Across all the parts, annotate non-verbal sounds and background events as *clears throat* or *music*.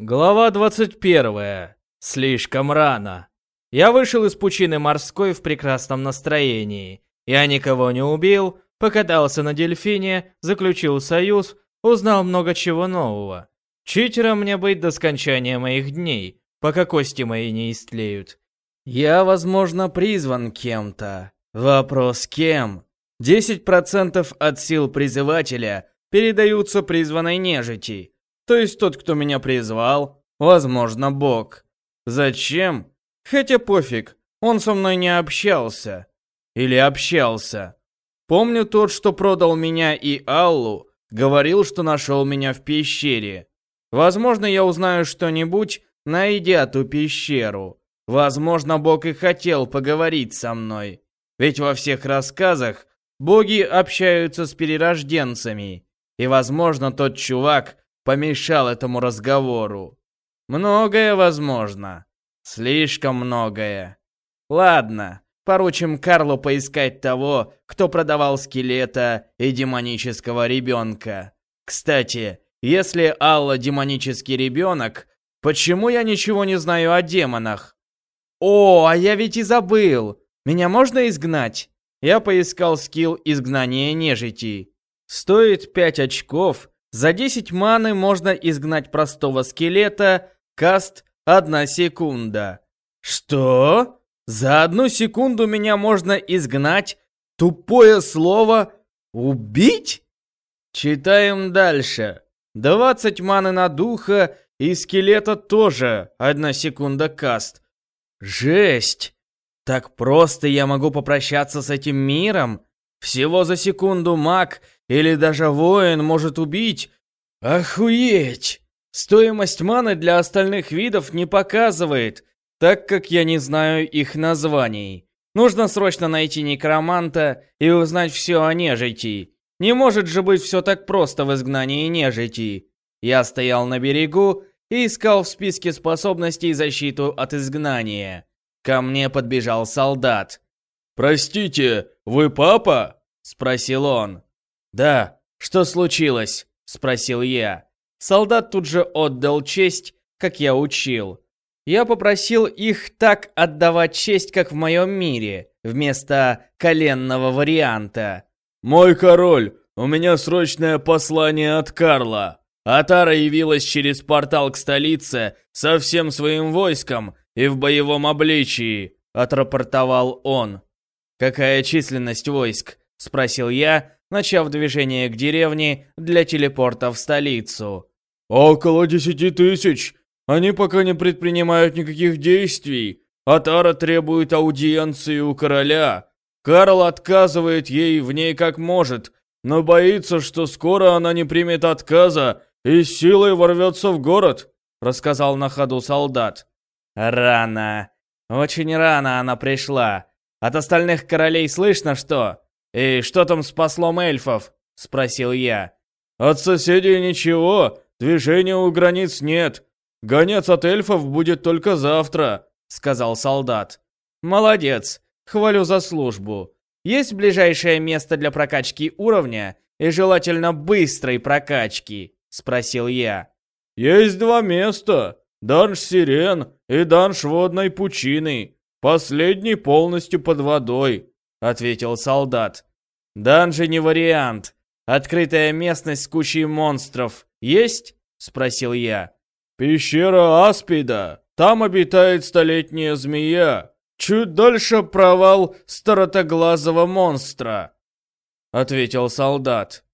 Глава 21. Слишком рано. Я вышел из пучины морской в прекрасном настроении. Я никого не убил, покатался на дельфине, заключил союз, узнал много чего нового. Читером мне быть до скончания моих дней, пока кости мои не истлеют. Я, возможно, призван кем-то. Вопрос кем? 10% от сил призывателя передаются призванной нежити. То есть тот, кто меня призвал, возможно, Бог. Зачем? Хотя пофиг, он со мной не общался. Или общался. Помню тот, что продал меня и Аллу, говорил, что нашел меня в пещере. Возможно, я узнаю что-нибудь, найдя ту пещеру. Возможно, Бог и хотел поговорить со мной. Ведь во всех рассказах боги общаются с перерожденцами. И, возможно, тот чувак помешал этому разговору. Многое возможно. Слишком многое. Ладно, поручим Карлу поискать того, кто продавал скелета и демонического ребенка. Кстати, если Алла демонический ребенок, почему я ничего не знаю о демонах? О, а я ведь и забыл. Меня можно изгнать? Я поискал скилл изгнания нежити. Стоит 5 очков, за 10 маны можно изгнать простого скелета, каст 1 секунда. Что? За одну секунду меня можно изгнать? Тупое слово «убить»? Читаем дальше. 20 маны на духа и скелета тоже 1 секунда каст. Жесть! Так просто я могу попрощаться с этим миром? Всего за секунду маг или даже воин может убить. Охуеть! Стоимость маны для остальных видов не показывает, так как я не знаю их названий. Нужно срочно найти некроманта и узнать все о нежити. Не может же быть все так просто в изгнании нежити. Я стоял на берегу и искал в списке способностей защиту от изгнания. Ко мне подбежал солдат. «Простите, вы папа?» – спросил он. «Да, что случилось?» – спросил я. Солдат тут же отдал честь, как я учил. Я попросил их так отдавать честь, как в моем мире, вместо коленного варианта. «Мой король, у меня срочное послание от Карла. Атара явилась через портал к столице со всем своим войском и в боевом обличии», — отрапортовал он. «Какая численность войск?» — спросил я, начав движение к деревне для телепорта в столицу. «Около десяти тысяч. Они пока не предпринимают никаких действий. Атара требует аудиенции у короля. Карл отказывает ей в ней как может, но боится, что скоро она не примет отказа и силой ворвется в город», — рассказал на ходу солдат. «Рано. Очень рано она пришла. От остальных королей слышно что? И что там с послом эльфов?» — спросил я. «От соседей ничего. Движения у границ нет. Гонец от эльфов будет только завтра», — сказал солдат. «Молодец. Хвалю за службу. Есть ближайшее место для прокачки уровня и желательно быстрой прокачки?» — спросил я. «Есть два места. Данж Сирен и Данж Водной Пучины. Последний полностью под водой», — ответил солдат. «Данжи не вариант. Открытая местность с кучей монстров есть?» — спросил я. «Пещера Аспида. Там обитает столетняя змея. Чуть дальше провал старотоглазого монстра», — ответил солдат.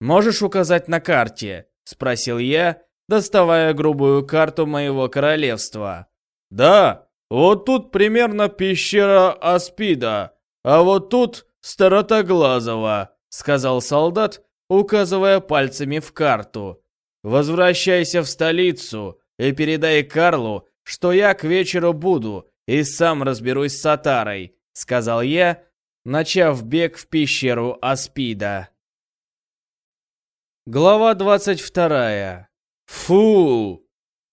«Можешь указать на карте?» — спросил я, доставая грубую карту моего королевства. «Да, вот тут примерно пещера Аспида, а вот тут Старотоглазого», — сказал солдат, указывая пальцами в карту. «Возвращайся в столицу и передай Карлу, что я к вечеру буду и сам разберусь с Сатарой», — сказал я, начав бег в пещеру Аспида. Глава 22. Фу!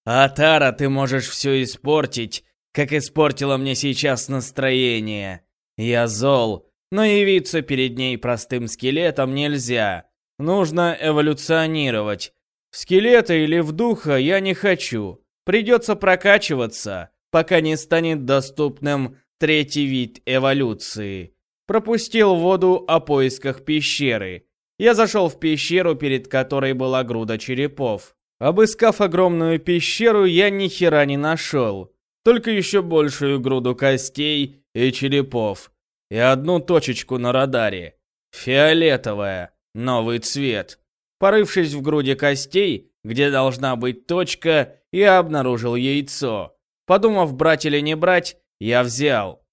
Атара, ты можешь все испортить, как испортила мне сейчас настроение. Я зол, но явиться перед ней простым скелетом нельзя. Нужно эволюционировать. В скелета или в духа я не хочу. Придется прокачиваться, пока не станет доступным третий вид эволюции. Пропустил воду о поисках пещеры. Я зашел в пещеру, перед которой была груда черепов. Обыскав огромную пещеру, я ни хера не нашел. Только еще большую груду костей и черепов. И одну точечку на радаре. Фиолетовая. Новый цвет. Порывшись в груди костей, где должна быть точка, я обнаружил яйцо. Подумав, брать или не брать, я взял.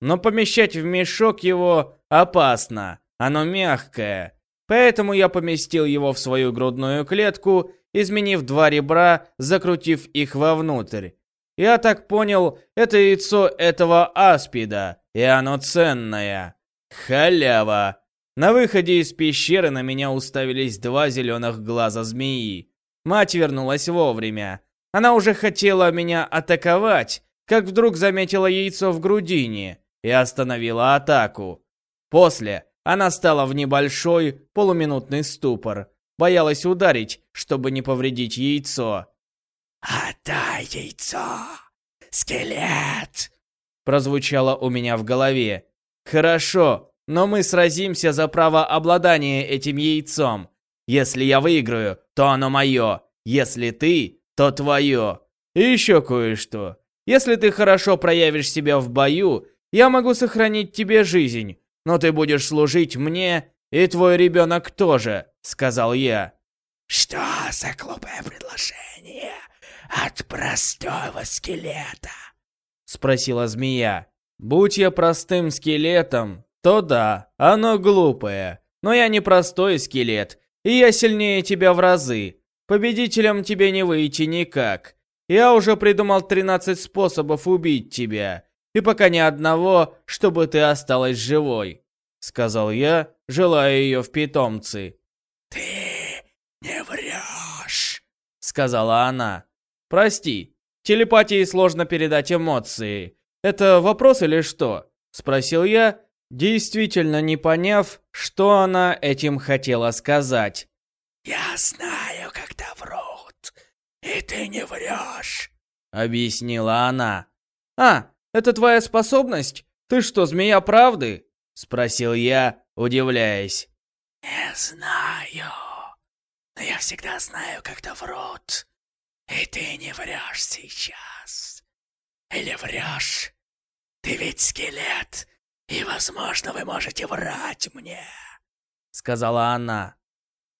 Но помещать в мешок его опасно. Оно мягкое. Поэтому я поместил его в свою грудную клетку, изменив два ребра, закрутив их вовнутрь. Я так понял, это яйцо этого аспида, и оно ценное. Халява. На выходе из пещеры на меня уставились два зеленых глаза змеи. Мать вернулась вовремя. Она уже хотела меня атаковать, как вдруг заметила яйцо в грудине и остановила атаку. После она стала в небольшой полуминутный ступор. Боялась ударить, чтобы не повредить яйцо. «Отдай яйцо, скелет!» Прозвучало у меня в голове. «Хорошо, но мы сразимся за право обладания этим яйцом. Если я выиграю, то оно мое. Если ты, то твое. И еще кое-что. Если ты хорошо проявишь себя в бою, я могу сохранить тебе жизнь, но ты будешь служить мне, и твой ребенок тоже», — сказал я. «Что за глупое предложение от простого скелета?» — спросила змея. «Будь я простым скелетом, то да, оно глупое. Но я не простой скелет, и я сильнее тебя в разы. Победителем тебе не выйти никак. Я уже придумал 13 способов убить тебя, и пока ни одного, чтобы ты осталась живой», — сказал я, желая ее в питомцы. «Ты не врешь», — сказала она. «Прости, телепатией сложно передать эмоции. Это вопрос или что?» — спросил я, действительно не поняв, что она этим хотела сказать. «Я знаю, когда врут, и ты не врешь», — объяснила она. «А, это твоя способность? Ты что, змея правды?» — спросил я, удивляясь. «Не знаю, но я всегда знаю, когда врут, и ты не врешь сейчас. Или врешь? Ты ведь скелет, и, возможно, вы можете врать мне», — сказала она.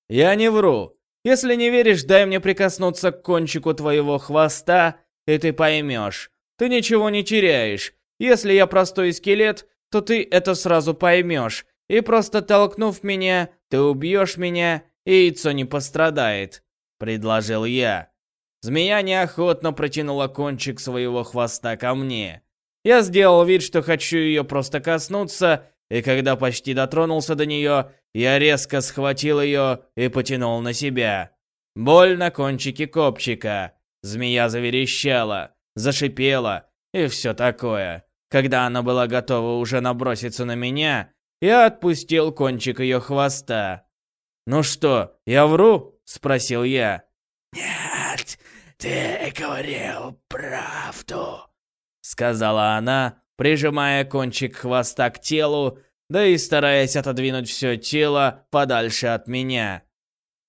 «Я не вру. Если не веришь, дай мне прикоснуться к кончику твоего хвоста, и ты поймешь. Ты ничего не теряешь. Если я простой скелет, то ты это сразу поймешь. И просто толкнув меня, ты убьешь меня, и яйцо не пострадает», — предложил я. Змея неохотно протянула кончик своего хвоста ко мне. Я сделал вид, что хочу ее просто коснуться, и когда почти дотронулся до нее, я резко схватил ее и потянул на себя. Боль на кончике копчика. Змея заверещала, зашипела и все такое. Когда она была готова уже наброситься на меня, я отпустил кончик ее хвоста. «Ну что, я вру?» – спросил я. «Нет, ты говорил правду», – сказала она, прижимая кончик хвоста к телу, да и стараясь отодвинуть все тело подальше от меня.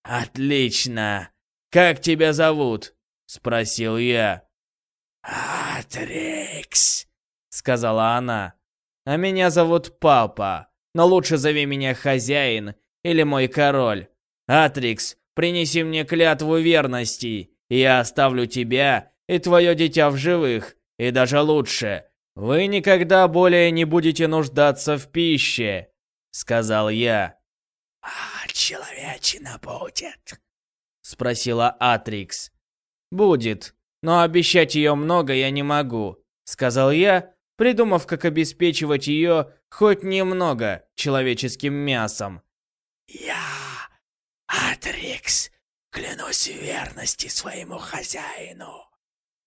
«Отлично! Как тебя зовут?» — спросил я. «Атрикс», — сказала она. «А меня зовут Папа, но лучше зови меня хозяин или мой король. Атрикс, принеси мне клятву верности, я оставлю тебя и твое дитя в живых, и даже лучше, «Вы никогда более не будете нуждаться в пище», — сказал я. «А человечина будет?» — спросила Атрикс. «Будет, но обещать ее много я не могу», — сказал я, придумав, как обеспечивать ее хоть немного человеческим мясом. «Я, Атрикс, клянусь верности своему хозяину,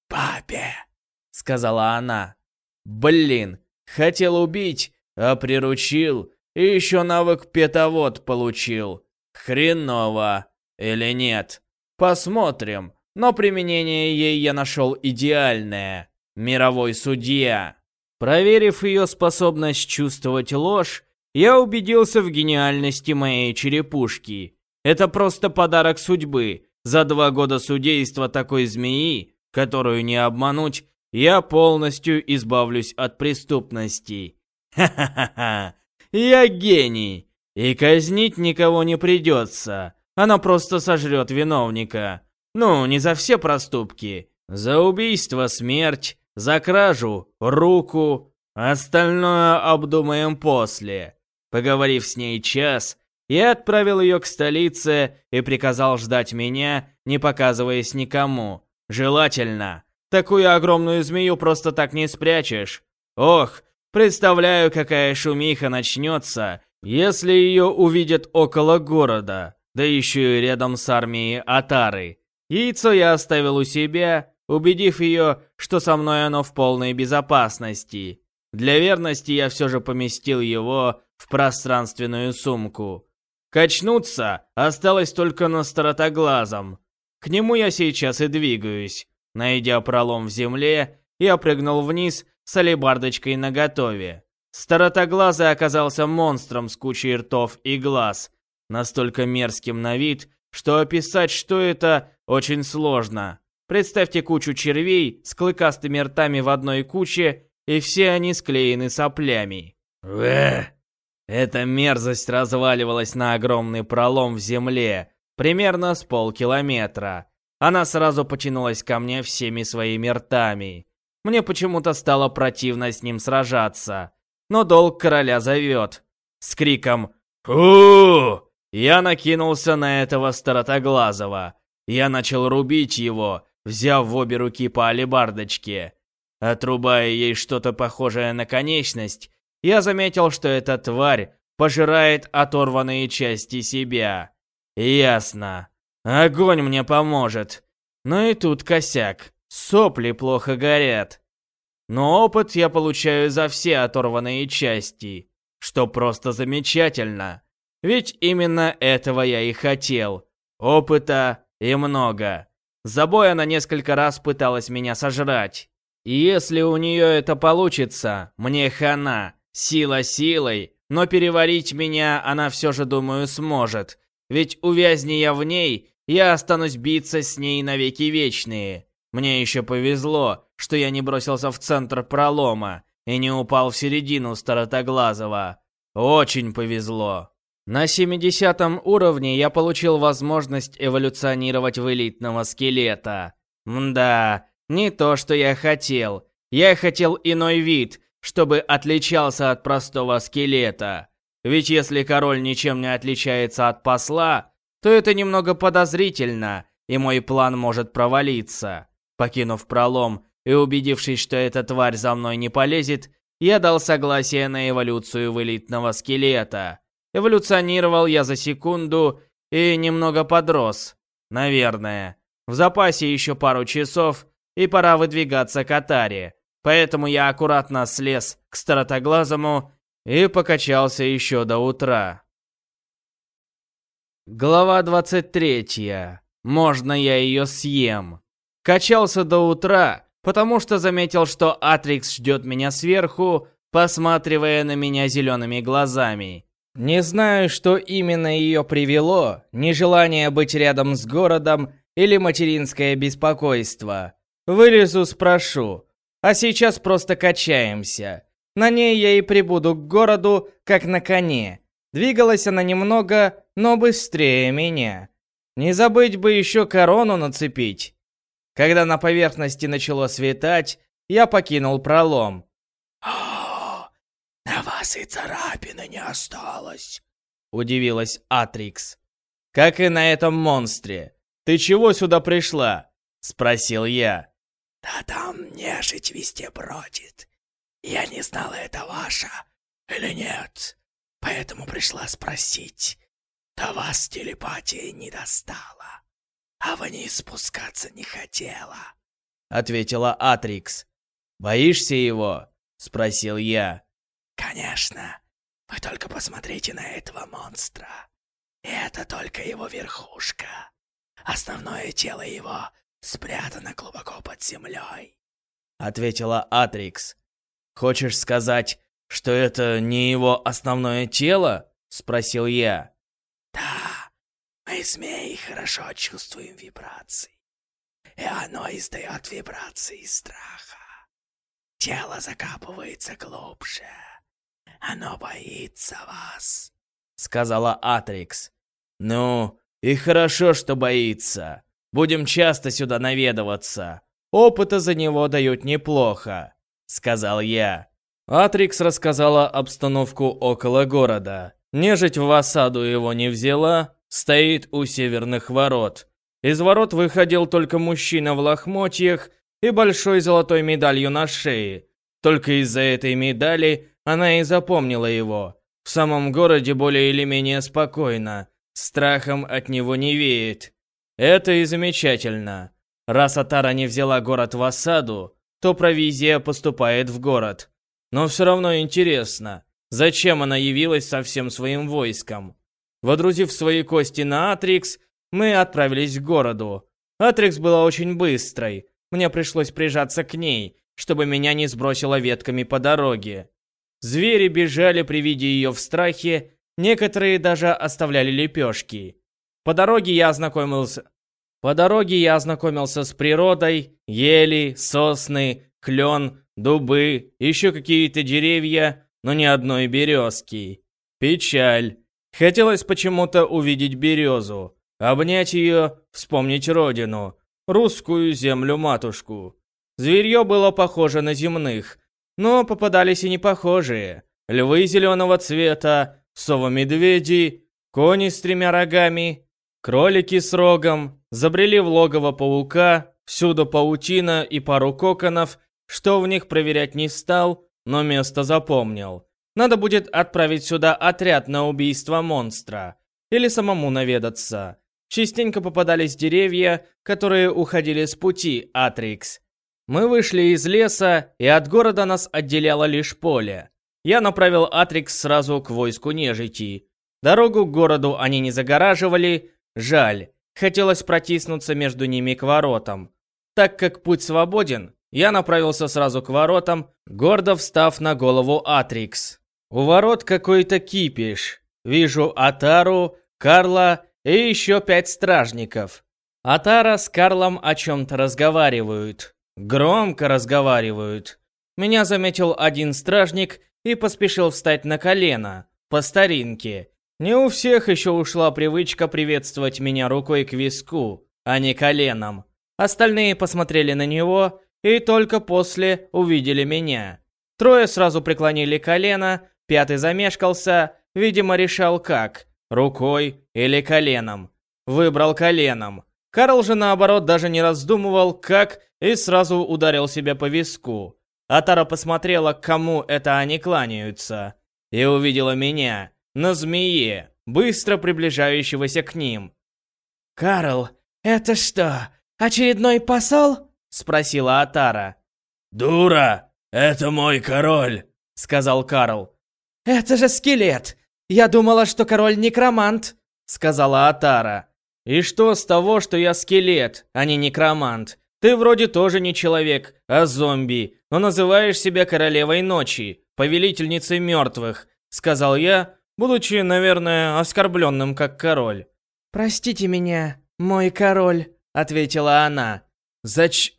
папе», — сказала она. Блин, хотел убить, а приручил, и еще навык петовод получил. Хреново. Или нет? Посмотрим. Но применение ей я нашел идеальное. Мировой судья. Проверив ее способность чувствовать ложь, я убедился в гениальности моей черепушки. Это просто подарок судьбы. За два года судейства такой змеи, которую не обмануть, я полностью избавлюсь от преступностей. Ха-ха-ха! Я гений! И казнить никого не придется. Она просто сожрет виновника. Ну, не за все проступки. За убийство смерть, за кражу руку. Остальное обдумаем после. Поговорив с ней час, я отправил ее к столице и приказал ждать меня, не показываясь никому. Желательно. Такую огромную змею просто так не спрячешь. Ох, представляю, какая шумиха начнется, если ее увидят около города, да еще и рядом с армией Атары. Яйцо я оставил у себя, убедив ее, что со мной оно в полной безопасности. Для верности я все же поместил его в пространственную сумку. Качнуться осталось только на старотоглазом. К нему я сейчас и двигаюсь. Найдя пролом в земле, я прыгнул вниз с алебардочкой наготове. Старотоглазый оказался монстром с кучей ртов и глаз, настолько мерзким на вид, что описать, что это, очень сложно. Представьте кучу червей с клыкастыми ртами в одной куче, и все они склеены соплями. Вэ! Эта мерзость разваливалась на огромный пролом в земле, примерно с полкилометра. Она сразу потянулась ко мне всеми своими ртами. Мне почему-то стало противно с ним сражаться но долг короля зовет. С криком «Фу!» Я накинулся на этого Старотоглазого. Я начал рубить его, взяв в обе руки по алебардочке. Отрубая ей что-то похожее на конечность, я заметил, что эта тварь пожирает оторванные части себя. Ясно. Огонь мне поможет. Но и тут косяк. Сопли плохо горят. Но опыт я получаю за все оторванные части, что просто замечательно. Ведь именно этого я и хотел. Опыта и много. За бой она несколько раз пыталась меня сожрать. И если у нее это получится, мне хана. Сила силой, но переварить меня она все же, думаю, сможет. Ведь увязни я в ней, я останусь биться с ней навеки вечные. Мне еще повезло, что я не бросился в центр пролома и не упал в середину Старотоглазого. Очень повезло. На 70 уровне я получил возможность эволюционировать в элитного скелета. Мда, не то, что я хотел. Я хотел иной вид, чтобы отличался от простого скелета. Ведь если король ничем не отличается от посла, то это немного подозрительно, и мой план может провалиться. Покинув пролом и убедившись, что эта тварь за мной не полезет, я дал согласие на эволюцию в элитного скелета. Эволюционировал я за секунду и немного подрос. Наверное. В запасе еще пару часов, и пора выдвигаться к Атаре. Поэтому я аккуратно слез к старотоглазому и покачался еще до утра. Глава 23. Можно я ее съем? Качался до утра, потому что заметил, что Атрикс ждет меня сверху, посматривая на меня зелеными глазами. Не знаю, что именно ее привело, нежелание быть рядом с городом или материнское беспокойство. Вылезу, спрошу. А сейчас просто качаемся. На ней я и прибуду к городу, как на коне. Двигалась она немного, но быстрее меня. Не забыть бы еще корону нацепить. Когда на поверхности начало светать, я покинул пролом. «О, на вас и царапины не осталось», — удивилась Атрикс. «Как и на этом монстре. Ты чего сюда пришла?» — спросил я. «Да там нежить везде бродит. Я не знала, это ваша или нет, поэтому пришла спросить. До вас телепатия не достала» а вниз спускаться не хотела», — ответила Атрикс. «Боишься его?» — спросил я. «Конечно. Вы только посмотрите на этого монстра. Это только его верхушка. основное тело его спрятано глубоко под землей. Ответила Атрикс. Хочешь сказать, что это не его основное тело? Спросил я. Да, мы змеи хорошо чувствуем вибрации. И оно издает вибрации страха. Тело закапывается глубже. Оно боится вас. Сказала Атрикс. Ну, и хорошо, что боится. Будем часто сюда наведываться. Опыта за него дают неплохо, сказал я. Атрикс рассказала обстановку около города. Нежить в осаду его не взяла, стоит у северных ворот. Из ворот выходил только мужчина в лохмотьях и большой золотой медалью на шее. Только из-за этой медали она и запомнила его. В самом городе более или менее спокойно. Страхом от него не веет. Это и замечательно. Раз Атара не взяла город в осаду, то провизия поступает в город. Но все равно интересно, зачем она явилась со всем своим войском. Водрузив свои кости на Атрикс, мы отправились к городу. Атрикс была очень быстрой. Мне пришлось прижаться к ней, чтобы меня не сбросило ветками по дороге. Звери бежали при виде ее в страхе, некоторые даже оставляли лепешки. По дороге я ознакомился... По дороге я ознакомился с природой, ели, сосны, клен, дубы, еще какие-то деревья, но ни одной березки. Печаль. Хотелось почему-то увидеть березу, обнять ее, вспомнить родину, русскую землю-матушку. Зверье было похоже на земных, но попадались и непохожие. Львы зеленого цвета, совы-медведи, кони с тремя рогами, кролики с рогом, забрели в логово паука, всюду паутина и пару коконов, что в них проверять не стал, но место запомнил. Надо будет отправить сюда отряд на убийство монстра. Или самому наведаться. Частенько попадались деревья, которые уходили с пути Атрикс. Мы вышли из леса, и от города нас отделяло лишь поле. Я направил Атрикс сразу к войску нежити. Дорогу к городу они не загораживали, жаль. Хотелось протиснуться между ними к воротам. Так как путь свободен, я направился сразу к воротам, гордо встав на голову Атрикс. У ворот какой-то кипиш. Вижу Атару, Карла и еще пять стражников. Атара с Карлом о чем-то разговаривают. Громко разговаривают. Меня заметил один стражник и поспешил встать на колено, по старинке. Не у всех еще ушла привычка приветствовать меня рукой к виску, а не коленом. Остальные посмотрели на него и только после увидели меня. Трое сразу преклонили колено, пятый замешкался, видимо решал как, рукой или коленом. Выбрал коленом. Карл же наоборот даже не раздумывал, как, и сразу ударил себя по виску. Атара посмотрела, кому это они кланяются, и увидела меня на змее, быстро приближающегося к ним. «Карл, это что, очередной посол?» — спросила Атара. «Дура, это мой король», — сказал Карл. «Это же скелет! Я думала, что король некромант», — сказала Атара. «И что с того, что я скелет, а не некромант? Ты вроде тоже не человек, а зомби, но называешь себя королевой ночи, повелительницей мертвых», — сказал я, будучи, наверное, оскорбленным как король. «Простите меня, мой король», — ответила она. «Зач...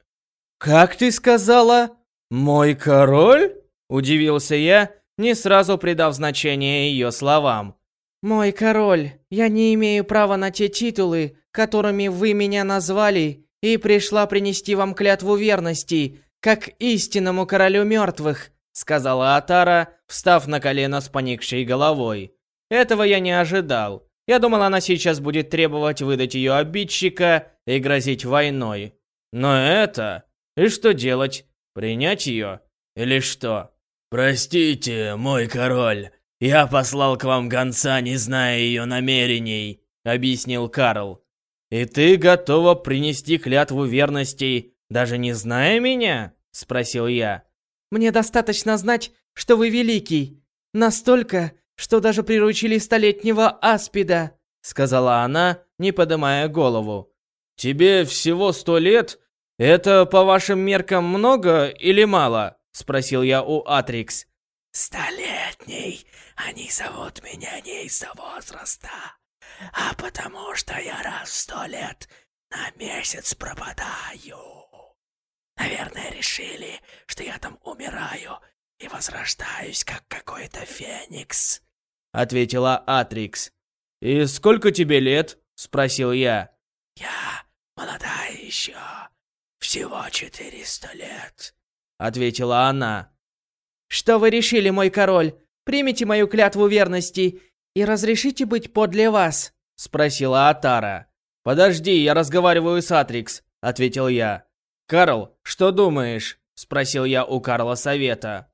Как ты сказала? Мой король?» — удивился я, не сразу придав значение ее словам. «Мой король, я не имею права на те титулы, которыми вы меня назвали, и пришла принести вам клятву верности, как истинному королю мертвых сказала Атара, встав на колено с поникшей головой. Этого я не ожидал. Я думал, она сейчас будет требовать выдать ее обидчика и грозить войной. Но это... И что делать? Принять ее? Или что? «Простите, мой король, я послал к вам гонца, не зная ее намерений», — объяснил Карл. «И ты готова принести клятву верности, даже не зная меня?» — спросил я. Мне достаточно знать, что вы великий. Настолько, что даже приручили столетнего аспида», — сказала она, не поднимая голову. тебе всего сто лет? Это по вашим меркам много или мало? Спросил я у Атрикс. Столетний. Они зовут меня не из-за возраста, а потому что я раз в сто лет на месяц пропадаю. Наверное, решили, что я там умираю и возрождаюсь, как какой-то феникс. Ответила Атрикс. И сколько тебе лет? Спросил я. Я молодая еще. Всего четыреста лет. Ответила она. Что вы решили, мой король? Примите мою клятву верности и разрешите быть подле вас? Спросила Атара. Подожди, я разговариваю с Атрикс, ответил я. Карл, что думаешь? Спросил я у Карла совета.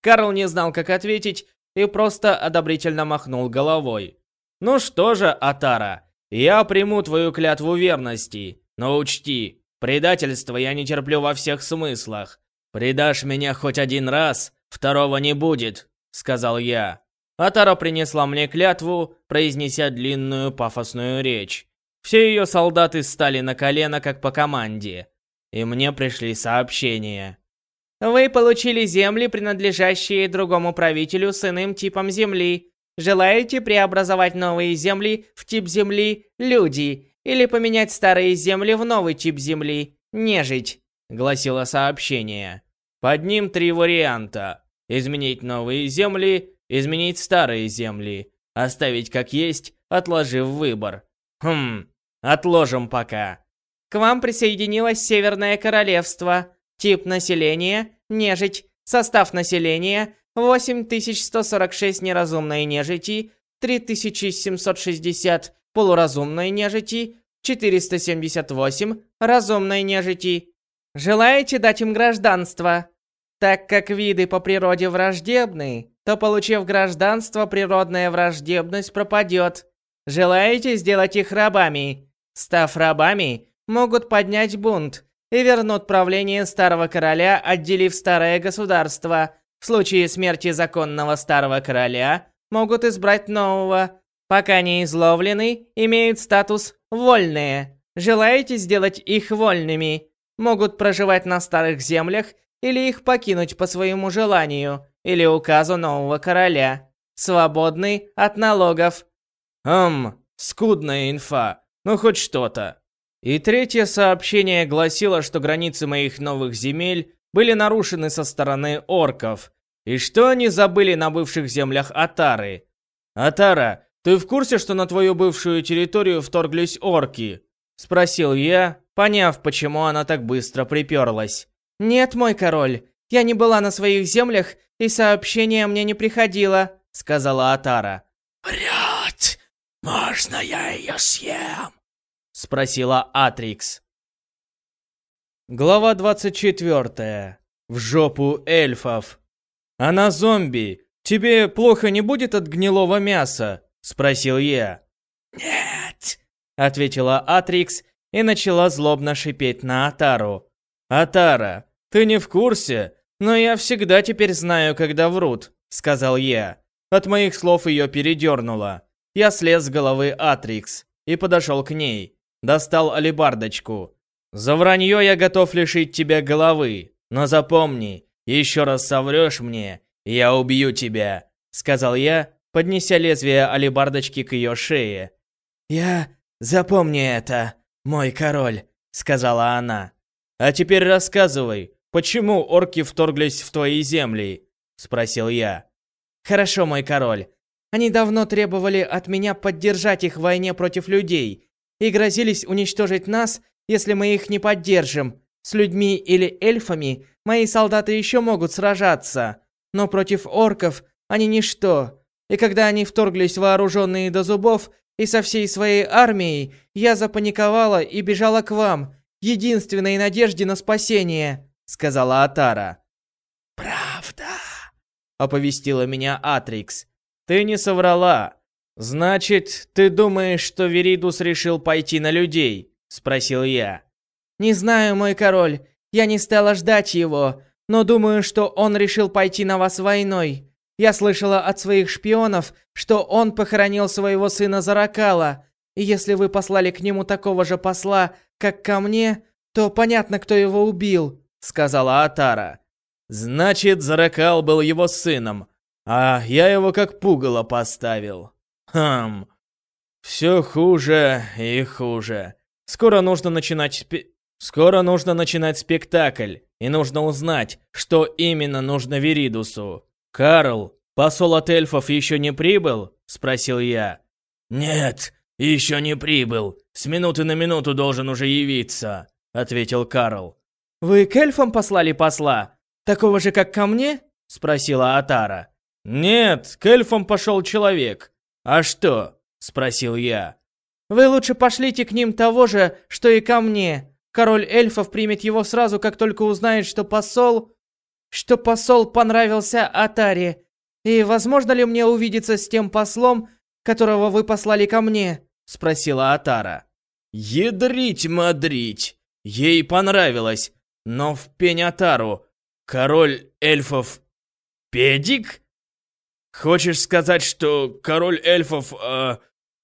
Карл не знал, как ответить, и просто одобрительно махнул головой. «Ну что же, Атара, я приму твою клятву верности, но учти, предательство я не терплю во всех смыслах. Предашь меня хоть один раз, второго не будет», — сказал я. Атара принесла мне клятву, произнеся длинную пафосную речь. Все ее солдаты стали на колено, как по команде. И мне пришли сообщения. Вы получили земли, принадлежащие другому правителю с иным типом земли. Желаете преобразовать новые земли в тип земли «Люди» или поменять старые земли в новый тип земли «Нежить», гласило сообщение. Под ним три варианта. Изменить новые земли, изменить старые земли, оставить как есть, отложив выбор. Хм, отложим пока. К вам присоединилось Северное Королевство. Тип населения – нежить. Состав населения – 8146 неразумной нежити, 3760 полуразумной нежити, 478 разумной нежити. Желаете дать им гражданство? Так как виды по природе враждебны, то, получив гражданство, природная враждебность пропадет. Желаете сделать их рабами? Став рабами, могут поднять бунт – и вернут правление старого короля, отделив старое государство. В случае смерти законного старого короля могут избрать нового. Пока не изловлены, имеют статус «вольные». Желаете сделать их вольными? Могут проживать на старых землях или их покинуть по своему желанию или указу нового короля. Свободны от налогов. Хм, скудная инфа. Ну хоть что-то. И третье сообщение гласило, что границы моих новых земель были нарушены со стороны орков, и что они забыли на бывших землях Атары. «Атара, ты в курсе, что на твою бывшую территорию вторглись орки?» Спросил я, поняв, почему она так быстро приперлась. «Нет, мой король, я не была на своих землях, и сообщение мне не приходило», сказала Атара. «Врет! Можно я ее съем?» Спросила Атрикс. Глава 24. В жопу эльфов. Она зомби. Тебе плохо не будет от гнилого мяса? Спросил я. Нет. Ответила Атрикс и начала злобно шипеть на Атару. Атара, ты не в курсе, но я всегда теперь знаю, когда врут, сказал я. От моих слов ее передернуло. Я слез с головы Атрикс и подошел к ней. Достал алебардочку. «За вранье я готов лишить тебя головы, но запомни, еще раз соврешь мне, я убью тебя», сказал я, поднеся лезвие алебардочки к ее шее. «Я запомни это, мой король», сказала она. «А теперь рассказывай, почему орки вторглись в твои земли?» спросил я. «Хорошо, мой король. Они давно требовали от меня поддержать их в войне против людей, и грозились уничтожить нас, если мы их не поддержим. С людьми или эльфами мои солдаты еще могут сражаться, но против орков они ничто. И когда они вторглись вооруженные до зубов и со всей своей армией, я запаниковала и бежала к вам, единственной надежде на спасение», — сказала Атара. «Правда», — оповестила меня Атрикс. «Ты не соврала. «Значит, ты думаешь, что Веридус решил пойти на людей?» – спросил я. «Не знаю, мой король. Я не стала ждать его, но думаю, что он решил пойти на вас войной. Я слышала от своих шпионов, что он похоронил своего сына Заракала, и если вы послали к нему такого же посла, как ко мне, то понятно, кто его убил», — сказала Атара. «Значит, Заракал был его сыном, а я его как пугало поставил. Хм, все хуже и хуже. Скоро нужно начинать спе... Скоро нужно начинать спектакль, и нужно узнать, что именно нужно Веридусу. Карл, посол от эльфов еще не прибыл? Спросил я. Нет, еще не прибыл. С минуты на минуту должен уже явиться, ответил Карл. Вы к эльфам послали посла? Такого же, как ко мне? Спросила Атара. Нет, к эльфам пошел человек. А что? Спросил я. Вы лучше пошлите к ним того же, что и ко мне. Король эльфов примет его сразу, как только узнает, что посол... Что посол понравился Атаре. И возможно ли мне увидеться с тем послом, которого вы послали ко мне?» Спросила Атара. «Ядрить-мадрить! Ей понравилось, но в пень Атару. Король эльфов... Педик? Хочешь сказать, что король эльфов... Э,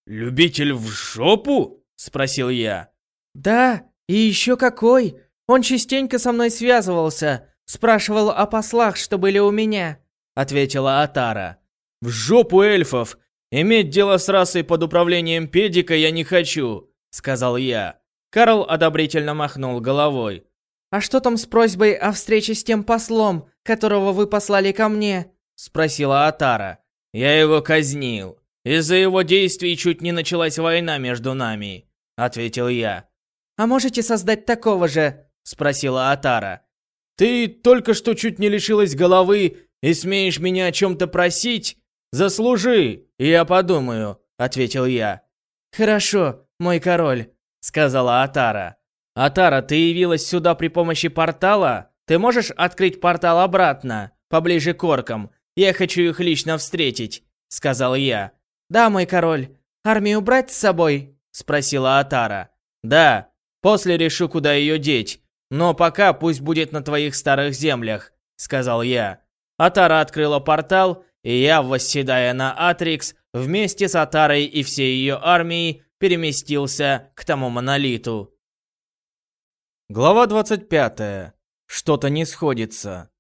любитель в жопу?» Спросил я. «Да, и еще какой! Он частенько со мной связывался, спрашивал о послах, что были у меня», — ответила Атара. «В жопу эльфов! Иметь дело с расой под управлением педика я не хочу», — сказал я. Карл одобрительно махнул головой. «А что там с просьбой о встрече с тем послом, которого вы послали ко мне?» — спросила Атара. «Я его казнил. Из-за его действий чуть не началась война между нами», — ответил я. «А можете создать такого же?» – спросила Атара. «Ты только что чуть не лишилась головы и смеешь меня о чем-то просить? Заслужи, и я подумаю», – ответил я. «Хорошо, мой король», – сказала Атара. «Атара, ты явилась сюда при помощи портала? Ты можешь открыть портал обратно, поближе к оркам? Я хочу их лично встретить», – сказал я. «Да, мой король. Армию брать с собой?» – спросила Атара. «Да, После решу, куда ее деть. Но пока пусть будет на твоих старых землях», — сказал я. Атара открыла портал, и я, восседая на Атрикс, вместе с Атарой и всей ее армией переместился к тому монолиту. Глава 25. Что-то не сходится.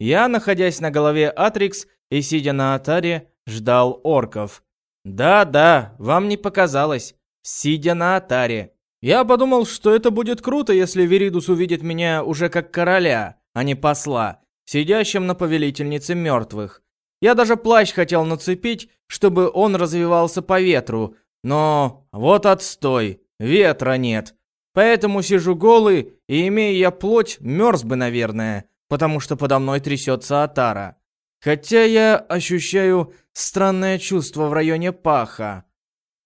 Я, находясь на голове Атрикс и сидя на Атаре, ждал орков. Да-да, вам не показалось. Сидя на Атаре. Я подумал, что это будет круто, если Веридус увидит меня уже как короля, а не посла, сидящим на повелительнице мертвых. Я даже плащ хотел нацепить, чтобы он развивался по ветру, но вот отстой, ветра нет. Поэтому сижу голый, и имея я плоть, мерз бы, наверное, потому что подо мной трясется Атара. Хотя я ощущаю странное чувство в районе паха.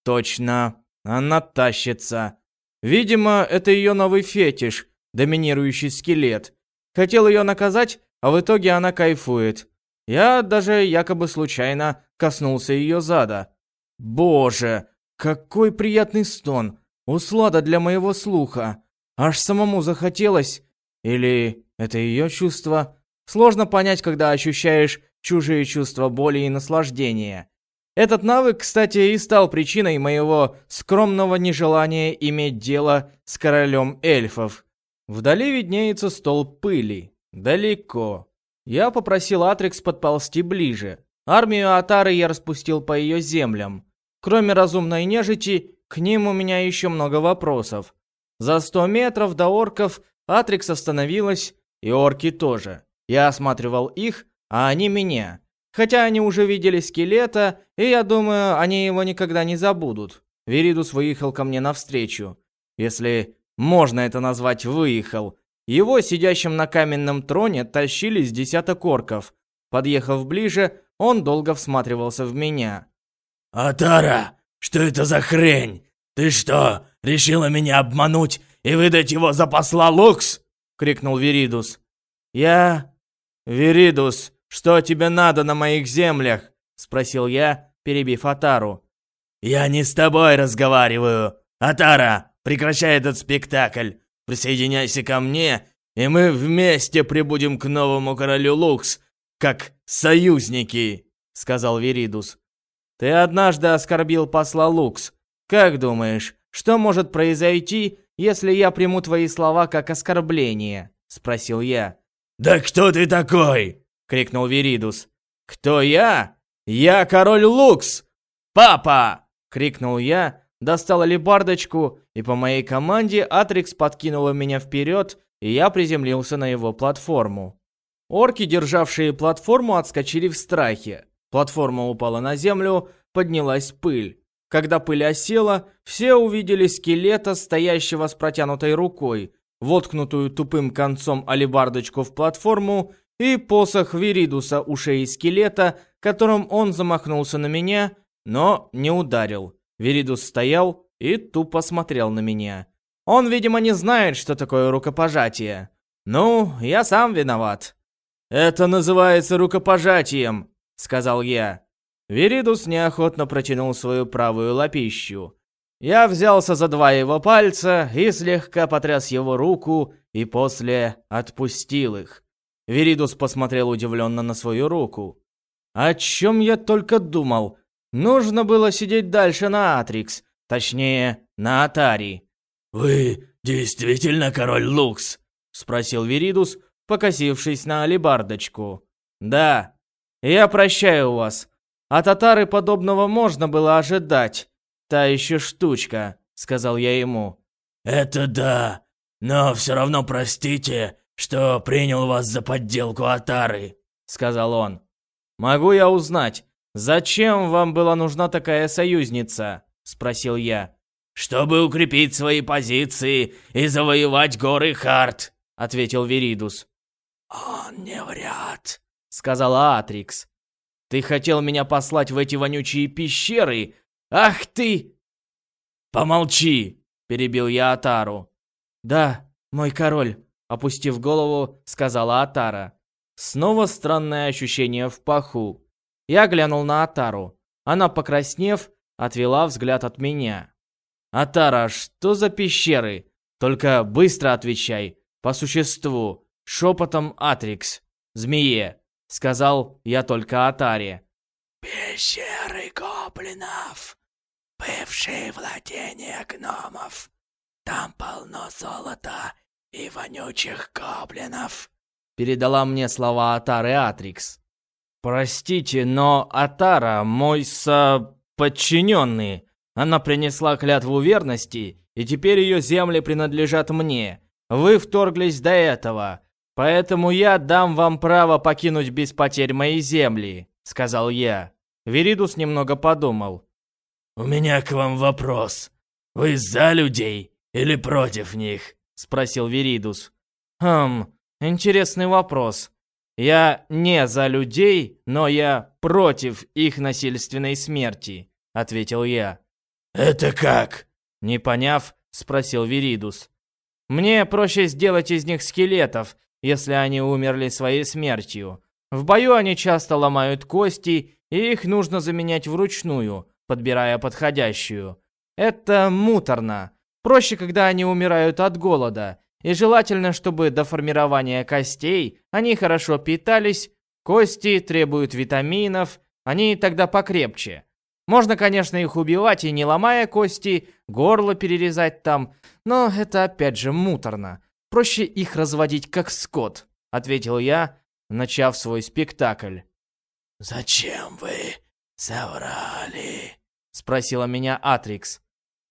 Точно, она тащится. Видимо, это ее новый фетиш, доминирующий скелет. Хотел ее наказать, а в итоге она кайфует. Я даже якобы случайно коснулся ее зада. Боже, какой приятный стон. Услада для моего слуха. Аж самому захотелось. Или это ее чувство? Сложно понять, когда ощущаешь чужие чувства боли и наслаждения. Этот навык, кстати, и стал причиной моего скромного нежелания иметь дело с королем эльфов. Вдали виднеется столб пыли. Далеко. Я попросил Атрикс подползти ближе. Армию Атары я распустил по ее землям. Кроме разумной нежити, к ним у меня еще много вопросов. За сто метров до орков Атрикс остановилась, и орки тоже. Я осматривал их, а они меня. Хотя они уже видели скелета, и я думаю, они его никогда не забудут. Веридус выехал ко мне навстречу. Если можно это назвать «выехал». Его, сидящим на каменном троне, тащили с десяток орков. Подъехав ближе, он долго всматривался в меня. «Атара, что это за хрень? Ты что, решила меня обмануть и выдать его за посла Лукс?» — крикнул Веридус. «Я... Веридус, «Что тебе надо на моих землях?» – спросил я, перебив Атару. «Я не с тобой разговариваю. Атара, прекращай этот спектакль. Присоединяйся ко мне, и мы вместе прибудем к новому королю Лукс, как союзники», – сказал Веридус. «Ты однажды оскорбил посла Лукс. Как думаешь, что может произойти, если я приму твои слова как оскорбление?» — спросил я. «Да кто ты такой?» — крикнул Веридус. «Кто я? Я король Лукс! Папа!» — крикнул я, достал алебардочку, и по моей команде Атрикс подкинула меня вперед, и я приземлился на его платформу. Орки, державшие платформу, отскочили в страхе. Платформа упала на землю, поднялась пыль. Когда пыль осела, все увидели скелета, стоящего с протянутой рукой, воткнутую тупым концом алебардочку в платформу и посох Виридуса у шеи скелета, которым он замахнулся на меня, но не ударил. Виридус стоял и тупо смотрел на меня. Он, видимо, не знает, что такое рукопожатие. Ну, я сам виноват. «Это называется рукопожатием», — сказал я. Веридус неохотно протянул свою правую лапищу. Я взялся за два его пальца и слегка потряс его руку, и после отпустил их. Веридус посмотрел удивленно на свою руку. О чем я только думал. Нужно было сидеть дальше на Атрикс, точнее, на Атари. «Вы действительно король Лукс?» — спросил Веридус, покосившись на алебардочку. «Да, я прощаю вас. От татары подобного можно было ожидать. Та еще штучка», — сказал я ему. «Это да, но все равно простите, что принял вас за подделку Атары», — сказал он. «Могу я узнать, зачем вам была нужна такая союзница?» — спросил я. «Чтобы укрепить свои позиции и завоевать горы Харт», — ответил Веридус. «Он не вряд», — сказала Атрикс. «Ты хотел меня послать в эти вонючие пещеры? Ах ты!» «Помолчи!» — перебил я Атару. «Да, мой король», — опустив голову, сказала Атара. Снова странное ощущение в паху. Я глянул на Атару. Она, покраснев, отвела взгляд от меня. «Атара, что за пещеры? Только быстро отвечай, по существу, шепотом Атрикс, змее», — сказал я только Атаре. «Пещеры гоблинов, бывшие владения гномов. Там полно золота и вонючих гоблинов», — передала мне слова Атары Атрикс. «Простите, но Атара мой соподчиненный. Она принесла клятву верности, и теперь ее земли принадлежат мне. Вы вторглись до этого, поэтому я дам вам право покинуть без потерь мои земли», — сказал я. Веридус немного подумал. «У меня к вам вопрос. Вы за людей или против них?» — спросил Веридус. «Хм, интересный вопрос. Я не за людей, но я против их насильственной смерти», — ответил я. «Это как?» Не поняв, спросил Веридус. «Мне проще сделать из них скелетов, если они умерли своей смертью. В бою они часто ломают кости, и их нужно заменять вручную, подбирая подходящую. Это муторно. Проще, когда они умирают от голода. И желательно, чтобы до формирования костей они хорошо питались, кости требуют витаминов, они тогда покрепче. Можно, конечно, их убивать и не ломая кости, горло перерезать там, но это опять же муторно. Проще их разводить как скот, ответил я, начав свой спектакль. «Зачем вы соврали?» Спросила меня Атрикс.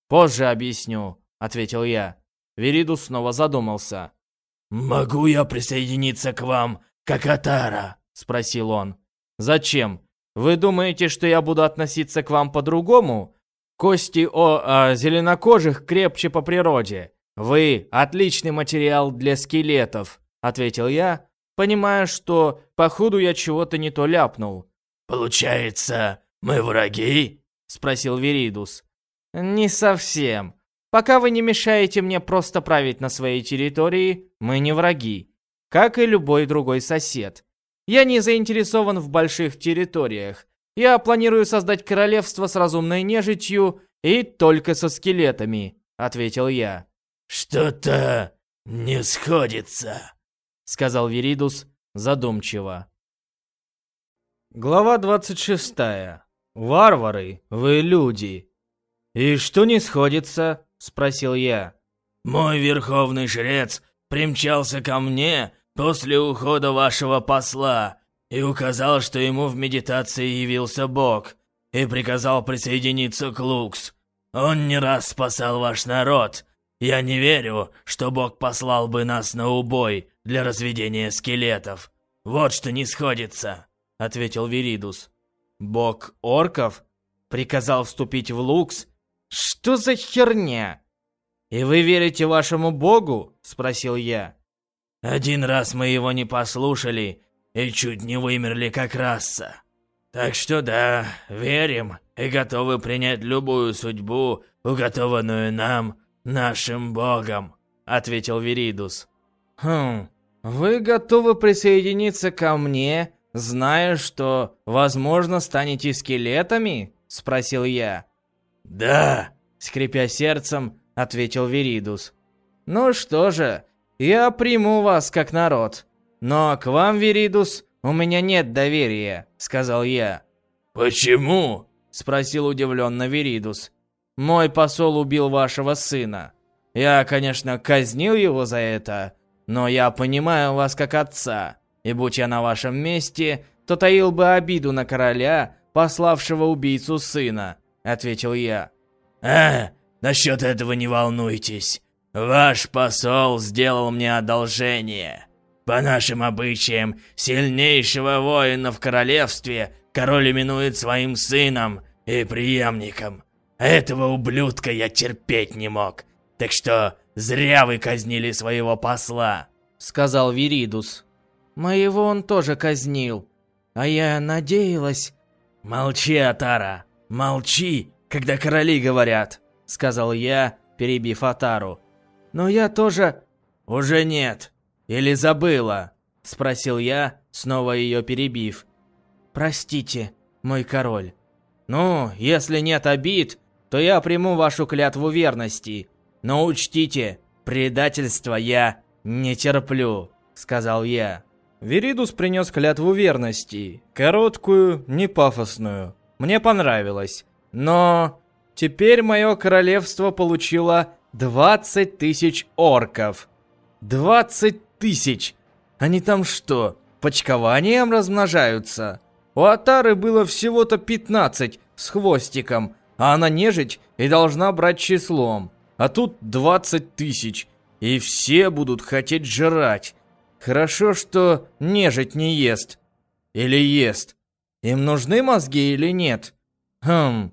«Позже объясню», — ответил я. Веридус снова задумался. «Могу я присоединиться к вам, как Атара?» — спросил он. «Зачем? Вы думаете, что я буду относиться к вам по-другому? Кости о, о зеленокожих крепче по природе. Вы отличный материал для скелетов», — ответил я, понимая, что, походу, я чего-то не то ляпнул. «Получается, мы враги?» — спросил Веридус. «Не совсем. Пока вы не мешаете мне просто править на своей территории, мы не враги. Как и любой другой сосед. Я не заинтересован в больших территориях. Я планирую создать королевство с разумной нежитью и только со скелетами», — ответил я. «Что-то не сходится», — сказал Веридус задумчиво. Глава 26. Варвары, вы люди. И что не сходится? Спросил я. Мой верховный жрец примчался ко мне после ухода вашего посла и указал, что ему в медитации явился Бог, и приказал присоединиться к Лукс. Он не раз спасал ваш народ. Я не верю, что Бог послал бы нас на убой для разведения скелетов. Вот что не сходится», — ответил Виридус. «Бог орков приказал вступить в Лукс? Что за херня?» «И вы верите вашему богу?» — спросил я. «Один раз мы его не послушали и чуть не вымерли как раса. Так что да, верим и готовы принять любую судьбу, уготованную нам, нашим богом», — ответил Веридус. «Хм, вы готовы присоединиться ко мне, зная, что, возможно, станете скелетами?» — спросил я. «Да», — скрипя сердцем, ответил Веридус. «Ну что же, я приму вас как народ. Но к вам, Веридус, у меня нет доверия», — сказал я. «Почему?» — спросил удивленно Веридус. «Мой посол убил вашего сына. Я, конечно, казнил его за это, но я понимаю вас как отца, и будь я на вашем месте, то таил бы обиду на короля, пославшего убийцу сына», — ответил я. «А, Насчет этого не волнуйтесь. Ваш посол сделал мне одолжение. По нашим обычаям, сильнейшего воина в королевстве король именует своим сыном и преемником. Этого ублюдка я терпеть не мог. Так что зря вы казнили своего посла, сказал Виридус. Моего он тоже казнил. А я надеялась... Молчи, Атара. Молчи, когда короли говорят сказал я, перебив Атару. Но я тоже... Уже нет. Или забыла? Спросил я, снова ее перебив. Простите, мой король. Ну, если нет обид, то я приму вашу клятву верности. Но учтите, предательства я не терплю, сказал я. Веридус принес клятву верности, короткую, не пафосную. Мне понравилось. Но Теперь мое королевство получило 20 тысяч орков. 20 тысяч! Они там что, почкованием размножаются? У Атары было всего-то 15 с хвостиком, а она нежить и должна брать числом. А тут 20 тысяч, и все будут хотеть жрать. Хорошо, что нежить не ест. Или ест. Им нужны мозги или нет? Хм,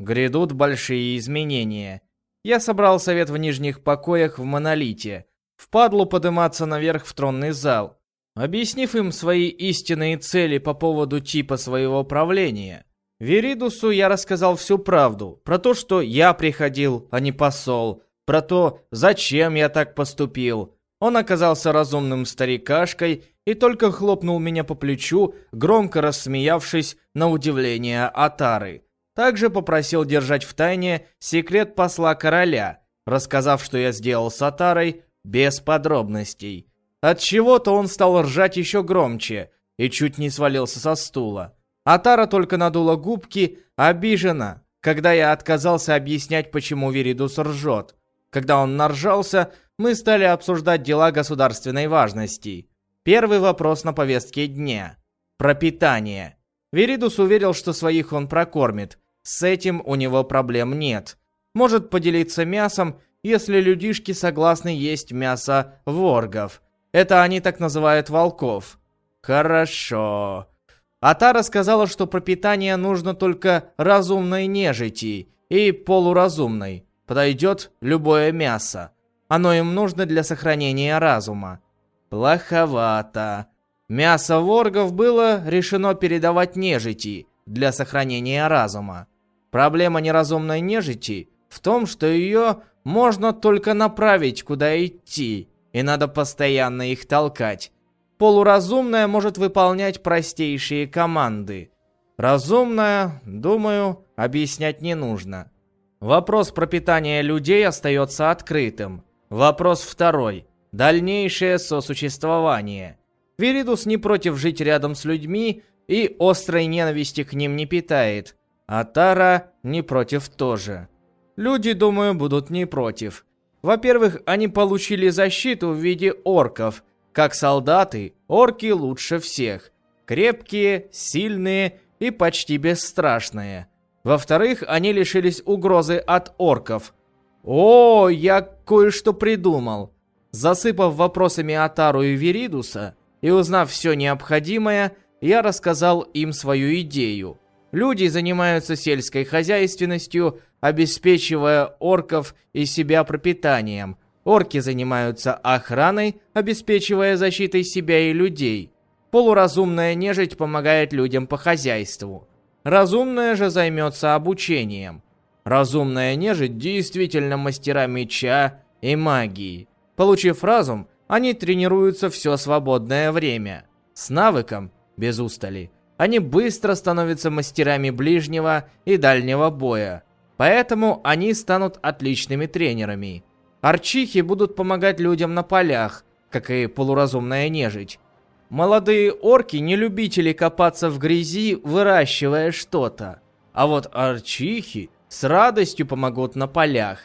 Грядут большие изменения. Я собрал совет в нижних покоях в Монолите. Впадлу подниматься наверх в тронный зал. Объяснив им свои истинные цели по поводу типа своего правления, Веридусу я рассказал всю правду. Про то, что я приходил, а не посол. Про то, зачем я так поступил. Он оказался разумным старикашкой и только хлопнул меня по плечу, громко рассмеявшись на удивление Атары. Также попросил держать в тайне секрет посла короля, рассказав, что я сделал с Атарой, без подробностей. От чего-то он стал ржать еще громче и чуть не свалился со стула. Атара только надула губки, обижена, когда я отказался объяснять, почему Веридус ржет. Когда он наржался, мы стали обсуждать дела государственной важности. Первый вопрос на повестке дня. Про питание. Веридус уверил, что своих он прокормит, с этим у него проблем нет. Может поделиться мясом, если людишки согласны есть мясо воргов. Это они так называют волков. Хорошо. Атара сказала, что про питание нужно только разумной нежити и полуразумной. Подойдет любое мясо. Оно им нужно для сохранения разума. Плоховато. Мясо воргов было решено передавать нежити для сохранения разума. Проблема неразумной нежити в том, что ее можно только направить, куда идти, и надо постоянно их толкать. Полуразумная может выполнять простейшие команды. Разумная, думаю, объяснять не нужно. Вопрос про питание людей остается открытым. Вопрос второй. Дальнейшее сосуществование. Виридус не против жить рядом с людьми и острой ненависти к ним не питает. А Тара не против тоже. Люди, думаю, будут не против. Во-первых, они получили защиту в виде орков. Как солдаты, орки лучше всех. Крепкие, сильные и почти бесстрашные. Во-вторых, они лишились угрозы от орков. О, я кое-что придумал. Засыпав вопросами Атару и Веридуса и узнав все необходимое, я рассказал им свою идею. Люди занимаются сельской хозяйственностью, обеспечивая орков и себя пропитанием. Орки занимаются охраной, обеспечивая защитой себя и людей. Полуразумная нежить помогает людям по хозяйству. Разумная же займется обучением. Разумная нежить действительно мастера меча и магии. Получив разум, они тренируются все свободное время. С навыком, без устали, они быстро становятся мастерами ближнего и дальнего боя. Поэтому они станут отличными тренерами. Арчихи будут помогать людям на полях, как и полуразумная нежить. Молодые орки не любители копаться в грязи, выращивая что-то. А вот арчихи с радостью помогут на полях.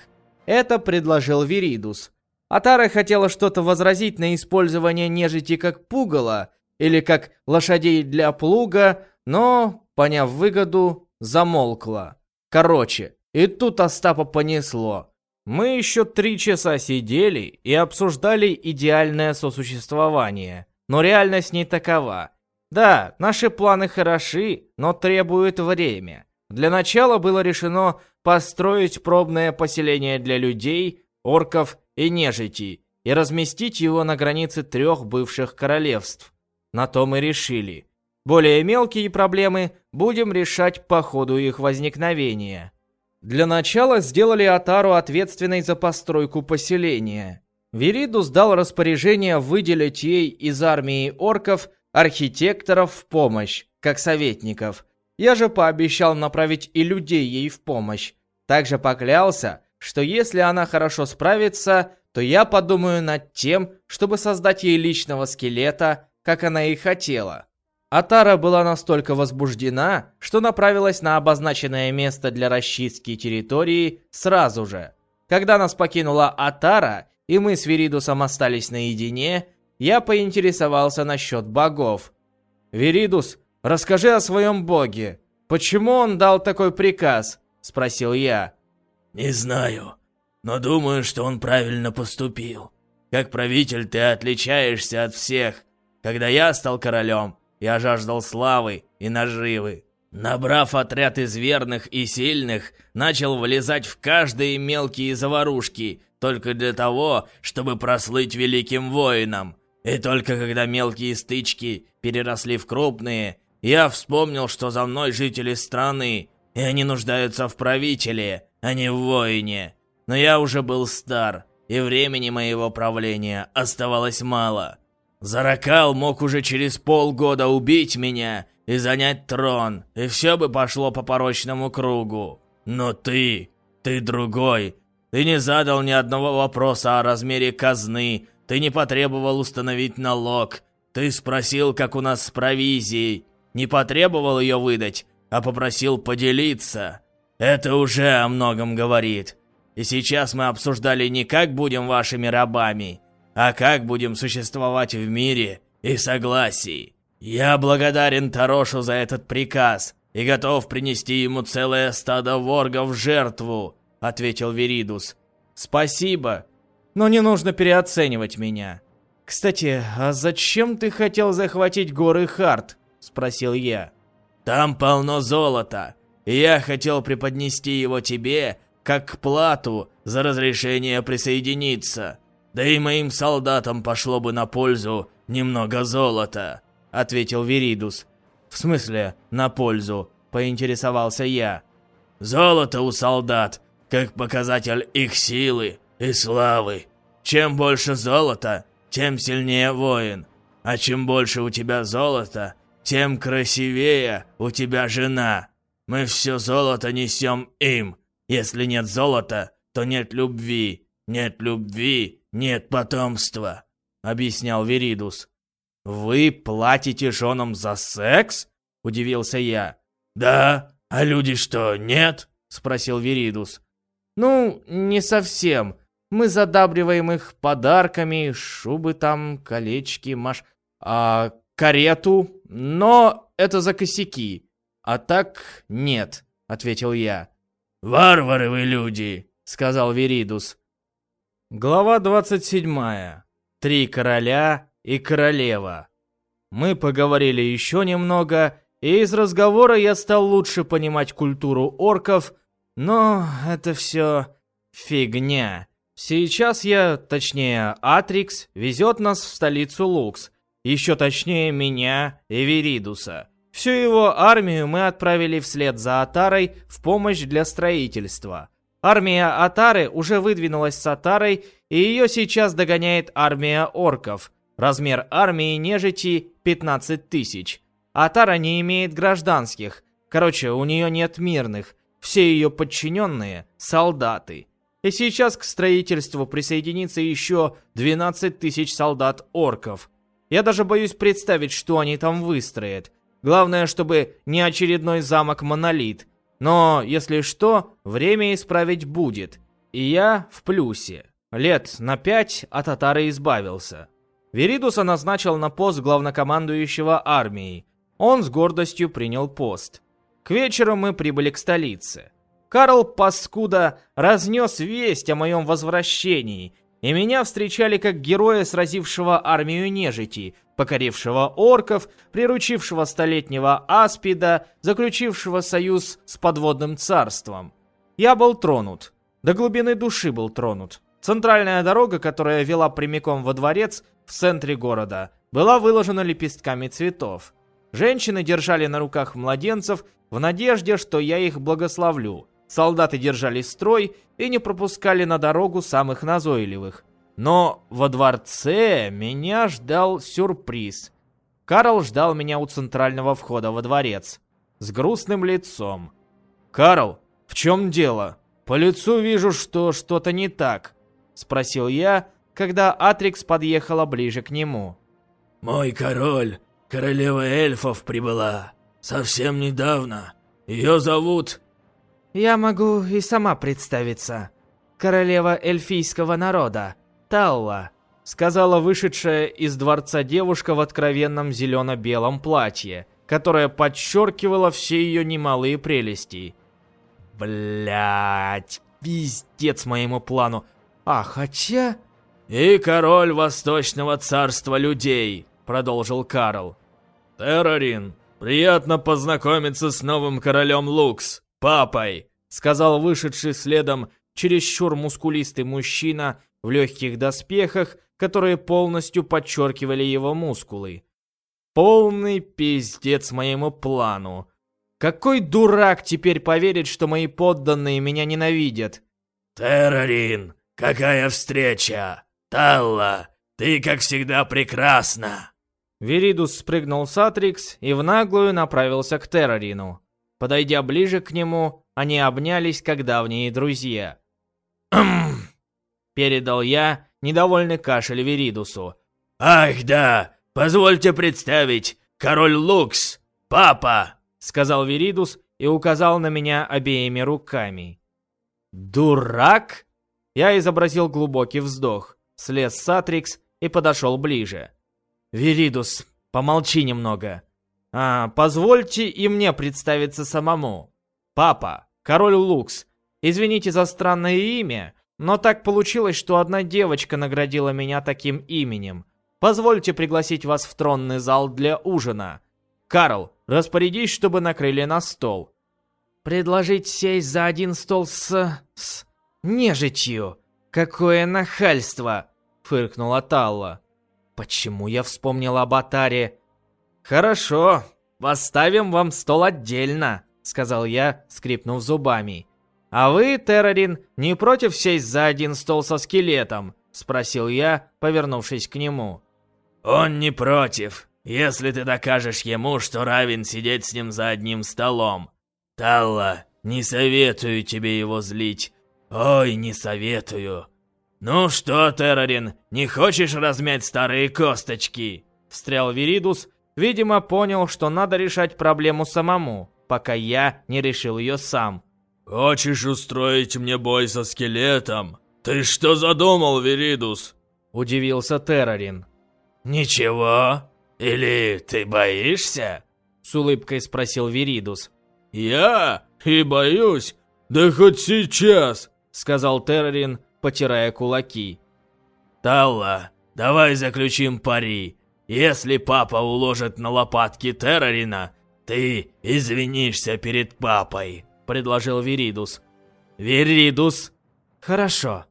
Это предложил Виридус. Атара хотела что-то возразить на использование нежити как пугало или как лошадей для плуга, но, поняв выгоду, замолкла. Короче, и тут Остапа понесло. Мы еще три часа сидели и обсуждали идеальное сосуществование. Но реальность не такова. Да, наши планы хороши, но требуют время. Для начала было решено построить пробное поселение для людей, орков и нежити и разместить его на границе трех бывших королевств. На то мы решили. Более мелкие проблемы будем решать по ходу их возникновения. Для начала сделали Атару ответственной за постройку поселения. Виридус дал распоряжение выделить ей из армии орков архитекторов в помощь, как советников. Я же пообещал направить и людей ей в помощь. Также поклялся, что если она хорошо справится, то я подумаю над тем, чтобы создать ей личного скелета, как она и хотела. Атара была настолько возбуждена, что направилась на обозначенное место для расчистки территории сразу же. Когда нас покинула Атара, и мы с Веридусом остались наедине, я поинтересовался насчет богов. «Веридус, расскажи о своем боге. Почему он дал такой приказ?» – спросил я. «Не знаю, но думаю, что он правильно поступил. Как правитель ты отличаешься от всех. Когда я стал королем, я жаждал славы и наживы. Набрав отряд из верных и сильных, начал влезать в каждые мелкие заварушки, только для того, чтобы прослыть великим воином. И только когда мелкие стычки переросли в крупные, я вспомнил, что за мной жители страны, и они нуждаются в правителе, а не в воине. Но я уже был стар, и времени моего правления оставалось мало. Заракал мог уже через полгода убить меня и занять трон, и все бы пошло по порочному кругу. Но ты, ты другой. Ты не задал ни одного вопроса о размере казны, ты не потребовал установить налог. Ты спросил, как у нас с провизией. Не потребовал ее выдать, а попросил поделиться. Это уже о многом говорит. И сейчас мы обсуждали не как будем вашими рабами, а как будем существовать в мире и согласии. «Я благодарен Тарошу за этот приказ и готов принести ему целое стадо воргов в жертву», — ответил Веридус. «Спасибо, но не нужно переоценивать меня. Кстати, а зачем ты хотел захватить горы Харт?» — спросил я. «Там полно золота, я хотел преподнести его тебе как плату за разрешение присоединиться. Да и моим солдатам пошло бы на пользу немного золота». — ответил Веридус. «В смысле, на пользу?» — поинтересовался я. «Золото у солдат, как показатель их силы и славы. Чем больше золота, тем сильнее воин. А чем больше у тебя золота, тем красивее у тебя жена. Мы все золото несем им. Если нет золота, то нет любви. Нет любви, нет потомства», — объяснял Веридус. «Вы платите женам за секс?» – удивился я. «Да, а люди что, нет?» – спросил Веридус. «Ну, не совсем. Мы задабриваем их подарками, шубы там, колечки, маш... А, карету, но это за косяки. А так нет, ответил я. «Варвары вы люди!» — сказал Веридус. Глава 27. Три короля и королева. Мы поговорили еще немного, и из разговора я стал лучше понимать культуру орков, но это все фигня. Сейчас я, точнее Атрикс, везет нас в столицу Лукс, еще точнее меня и Веридуса. Всю его армию мы отправили вслед за Атарой в помощь для строительства. Армия Атары уже выдвинулась с Атарой, и ее сейчас догоняет армия орков. Размер армии нежити 15 тысяч. Атара не имеет гражданских. Короче, у нее нет мирных. Все ее подчиненные – солдаты. И сейчас к строительству присоединится еще 12 тысяч солдат-орков. Я даже боюсь представить, что они там выстроят. Главное, чтобы не очередной замок-монолит. Но, если что, время исправить будет. И я в плюсе. Лет на пять от татары избавился. Веридуса назначил на пост главнокомандующего армией. Он с гордостью принял пост. К вечеру мы прибыли к столице. Карл Паскуда разнес весть о моем возвращении, и меня встречали как героя, сразившего армию нежити, покорившего орков, приручившего столетнего аспида, заключившего союз с подводным царством. Я был тронут. До глубины души был тронут. Центральная дорога, которая вела прямиком во дворец в центре города, была выложена лепестками цветов. Женщины держали на руках младенцев в надежде, что я их благословлю. Солдаты держали строй и не пропускали на дорогу самых назойливых. Но во дворце меня ждал сюрприз. Карл ждал меня у центрального входа во дворец. С грустным лицом. «Карл, в чем дело? По лицу вижу, что что-то не так», — спросил я, когда Атрикс подъехала ближе к нему. «Мой король, королева эльфов прибыла. Совсем недавно. Ее зовут я могу и сама представиться. Королева эльфийского народа, Талла, сказала вышедшая из дворца девушка в откровенном зелено-белом платье, которое подчеркивало все ее немалые прелести. Блять, пиздец моему плану. А хотя... «И король Восточного Царства Людей», — продолжил Карл. «Террорин, приятно познакомиться с новым королем Лукс папой!» Сказал вышедший следом чересчур мускулистый мужчина в легких доспехах, которые полностью подчеркивали его мускулы. Полный пиздец моему плану. Какой дурак теперь поверит, что мои подданные меня ненавидят? Террорин, какая встреча! Талла, ты, как всегда, прекрасна!» Веридус спрыгнул с Атрикс и в наглую направился к Террорину. Подойдя ближе к нему, они обнялись, как давние друзья. «Хм!» — передал я, недовольный кашель Веридусу. «Ах да, позвольте представить, король Лукс, папа!» — сказал Веридус и указал на меня обеими руками. «Дурак?» Я изобразил глубокий вздох, слез с Атрикс и подошел ближе. «Веридус, помолчи немного. А, позвольте и мне представиться самому. Папа, король Лукс. Извините за странное имя, но так получилось, что одна девочка наградила меня таким именем. Позвольте пригласить вас в тронный зал для ужина. Карл, распорядись, чтобы накрыли на стол. Предложить сесть за один стол с... с... нежитью. Какое нахальство! Фыркнула Талла. Почему я вспомнил об Атаре? «Хорошо, поставим вам стол отдельно», — сказал я, скрипнув зубами. «А вы, Террорин, не против сесть за один стол со скелетом?» — спросил я, повернувшись к нему. «Он не против, если ты докажешь ему, что равен сидеть с ним за одним столом. Талла, не советую тебе его злить. Ой, не советую. Ну что, Террорин, не хочешь размять старые косточки?» Встрял Виридус, Видимо, понял, что надо решать проблему самому, пока я не решил ее сам. «Хочешь устроить мне бой со скелетом? «Ты что задумал, Веридус?» Удивился Террорин. «Ничего? Или ты боишься?» С улыбкой спросил Веридус. «Я? И боюсь? Да хоть сейчас!» Сказал Террорин, потирая кулаки. «Талла, давай заключим пари. Если папа уложит на лопатки Террорина, ты извинишься перед папой», предложил Веридус. «Веридус?» «Хорошо.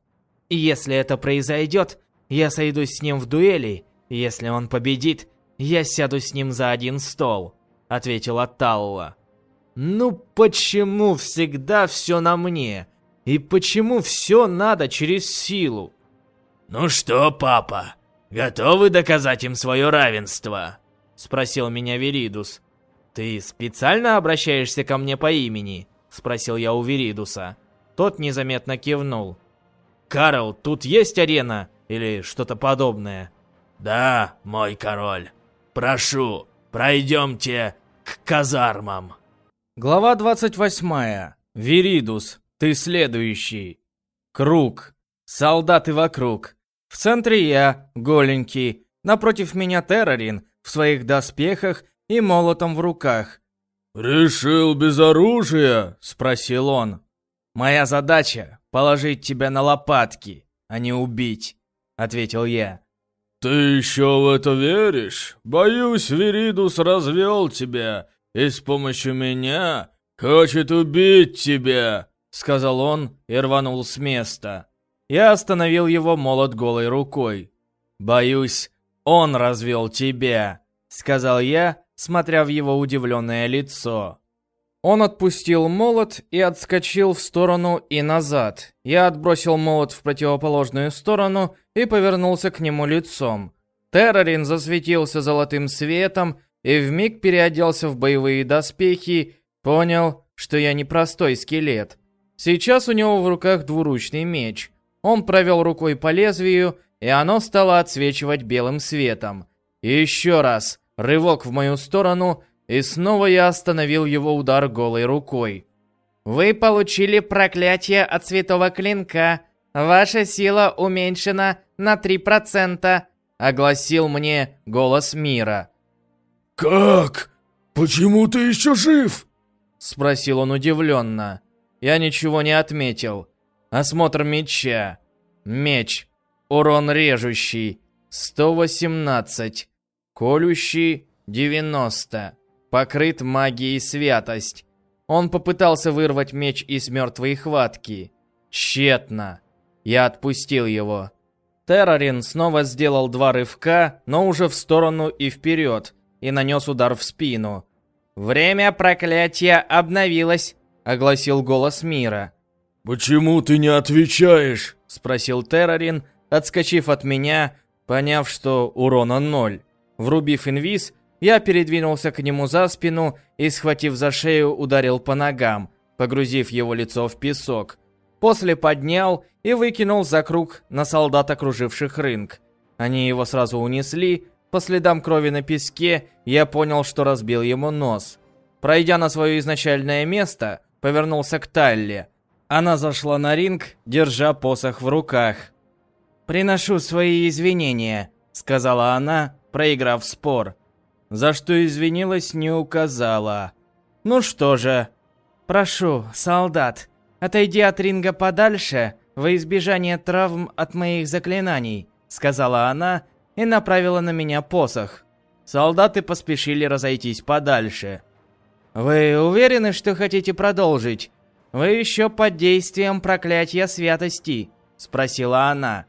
Если это произойдет, я сойдусь с ним в дуэли. Если он победит, я сяду с ним за один стол», — ответила Талла. «Ну почему всегда все на мне? И почему все надо через силу?» «Ну что, папа, готовы доказать им свое равенство?» — спросил меня Веридус. «Ты специально обращаешься ко мне по имени?» — спросил я у Веридуса. Тот незаметно кивнул. «Карл, тут есть арена или что-то подобное?» «Да, мой король. Прошу, пройдемте к казармам». Глава 28. Веридус, ты следующий. Круг. Солдаты вокруг. В центре я, голенький. Напротив меня Террорин в своих доспехах и молотом в руках. «Решил без оружия?» – спросил он. «Моя задача – положить тебя на лопатки, а не убить», – ответил я. «Ты еще в это веришь? Боюсь, Веридус развел тебя и с помощью меня хочет убить тебя», — сказал он и рванул с места. Я остановил его молот голой рукой. «Боюсь, он развел тебя», — сказал я, смотря в его удивленное лицо. Он отпустил молот и отскочил в сторону и назад. Я отбросил молот в противоположную сторону и повернулся к нему лицом. Террорин засветился золотым светом и вмиг переоделся в боевые доспехи, понял, что я не простой скелет. Сейчас у него в руках двуручный меч. Он провел рукой по лезвию, и оно стало отсвечивать белым светом. Еще раз, рывок в мою сторону, и снова я остановил его удар голой рукой. Вы получили проклятие от Святого Клинка. Ваша сила уменьшена на 3%, огласил мне голос мира. «Как? Почему ты еще жив?» Спросил он удивленно. Я ничего не отметил. Осмотр меча. Меч. Урон режущий. 118. Колющий. 90 покрыт магией святость. Он попытался вырвать меч из мертвой хватки. Тщетно. Я отпустил его. Террорин снова сделал два рывка, но уже в сторону и вперед, и нанес удар в спину. «Время проклятия обновилось», — огласил голос мира. «Почему ты не отвечаешь?» — спросил Террорин, отскочив от меня, поняв, что урона ноль. Врубив инвиз, я передвинулся к нему за спину и, схватив за шею, ударил по ногам, погрузив его лицо в песок. После поднял и выкинул за круг на солдат, окруживших рынок. Они его сразу унесли. По следам крови на песке я понял, что разбил ему нос. Пройдя на свое изначальное место, повернулся к Талле. Она зашла на ринг, держа посох в руках. «Приношу свои извинения», — сказала она, проиграв спор за что извинилась, не указала. Ну что же, прошу, солдат, отойди от ринга подальше во избежание травм от моих заклинаний, сказала она и направила на меня посох. Солдаты поспешили разойтись подальше. Вы уверены, что хотите продолжить? Вы еще под действием проклятия святости, спросила она.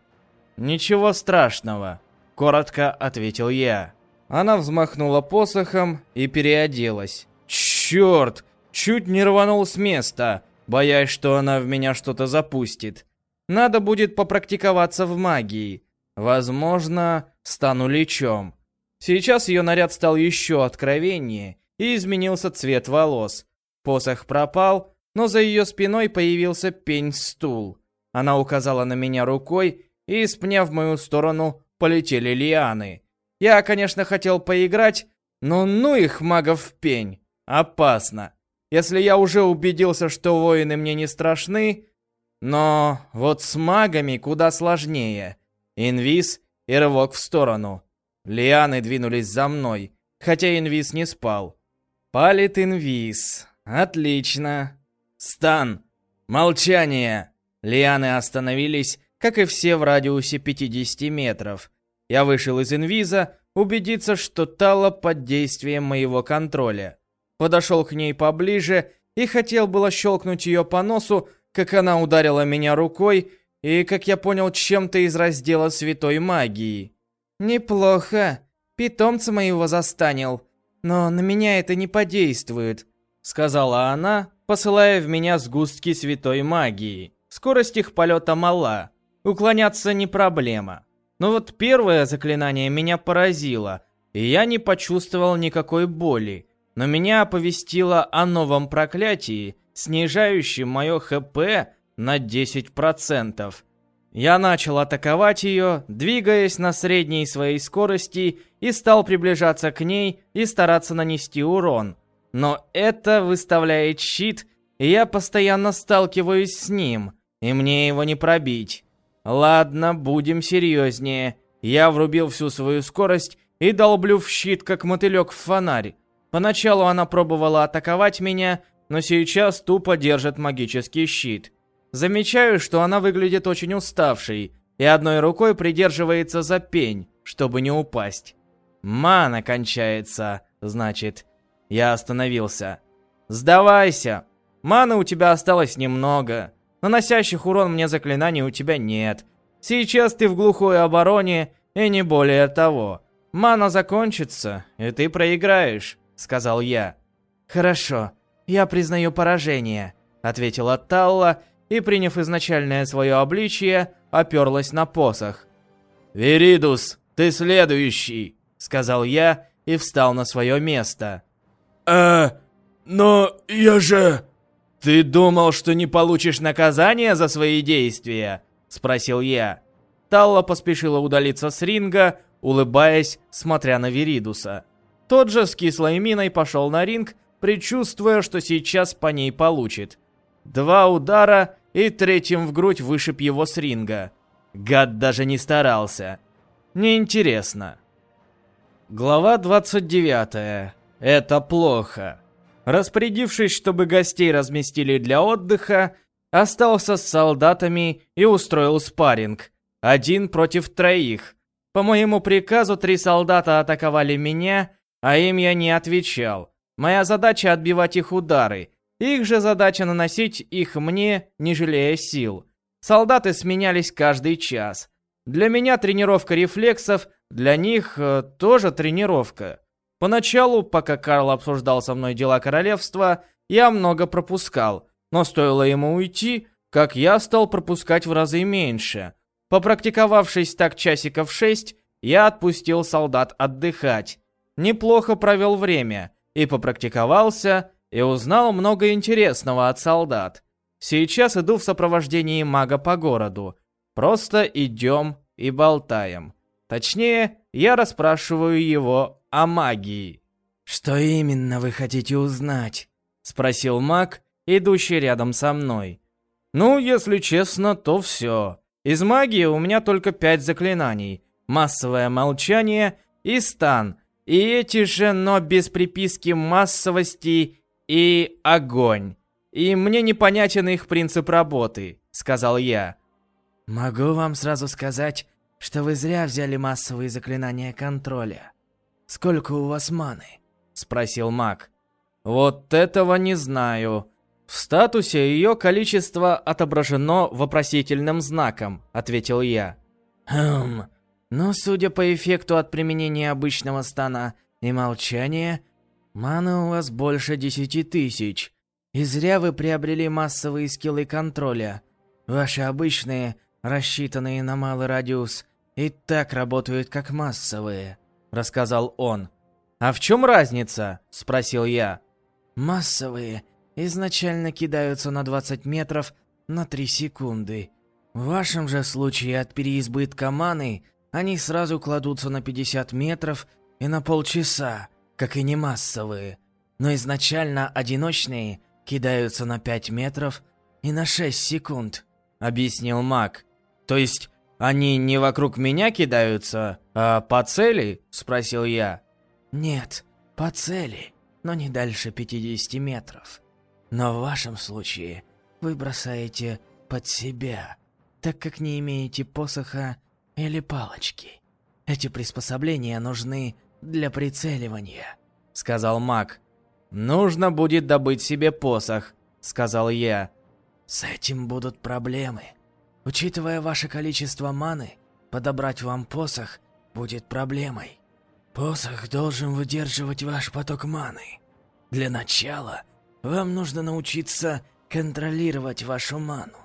Ничего страшного, коротко ответил я. Она взмахнула посохом и переоделась. Черт! Чуть не рванул с места, боясь, что она в меня что-то запустит. Надо будет попрактиковаться в магии. Возможно, стану лечом. Сейчас ее наряд стал еще откровеннее и изменился цвет волос. Посох пропал, но за ее спиной появился пень-стул. Она указала на меня рукой, и пня в мою сторону полетели лианы. Я, конечно, хотел поиграть, но ну их магов в пень. Опасно. Если я уже убедился, что воины мне не страшны, Но вот с магами куда сложнее. Инвиз и рывок в сторону. Лианы двинулись за мной, хотя инвиз не спал. Палит инвиз. Отлично. Стан. Молчание. Лианы остановились, как и все в радиусе 50 метров. Я вышел из инвиза, убедиться, что Тала под действием моего контроля. Подошел к ней поближе и хотел было щелкнуть ее по носу, как она ударила меня рукой и, как я понял, чем-то из раздела святой магии. «Неплохо. Питомца моего застанил. Но на меня это не подействует», — сказала она, посылая в меня сгустки святой магии. Скорость их полета мала. Уклоняться не проблема. Но вот первое заклинание меня поразило, и я не почувствовал никакой боли. Но меня оповестило о новом проклятии, снижающем мое ХП на 10%. Я начал атаковать ее, двигаясь на средней своей скорости и стал приближаться к ней и стараться нанести урон. Но это выставляет щит, и я постоянно сталкиваюсь с ним, и мне его не пробить. Ладно, будем серьезнее. Я врубил всю свою скорость и долблю в щит, как мотылек в фонарь. Поначалу она пробовала атаковать меня, но сейчас тупо держит магический щит. Замечаю, что она выглядит очень уставшей и одной рукой придерживается за пень, чтобы не упасть. Мана кончается, значит. Я остановился. Сдавайся. Маны у тебя осталось немного. Наносящих урон мне заклинаний у тебя нет. Сейчас ты в глухой обороне и не более того. Мана закончится, и ты проиграешь, сказал я. Хорошо, я признаю поражение, ответила Талла и, приняв изначальное свое обличие, оперлась на посох. «Веридус, ты следующий!» — сказал я и встал на свое место. «Э, но я же...» «Ты думал, что не получишь наказание за свои действия?» — спросил я. Талла поспешила удалиться с ринга, улыбаясь, смотря на Веридуса. Тот же с кислой миной пошел на ринг, предчувствуя, что сейчас по ней получит. Два удара, и третьим в грудь вышиб его с ринга. Гад даже не старался. Неинтересно. Глава 29. Это плохо. Распорядившись, чтобы гостей разместили для отдыха, остался с солдатами и устроил спарринг. Один против троих. По моему приказу три солдата атаковали меня, а им я не отвечал. Моя задача отбивать их удары, их же задача наносить их мне, не жалея сил. Солдаты сменялись каждый час. Для меня тренировка рефлексов, для них э, тоже тренировка. Поначалу, пока Карл обсуждал со мной дела королевства, я много пропускал, но стоило ему уйти, как я стал пропускать в разы меньше. Попрактиковавшись так часиков шесть, я отпустил солдат отдыхать. Неплохо провел время и попрактиковался, и узнал много интересного от солдат. Сейчас иду в сопровождении мага по городу. Просто идем и болтаем. Точнее, я расспрашиваю его о магии. «Что именно вы хотите узнать?» — спросил маг, идущий рядом со мной. «Ну, если честно, то все. Из магии у меня только пять заклинаний. Массовое молчание и стан. И эти же, но без приписки массовости и огонь. И мне непонятен их принцип работы, сказал я. Могу вам сразу сказать, что вы зря взяли массовые заклинания контроля. Сколько у вас маны? спросил маг. Вот этого не знаю. В статусе ее количество отображено вопросительным знаком, ответил я. Хм. Но судя по эффекту от применения обычного стана и молчания, Маны у вас больше десяти тысяч. И зря вы приобрели массовые скиллы контроля. Ваши обычные, рассчитанные на малый радиус, и так работают как массовые», — рассказал он. «А в чем разница?» — спросил я. «Массовые изначально кидаются на 20 метров на 3 секунды. В вашем же случае от переизбытка маны они сразу кладутся на 50 метров и на полчаса как и не массовые, но изначально одиночные кидаются на 5 метров и на 6 секунд. объяснил маг. То есть они не вокруг меня кидаются, а по цели? Спросил я. Нет, по цели, но не дальше 50 метров. Но в вашем случае вы бросаете под себя, так как не имеете посоха или палочки. Эти приспособления нужны для прицеливания, сказал маг. Нужно будет добыть себе посох, сказал я. С этим будут проблемы. Учитывая ваше количество маны, подобрать вам посох будет проблемой. Посох должен выдерживать ваш поток маны. Для начала вам нужно научиться контролировать вашу ману.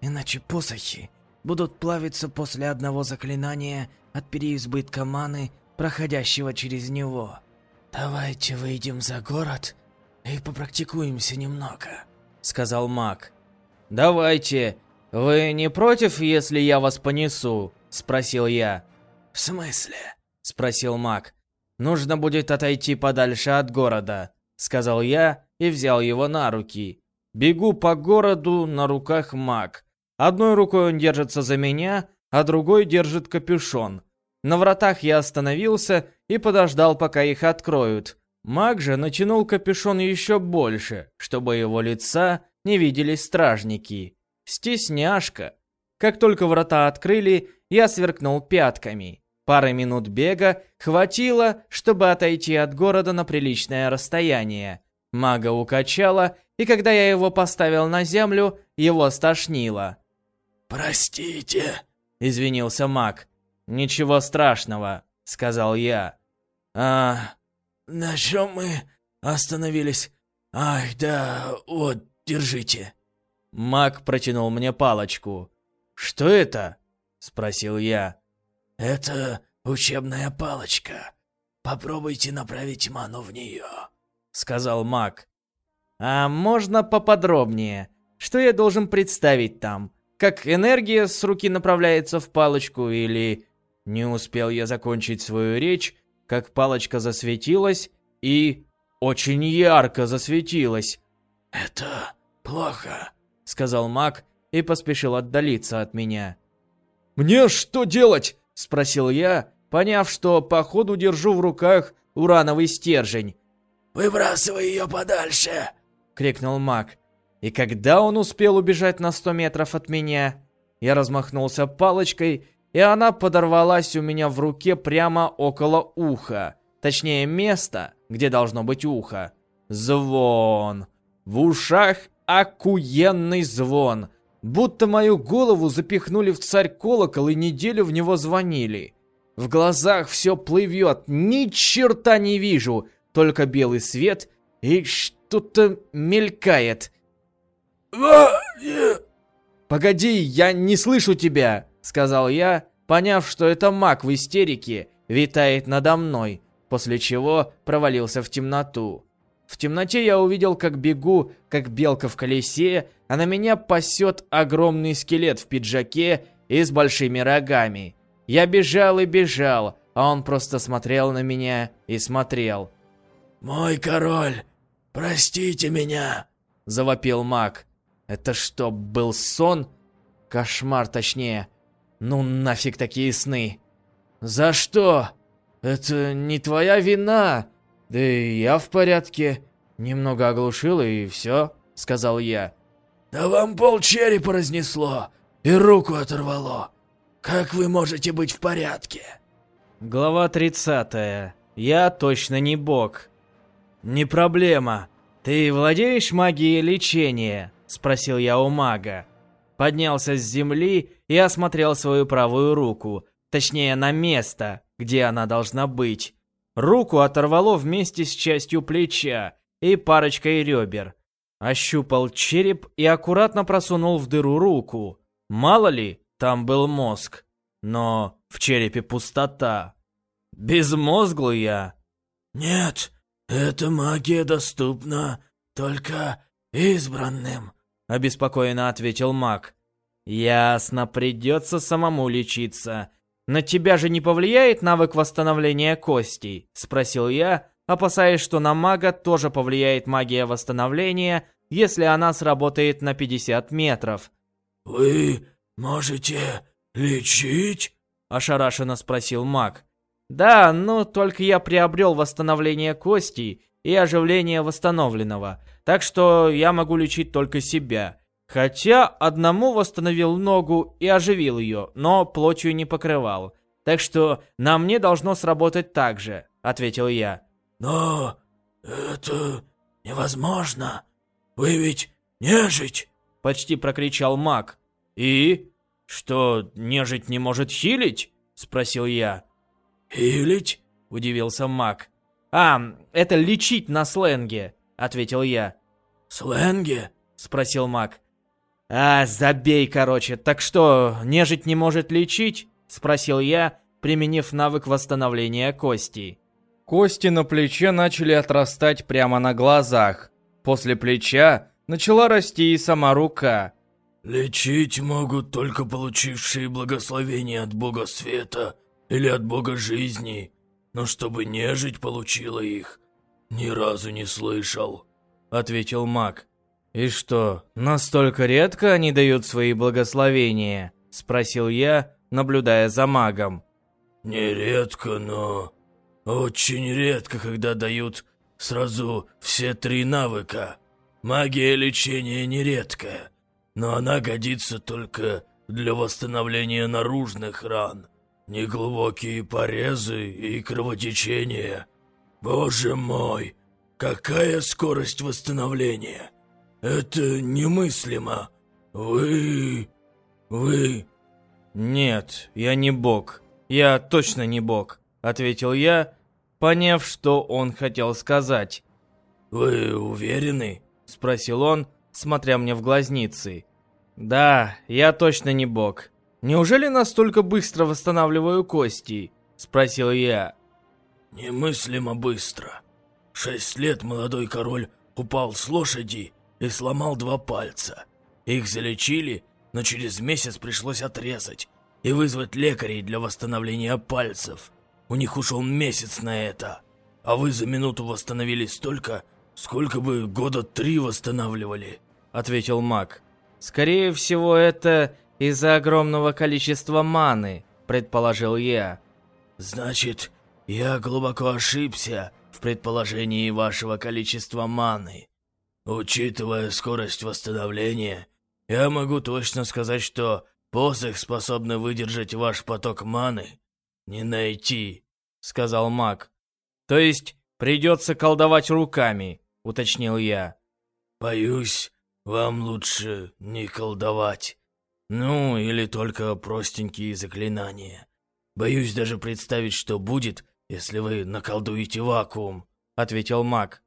Иначе посохи будут плавиться после одного заклинания от переизбытка маны, проходящего через него. Давайте выйдем за город и попрактикуемся немного, сказал маг. Давайте. Вы не против, если я вас понесу? спросил я. В смысле? спросил маг. Нужно будет отойти подальше от города, сказал я и взял его на руки. Бегу по городу на руках маг. Одной рукой он держится за меня, а другой держит капюшон. На вратах я остановился и подождал, пока их откроют. Маг же натянул капюшон еще больше, чтобы его лица не видели стражники. Стесняшка. Как только врата открыли, я сверкнул пятками. Пары минут бега хватило, чтобы отойти от города на приличное расстояние. Мага укачало, и когда я его поставил на землю, его стошнило. «Простите», — извинился маг. «Ничего страшного», — сказал я. «А, на чем мы остановились? Ах, да, вот, держите». Маг протянул мне палочку. «Что это?» — спросил я. «Это учебная палочка. Попробуйте направить ману в нее», — сказал маг. «А можно поподробнее? Что я должен представить там?» как энергия с руки направляется в палочку или... Не успел я закончить свою речь, как палочка засветилась и... Очень ярко засветилась. «Это плохо», — сказал маг и поспешил отдалиться от меня. «Мне что делать?» — спросил я, поняв, что походу держу в руках урановый стержень. «Выбрасывай ее подальше!» — крикнул маг. И когда он успел убежать на 100 метров от меня, я размахнулся палочкой, и она подорвалась у меня в руке прямо около уха. Точнее, место, где должно быть ухо. Звон. В ушах окуенный звон. Будто мою голову запихнули в царь колокол и неделю в него звонили. В глазах все плывет, ни черта не вижу, только белый свет и что-то мелькает. «Погоди, я не слышу тебя!» — сказал я, поняв, что это маг в истерике витает надо мной, после чего провалился в темноту. В темноте я увидел, как бегу, как белка в колесе, а на меня пасет огромный скелет в пиджаке и с большими рогами. Я бежал и бежал, а он просто смотрел на меня и смотрел. «Мой король, простите меня!» – завопил маг. Это что, был сон? Кошмар, точнее. Ну нафиг такие сны. За что? Это не твоя вина. Да и я в порядке. Немного оглушил и все, сказал я. Да вам пол черепа разнесло и руку оторвало. Как вы можете быть в порядке? Глава 30. Я точно не бог. Не проблема. Ты владеешь магией лечения? спросил я у мага. Поднялся с земли и осмотрел свою правую руку, точнее на место, где она должна быть. Руку оторвало вместе с частью плеча и парочкой ребер. Ощупал череп и аккуратно просунул в дыру руку. Мало ли, там был мозг. Но в черепе пустота. Безмозглый я. Нет, эта магия доступна только избранным обеспокоенно ответил маг. Ясно, придется самому лечиться. На тебя же не повлияет навык восстановления костей? Спросил я, опасаясь, что на мага тоже повлияет магия восстановления, если она сработает на 50 метров. Вы можете лечить? Ошарашенно спросил маг. Да, но только я приобрел восстановление кости и оживление восстановленного, так что я могу лечить только себя. Хотя одному восстановил ногу и оживил ее, но плотью не покрывал. Так что на мне должно сработать так же, ответил я. Но это невозможно. Вы ведь нежить. Почти прокричал маг. И? Что, нежить не может хилить? Спросил я. Хилить? Удивился маг. А, это лечить на сленге, ответил я. Сленге? Спросил маг. А, забей, короче. Так что, нежить не может лечить? Спросил я, применив навык восстановления кости. Кости на плече начали отрастать прямо на глазах. После плеча начала расти и сама рука. Лечить могут только получившие благословение от бога света или от бога жизни. Но чтобы нежить получила их, ни разу не слышал, ответил маг. «И что, настолько редко они дают свои благословения?» – спросил я, наблюдая за магом. «Нередко, но очень редко, когда дают сразу все три навыка. Магия лечения нередкая, но она годится только для восстановления наружных ран, неглубокие порезы и кровотечения. Боже мой, какая скорость восстановления!» «Это немыслимо. Вы... вы...» «Нет, я не бог. Я точно не бог», — ответил я, поняв, что он хотел сказать. «Вы уверены?» — спросил он, смотря мне в глазницы. «Да, я точно не бог. Неужели настолько быстро восстанавливаю кости?» — спросил я. «Немыслимо быстро. Шесть лет молодой король упал с лошади и сломал два пальца. Их залечили, но через месяц пришлось отрезать и вызвать лекарей для восстановления пальцев. У них ушел месяц на это, а вы за минуту восстановили столько, сколько бы года три восстанавливали», — ответил маг. «Скорее всего, это из-за огромного количества маны», — предположил я. «Значит, я глубоко ошибся в предположении вашего количества маны. Учитывая скорость восстановления, я могу точно сказать, что посох, способный выдержать ваш поток маны, не найти, сказал маг. То есть придется колдовать руками, уточнил я. Боюсь, вам лучше не колдовать. Ну, или только простенькие заклинания. Боюсь даже представить, что будет, если вы наколдуете вакуум, ответил маг.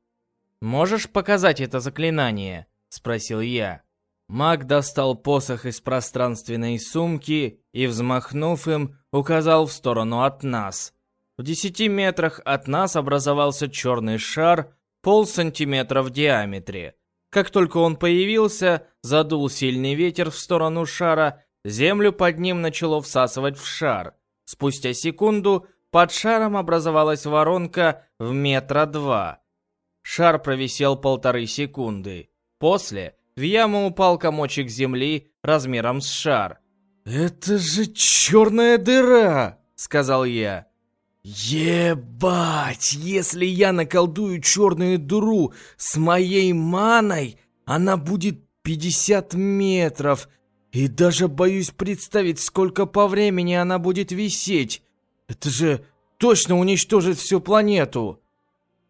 «Можешь показать это заклинание?» — спросил я. Маг достал посох из пространственной сумки и, взмахнув им, указал в сторону от нас. В десяти метрах от нас образовался черный шар, пол сантиметра в диаметре. Как только он появился, задул сильный ветер в сторону шара, землю под ним начало всасывать в шар. Спустя секунду под шаром образовалась воронка в метра два. Шар провисел полторы секунды. После в яму упал комочек земли размером с шар. «Это же черная дыра!» — сказал я. «Ебать! Если я наколдую черную дыру с моей маной, она будет 50 метров. И даже боюсь представить, сколько по времени она будет висеть. Это же точно уничтожит всю планету!»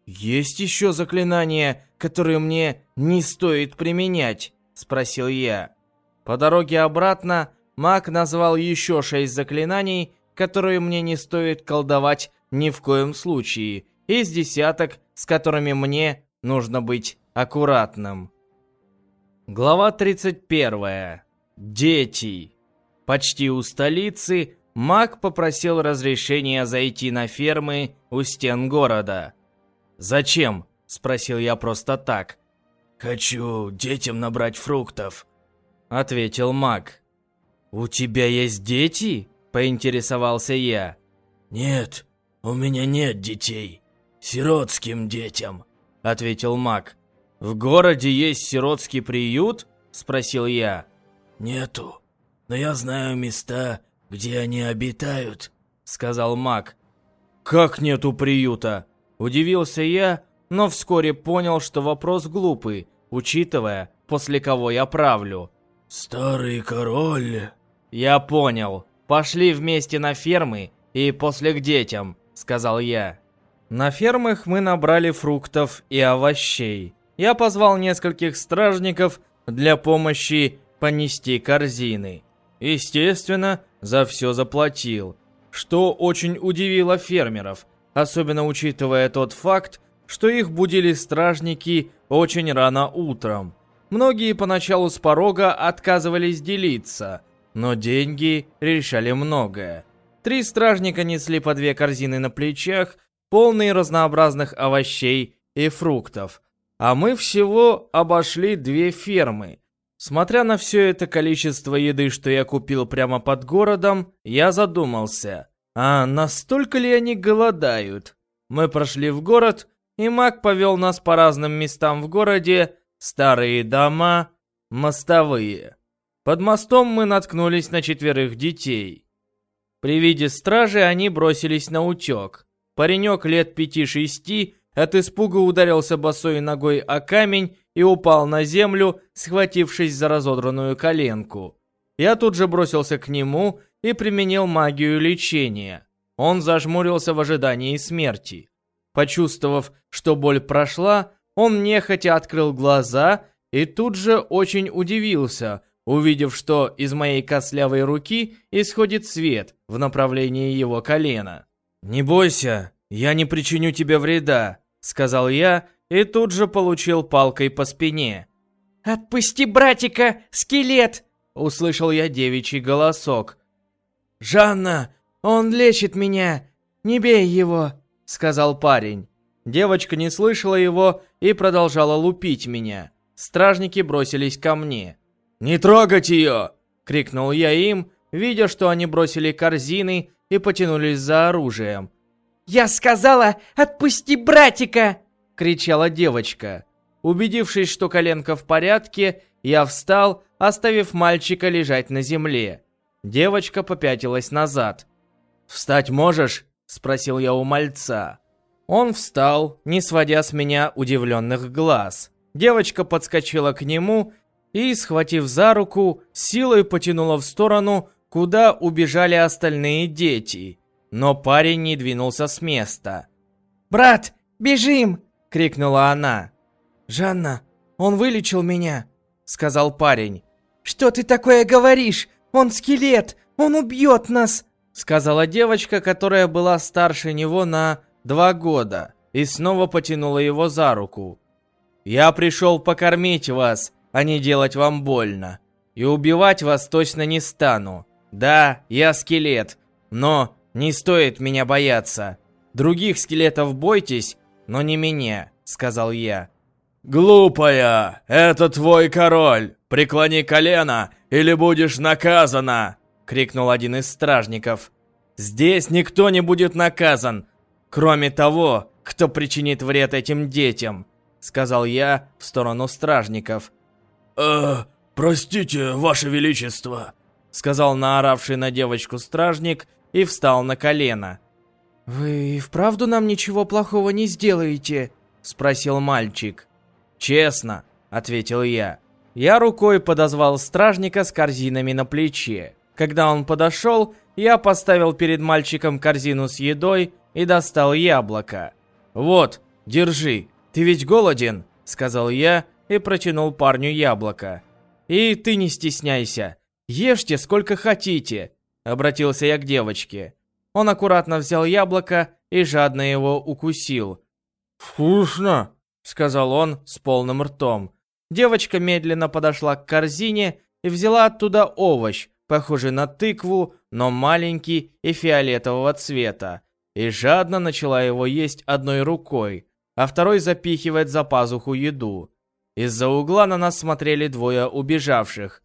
«Есть еще заклинания, которые мне не стоит применять?» – спросил я. По дороге обратно маг назвал еще шесть заклинаний, которые мне не стоит колдовать ни в коем случае, из десяток, с которыми мне нужно быть аккуратным. Глава 31. Дети. Почти у столицы маг попросил разрешения зайти на фермы у стен города – «Зачем?» – спросил я просто так. «Хочу детям набрать фруктов», – ответил маг. «У тебя есть дети?» – поинтересовался я. «Нет, у меня нет детей. Сиротским детям», – ответил маг. «В городе есть сиротский приют?» – спросил я. «Нету. но я знаю места, где они обитают», — сказал маг. «Как нету приюта?» Удивился я, но вскоре понял, что вопрос глупый, учитывая, после кого я правлю. «Старый король...» «Я понял. Пошли вместе на фермы и после к детям», — сказал я. На фермах мы набрали фруктов и овощей. Я позвал нескольких стражников для помощи понести корзины. Естественно, за все заплатил, что очень удивило фермеров, особенно учитывая тот факт, что их будили стражники очень рано утром. Многие поначалу с порога отказывались делиться, но деньги решали многое. Три стражника несли по две корзины на плечах, полные разнообразных овощей и фруктов. А мы всего обошли две фермы. Смотря на все это количество еды, что я купил прямо под городом, я задумался, а настолько ли они голодают? Мы прошли в город, и маг повел нас по разным местам в городе, старые дома, мостовые. Под мостом мы наткнулись на четверых детей. При виде стражи они бросились на утек. Паренек лет пяти-шести от испуга ударился босой ногой о камень и упал на землю, схватившись за разодранную коленку. Я тут же бросился к нему и применил магию лечения. Он зажмурился в ожидании смерти. Почувствовав, что боль прошла, он нехотя открыл глаза и тут же очень удивился, увидев, что из моей костлявой руки исходит свет в направлении его колена. «Не бойся, я не причиню тебе вреда», — сказал я и тут же получил палкой по спине. «Отпусти братика, скелет!» — услышал я девичий голосок. «Жанна, он лечит меня, не бей его!» — сказал парень. Девочка не слышала его и продолжала лупить меня. Стражники бросились ко мне. «Не трогать ее!» — крикнул я им, видя, что они бросили корзины и потянулись за оружием. «Я сказала, отпусти братика!» — кричала девочка. Убедившись, что коленка в порядке, я встал, оставив мальчика лежать на земле. Девочка попятилась назад. «Встать можешь?» — спросил я у мальца. Он встал, не сводя с меня удивленных глаз. Девочка подскочила к нему и, схватив за руку, силой потянула в сторону, куда убежали остальные дети. Но парень не двинулся с места. «Брат, бежим!» — крикнула она. «Жанна, он вылечил меня», — сказал парень. «Что ты такое говоришь? Он скелет! Он убьет нас!» Сказала девочка, которая была старше него на два года, и снова потянула его за руку. «Я пришел покормить вас, а не делать вам больно. И убивать вас точно не стану. Да, я скелет, но не стоит меня бояться. Других скелетов бойтесь, но не меня», — сказал я. «Глупая! Это твой король! Преклони колено, или будешь наказана!» — крикнул один из стражников. «Здесь никто не будет наказан, кроме того, кто причинит вред этим детям», — сказал я в сторону стражников. «Э, простите, ваше величество», — сказал наоравший на девочку стражник и встал на колено. «Вы вправду нам ничего плохого не сделаете?» — спросил мальчик. «Честно», — ответил я. Я рукой подозвал стражника с корзинами на плече. Когда он подошел, я поставил перед мальчиком корзину с едой и достал яблоко. «Вот, держи, ты ведь голоден?» — сказал я и протянул парню яблоко. «И ты не стесняйся, ешьте сколько хотите», — обратился я к девочке. Он аккуратно взял яблоко и жадно его укусил. «Вкусно!» — сказал он с полным ртом. Девочка медленно подошла к корзине и взяла оттуда овощ, похожий на тыкву, но маленький и фиолетового цвета, и жадно начала его есть одной рукой, а второй запихивать за пазуху еду. Из-за угла на нас смотрели двое убежавших.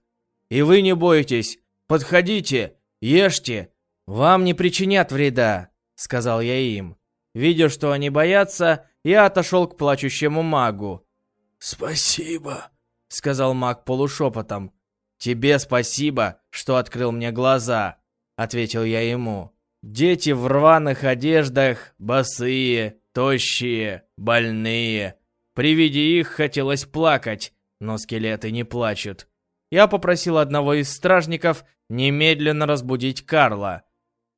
«И вы не бойтесь, подходите, ешьте, вам не причинят вреда», — сказал я им. Видя, что они боятся, я отошел к плачущему магу. «Спасибо», — сказал маг полушепотом. «Тебе спасибо, что открыл мне глаза», — ответил я ему. «Дети в рваных одеждах, босые, тощие, больные. При виде их хотелось плакать, но скелеты не плачут. Я попросил одного из стражников немедленно разбудить Карла.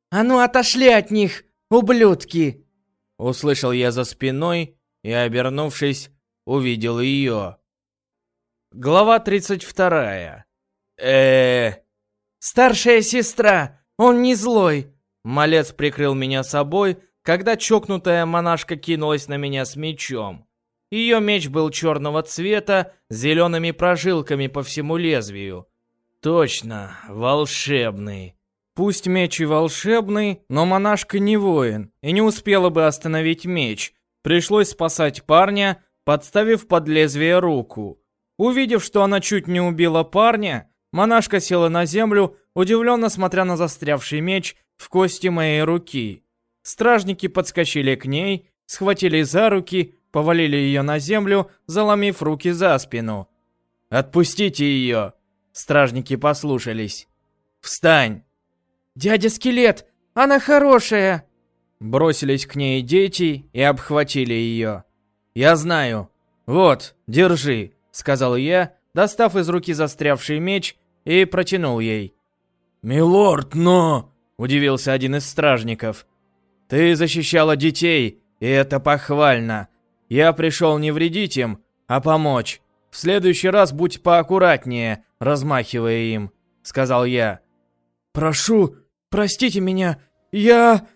«А ну отошли от них, ублюдки!» Услышал я за спиной и, обернувшись, увидел ее. Глава 32. э «Старшая сестра, он не злой!» Малец прикрыл меня собой, когда чокнутая монашка кинулась на меня с мечом. Ее меч был черного цвета, с зелеными прожилками по всему лезвию. Точно, волшебный. Пусть меч и волшебный, но монашка не воин и не успела бы остановить меч. Пришлось спасать парня, подставив под лезвие руку. Увидев, что она чуть не убила парня, монашка села на землю, удивленно смотря на застрявший меч в кости моей руки. Стражники подскочили к ней, схватили за руки, повалили ее на землю, заломив руки за спину. «Отпустите ее!» Стражники послушались. «Встань!» «Дядя Скелет, она хорошая!» Бросились к ней дети и обхватили ее. «Я знаю. Вот, держи», — сказал я, достав из руки застрявший меч и протянул ей. «Милорд, но...» — удивился один из стражников. «Ты защищала детей, и это похвально. Я пришел не вредить им, а помочь. В следующий раз будь поаккуратнее, размахивая им», — сказал я. «Прошу, простите меня, я...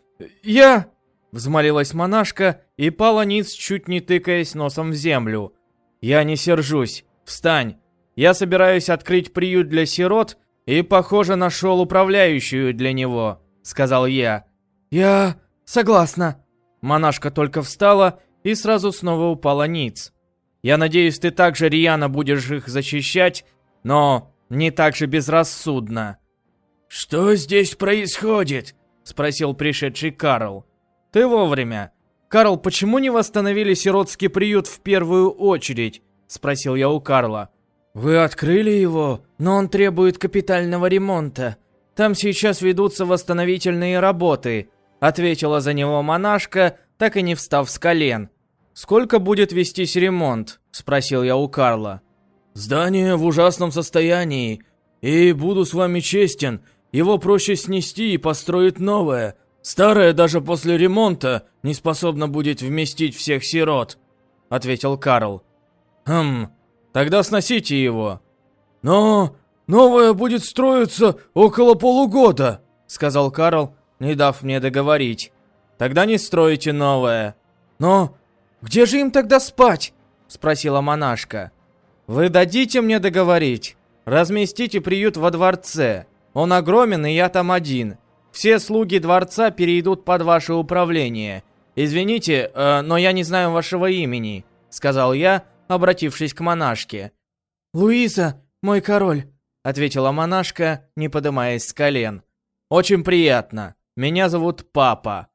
я...» Взмолилась монашка и пала ниц, чуть не тыкаясь носом в землю. «Я не сержусь. Встань. Я собираюсь открыть приют для сирот и, похоже, нашел управляющую для него», — сказал я. «Я согласна». Монашка только встала и сразу снова упала ниц. Я надеюсь, ты также рьяно будешь их защищать, но не так же безрассудно. «Что здесь происходит?» — спросил пришедший Карл. «Ты вовремя. Карл, почему не восстановили сиротский приют в первую очередь?» — спросил я у Карла. «Вы открыли его, но он требует капитального ремонта. Там сейчас ведутся восстановительные работы», — ответила за него монашка, так и не встав с колен. «Сколько будет вестись ремонт?» – спросил я у Карла. «Здание в ужасном состоянии, и буду с вами честен, его проще снести и построить новое. Старое даже после ремонта не способно будет вместить всех сирот», – ответил Карл. «Хм, тогда сносите его». «Но новое будет строиться около полугода», – сказал Карл, не дав мне договорить. «Тогда не стройте новое». «Но «Где же им тогда спать?» – спросила монашка. «Вы дадите мне договорить? Разместите приют во дворце. Он огромен, и я там один. Все слуги дворца перейдут под ваше управление. Извините, э, но я не знаю вашего имени», – сказал я, обратившись к монашке. «Луиза, мой король», – ответила монашка, не поднимаясь с колен. «Очень приятно. Меня зовут Папа».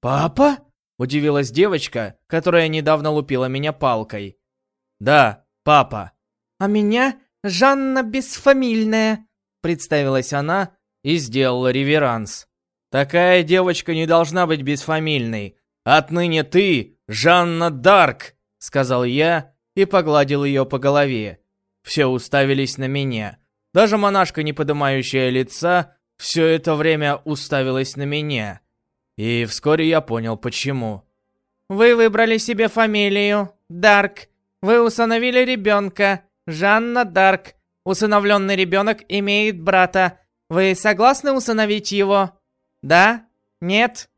«Папа?» Удивилась девочка, которая недавно лупила меня палкой. «Да, папа». «А меня Жанна Бесфамильная», представилась она и сделала реверанс. «Такая девочка не должна быть бесфамильной. Отныне ты Жанна Дарк», сказал я и погладил ее по голове. Все уставились на меня. Даже монашка, не поднимающая лица, все это время уставилась на меня. И вскоре я понял, почему. «Вы выбрали себе фамилию. Дарк. Вы усыновили ребенка. Жанна Дарк. Усыновленный ребенок имеет брата. Вы согласны усыновить его? Да? Нет?»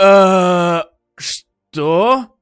«Э, что?»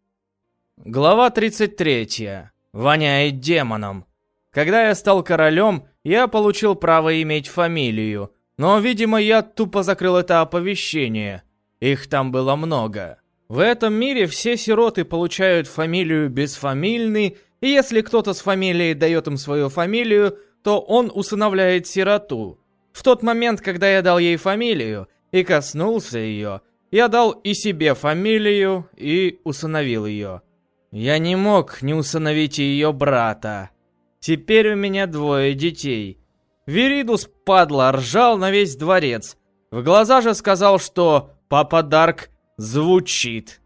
Глава 33. Воняет демоном. Когда я стал королем, я получил право иметь фамилию, но, видимо, я тупо закрыл это оповещение. Их там было много. В этом мире все сироты получают фамилию бесфамильный, и если кто-то с фамилией дает им свою фамилию, то он усыновляет сироту. В тот момент, когда я дал ей фамилию и коснулся ее, я дал и себе фамилию и усыновил ее. Я не мог не усыновить ее брата. Теперь у меня двое детей. Веридус, падла, ржал на весь дворец. В глаза же сказал, что Папа Дарк звучит.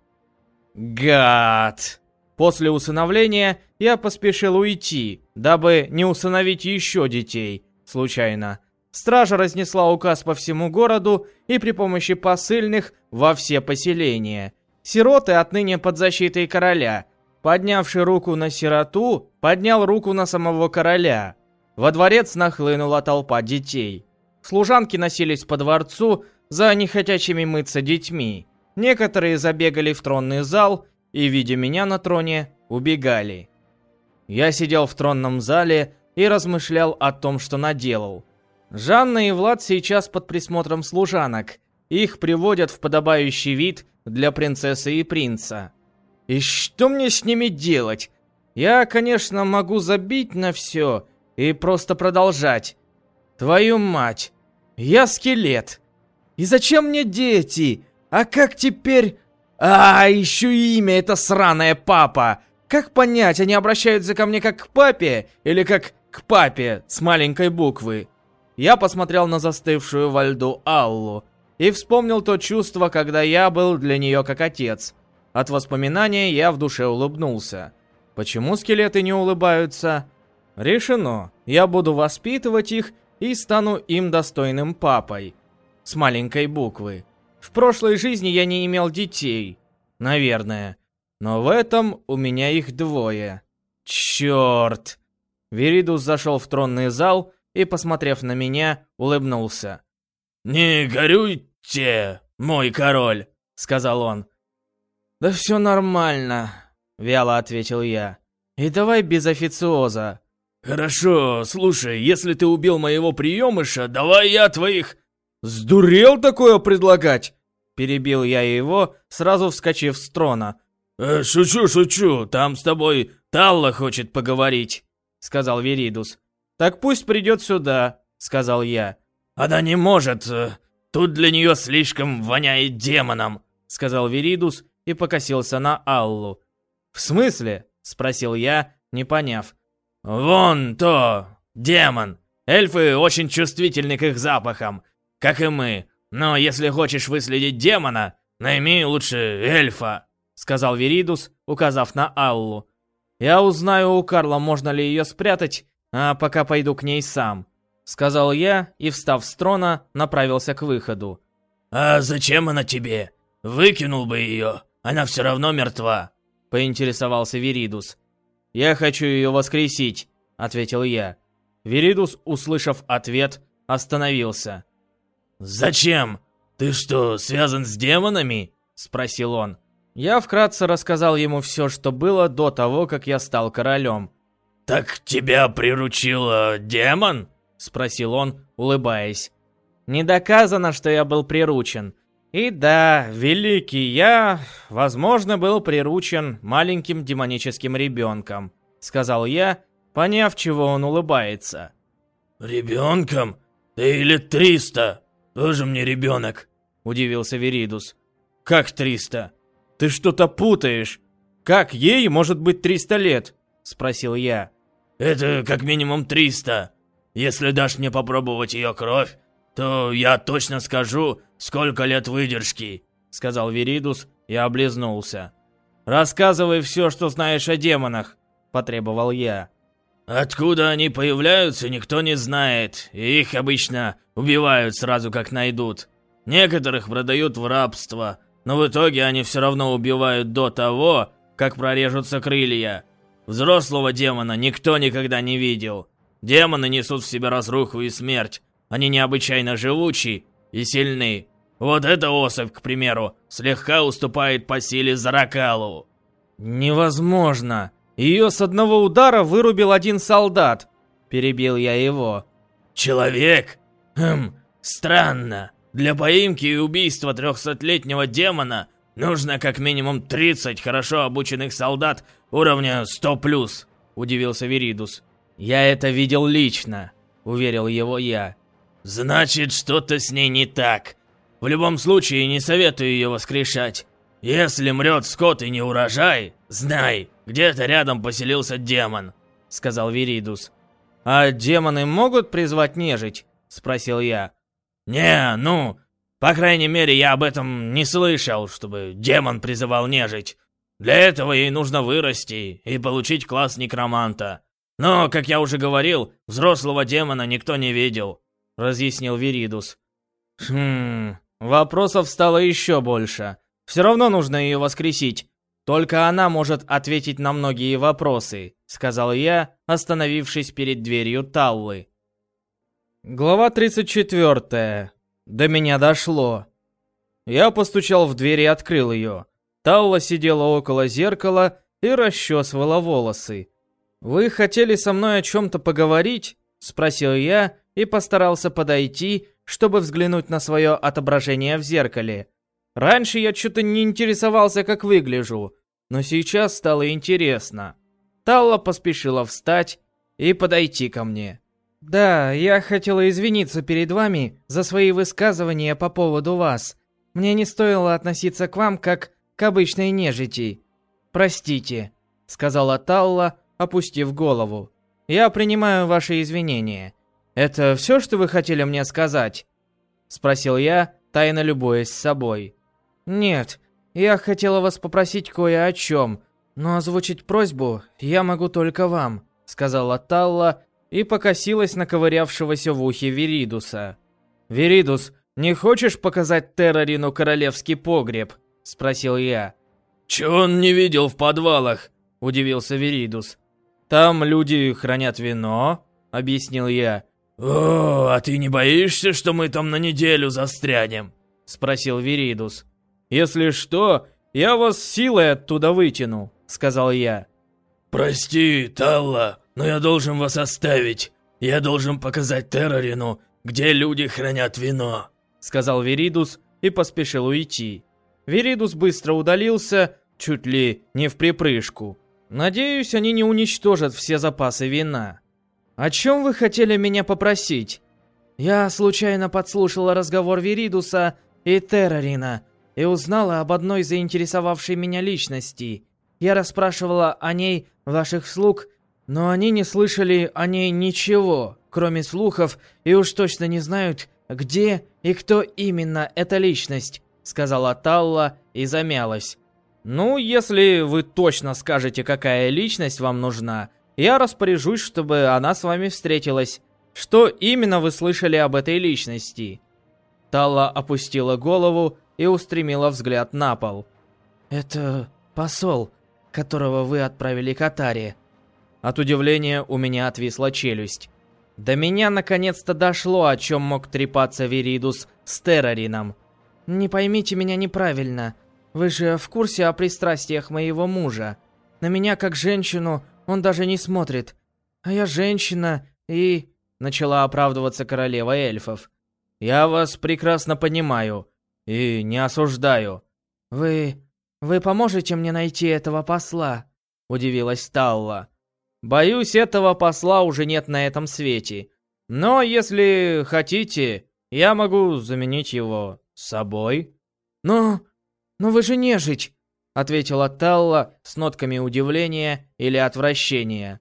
Гад. После усыновления я поспешил уйти, дабы не усыновить еще детей, случайно. Стража разнесла указ по всему городу и при помощи посыльных во все поселения. Сироты отныне под защитой короля. Поднявший руку на сироту, поднял руку на самого короля. Во дворец нахлынула толпа детей. Служанки носились по дворцу за нехотячими мыться детьми. Некоторые забегали в тронный зал и, видя меня на троне, убегали. Я сидел в тронном зале и размышлял о том, что наделал. Жанна и Влад сейчас под присмотром служанок. Их приводят в подобающий вид для принцессы и принца. И что мне с ними делать? Я, конечно, могу забить на все и просто продолжать. Твою мать, я скелет. И зачем мне дети? А как теперь... А, еще имя это сраное папа. Как понять, они обращаются ко мне как к папе или как к папе с маленькой буквы? Я посмотрел на застывшую во льду Аллу и вспомнил то чувство, когда я был для нее как отец. От воспоминания я в душе улыбнулся. Почему скелеты не улыбаются? Решено. Я буду воспитывать их и стану им достойным папой. С маленькой буквы. В прошлой жизни я не имел детей. Наверное. Но в этом у меня их двое. Черт! Веридус зашел в тронный зал и, посмотрев на меня, улыбнулся. «Не горюйте, мой король», — сказал он. «Да все нормально», — вяло ответил я. «И давай без официоза». «Хорошо, слушай, если ты убил моего приемыша, давай я твоих...» «Сдурел такое предлагать?» Перебил я его, сразу вскочив с трона. «Э, «Шучу, шучу, там с тобой Талла хочет поговорить», — сказал Веридус. «Так пусть придет сюда», — сказал я. «Она не может, э, тут для нее слишком воняет демоном», — сказал Веридус и покосился на Аллу. «В смысле?» — спросил я, не поняв. «Вон то, демон. Эльфы очень чувствительны к их запахам, как и мы. Но если хочешь выследить демона, найми лучше эльфа», — сказал Веридус, указав на Аллу. «Я узнаю у Карла, можно ли ее спрятать, а пока пойду к ней сам», — сказал я и, встав с трона, направился к выходу. «А зачем она тебе? Выкинул бы ее, она все равно мертва», — поинтересовался Веридус. «Я хочу ее воскресить», — ответил я. Веридус, услышав ответ, остановился. «Зачем? Ты что, связан с демонами?» — спросил он. Я вкратце рассказал ему все, что было до того, как я стал королем. «Так тебя приручил э, демон?» — спросил он, улыбаясь. «Не доказано, что я был приручен. И да, великий я, возможно, был приручен маленьким демоническим ребенком, сказал я, поняв, чего он улыбается. Ребенком? Ты или триста? Тоже мне ребенок, удивился Веридус. Как триста? Ты что-то путаешь. Как ей может быть триста лет? Спросил я. Это как минимум триста. Если дашь мне попробовать ее кровь, то я точно скажу, сколько лет выдержки», — сказал Веридус и облизнулся. «Рассказывай все, что знаешь о демонах», — потребовал я. «Откуда они появляются, никто не знает, их обычно убивают сразу, как найдут. Некоторых продают в рабство, но в итоге они все равно убивают до того, как прорежутся крылья. Взрослого демона никто никогда не видел. Демоны несут в себе разруху и смерть, они необычайно живучи и сильны. Вот эта особь, к примеру, слегка уступает по силе Заракалу. Невозможно. Ее с одного удара вырубил один солдат. Перебил я его. Человек? Хм, странно. Для поимки и убийства трехсотлетнего демона нужно как минимум 30 хорошо обученных солдат уровня 100+, удивился Веридус. Я это видел лично, уверил его я. Значит, что-то с ней не так. В любом случае, не советую ее воскрешать. Если мрет скот и не урожай, знай, где-то рядом поселился демон», — сказал Веридус. А демоны могут призвать нежить? Спросил я. Не, ну, по крайней мере, я об этом не слышал, чтобы демон призывал нежить. Для этого ей нужно вырасти и получить класс некроманта. Но, как я уже говорил, взрослого демона никто не видел, разъяснил Виридус. Хм, вопросов стало еще больше. Все равно нужно ее воскресить. Только она может ответить на многие вопросы, сказал я, остановившись перед дверью Таллы. Глава 34. До меня дошло. Я постучал в дверь и открыл ее. Талла сидела около зеркала и расчесывала волосы. «Вы хотели со мной о чем-то поговорить?» — спросил я и постарался подойти, чтобы взглянуть на свое отображение в зеркале. Раньше я что-то не интересовался, как выгляжу, но сейчас стало интересно. Талла поспешила встать и подойти ко мне. «Да, я хотела извиниться перед вами за свои высказывания по поводу вас. Мне не стоило относиться к вам как к обычной нежити. Простите», — сказала Талла, опустив голову. «Я принимаю ваши извинения. Это все, что вы хотели мне сказать?» Спросил я, тайно любуясь собой. «Нет, я хотела вас попросить кое о чем, но озвучить просьбу я могу только вам», сказала Талла и покосилась на ковырявшегося в ухе Веридуса. «Веридус, не хочешь показать Террорину королевский погреб?» спросил я. «Чё он не видел в подвалах?» удивился Веридус. «Там люди хранят вино», объяснил я. «О, а ты не боишься, что мы там на неделю застрянем?» — спросил Виридус. «Если что, я вас силой оттуда вытяну», — сказал я. «Прости, Талла, но я должен вас оставить. Я должен показать Террорину, где люди хранят вино», — сказал Виридус и поспешил уйти. Виридус быстро удалился, чуть ли не в припрыжку. Надеюсь, они не уничтожат все запасы вина. «О чем вы хотели меня попросить?» «Я случайно подслушала разговор Виридуса и Террорина и узнала об одной заинтересовавшей меня личности. Я расспрашивала о ней ваших слуг, но они не слышали о ней ничего, кроме слухов, и уж точно не знают, где и кто именно эта личность», сказала Талла и замялась. «Ну, если вы точно скажете, какая личность вам нужна, я распоряжусь, чтобы она с вами встретилась. Что именно вы слышали об этой личности?» Талла опустила голову и устремила взгляд на пол. «Это посол, которого вы отправили к Атаре». От удивления у меня отвисла челюсть. До меня наконец-то дошло, о чем мог трепаться Веридус с Террорином. «Не поймите меня неправильно. Вы же в курсе о пристрастиях моего мужа. На меня, как женщину, он даже не смотрит. А я женщина и...» Начала оправдываться королева эльфов. «Я вас прекрасно понимаю и не осуждаю». «Вы... вы поможете мне найти этого посла?» Удивилась Талла. «Боюсь, этого посла уже нет на этом свете. Но если хотите, я могу заменить его собой». «Но... но вы же нежить!» ответила Талла с нотками удивления или отвращения.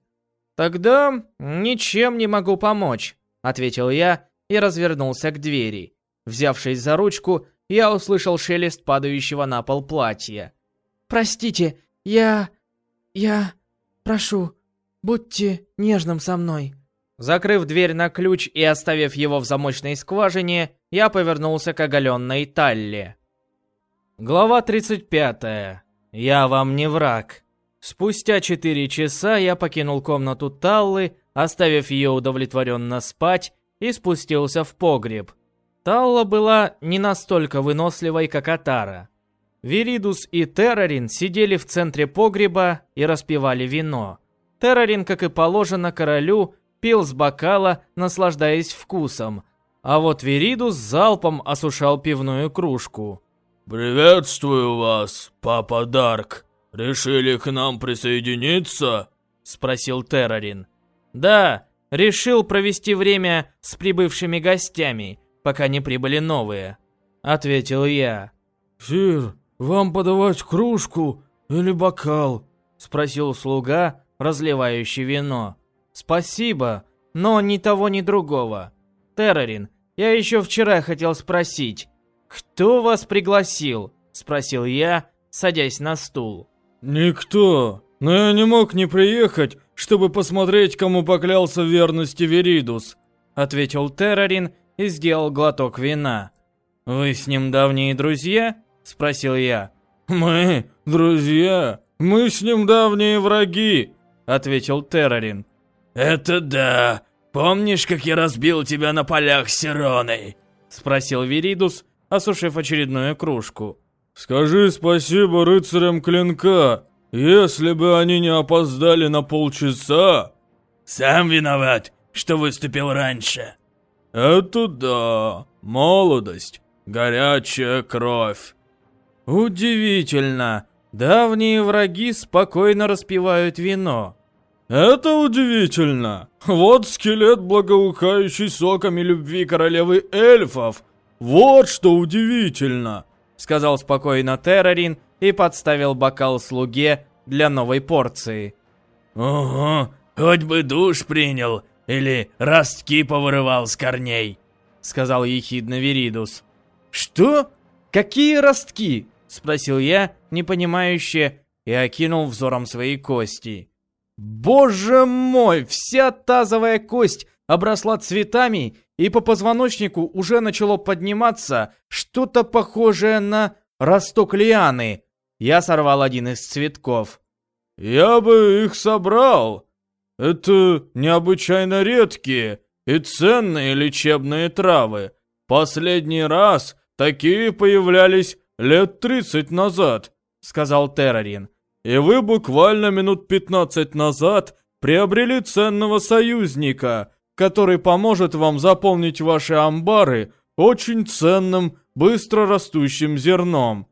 Тогда ничем не могу помочь, ответил я и развернулся к двери. Взявшись за ручку, я услышал шелест падающего на пол платья. Простите, я я прошу, будьте нежным со мной. Закрыв дверь на ключ и оставив его в замочной скважине, я повернулся к оголенной Талле. Глава 35. Я вам не враг. Спустя четыре часа я покинул комнату Таллы, оставив ее удовлетворенно спать, и спустился в погреб. Талла была не настолько выносливой, как Атара. Виридус и Террорин сидели в центре погреба и распивали вино. Террорин, как и положено королю, пил с бокала, наслаждаясь вкусом, а вот Виридус залпом осушал пивную кружку. «Приветствую вас, Папа Дарк. Решили к нам присоединиться?» Спросил Террорин. «Да, решил провести время с прибывшими гостями, пока не прибыли новые», ответил я. «Сир, вам подавать кружку или бокал?» Спросил слуга, разливающий вино. «Спасибо, но ни того, ни другого. Террорин, я еще вчера хотел спросить, кто вас пригласил? Спросил я, садясь на стул. Никто. Но я не мог не приехать, чтобы посмотреть, кому поклялся в верности Веридус. Ответил Террорин и сделал глоток вина. Вы с ним давние друзья? Спросил я. Мы друзья. Мы с ним давние враги. Ответил Террорин. Это да. Помнишь, как я разбил тебя на полях с Сироной? Спросил Веридус, осушив очередную кружку. «Скажи спасибо рыцарям клинка, если бы они не опоздали на полчаса...» «Сам виноват, что выступил раньше». «Это да, молодость, горячая кровь». «Удивительно, давние враги спокойно распивают вино». «Это удивительно. Вот скелет, благоухающий соками любви королевы эльфов. Вот что удивительно!» Сказал спокойно Террорин и подставил бокал слуге для новой порции. «Ого, хоть бы душ принял или ростки повырывал с корней», сказал ехидно Веридус. «Что? Какие ростки?» спросил я, непонимающе, и окинул взором свои кости. Боже мой, вся тазовая кость обросла цветами, и по позвоночнику уже начало подниматься что-то похожее на росток лианы. Я сорвал один из цветков. «Я бы их собрал. Это необычайно редкие и ценные лечебные травы. Последний раз такие появлялись лет тридцать назад», — сказал Террорин. «И вы буквально минут пятнадцать назад приобрели ценного союзника, который поможет вам заполнить ваши амбары очень ценным, быстро растущим зерном.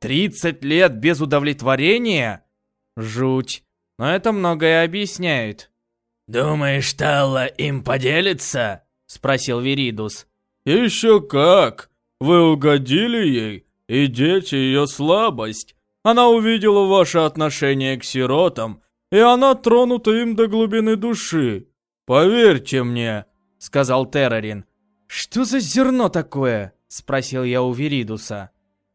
30 лет без удовлетворения? Жуть. Но это многое объясняет. «Думаешь, Талла им поделится?» — спросил Веридус. «Еще как! Вы угодили ей, и дети ее слабость. Она увидела ваше отношение к сиротам, и она тронута им до глубины души. «Поверьте мне», — сказал Террорин. «Что за зерно такое?» — спросил я у Веридуса.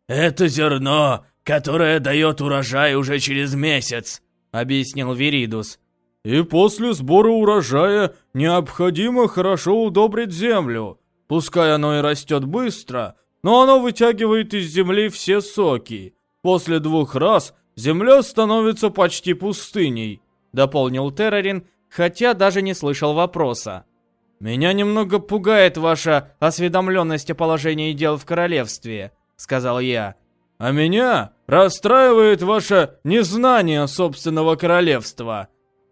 «Это зерно, которое дает урожай уже через месяц», — объяснил Веридус. «И после сбора урожая необходимо хорошо удобрить землю. Пускай оно и растет быстро, но оно вытягивает из земли все соки. После двух раз земля становится почти пустыней», — дополнил Террорин, хотя даже не слышал вопроса. «Меня немного пугает ваша осведомленность о положении дел в королевстве», — сказал я. «А меня расстраивает ваше незнание собственного королевства.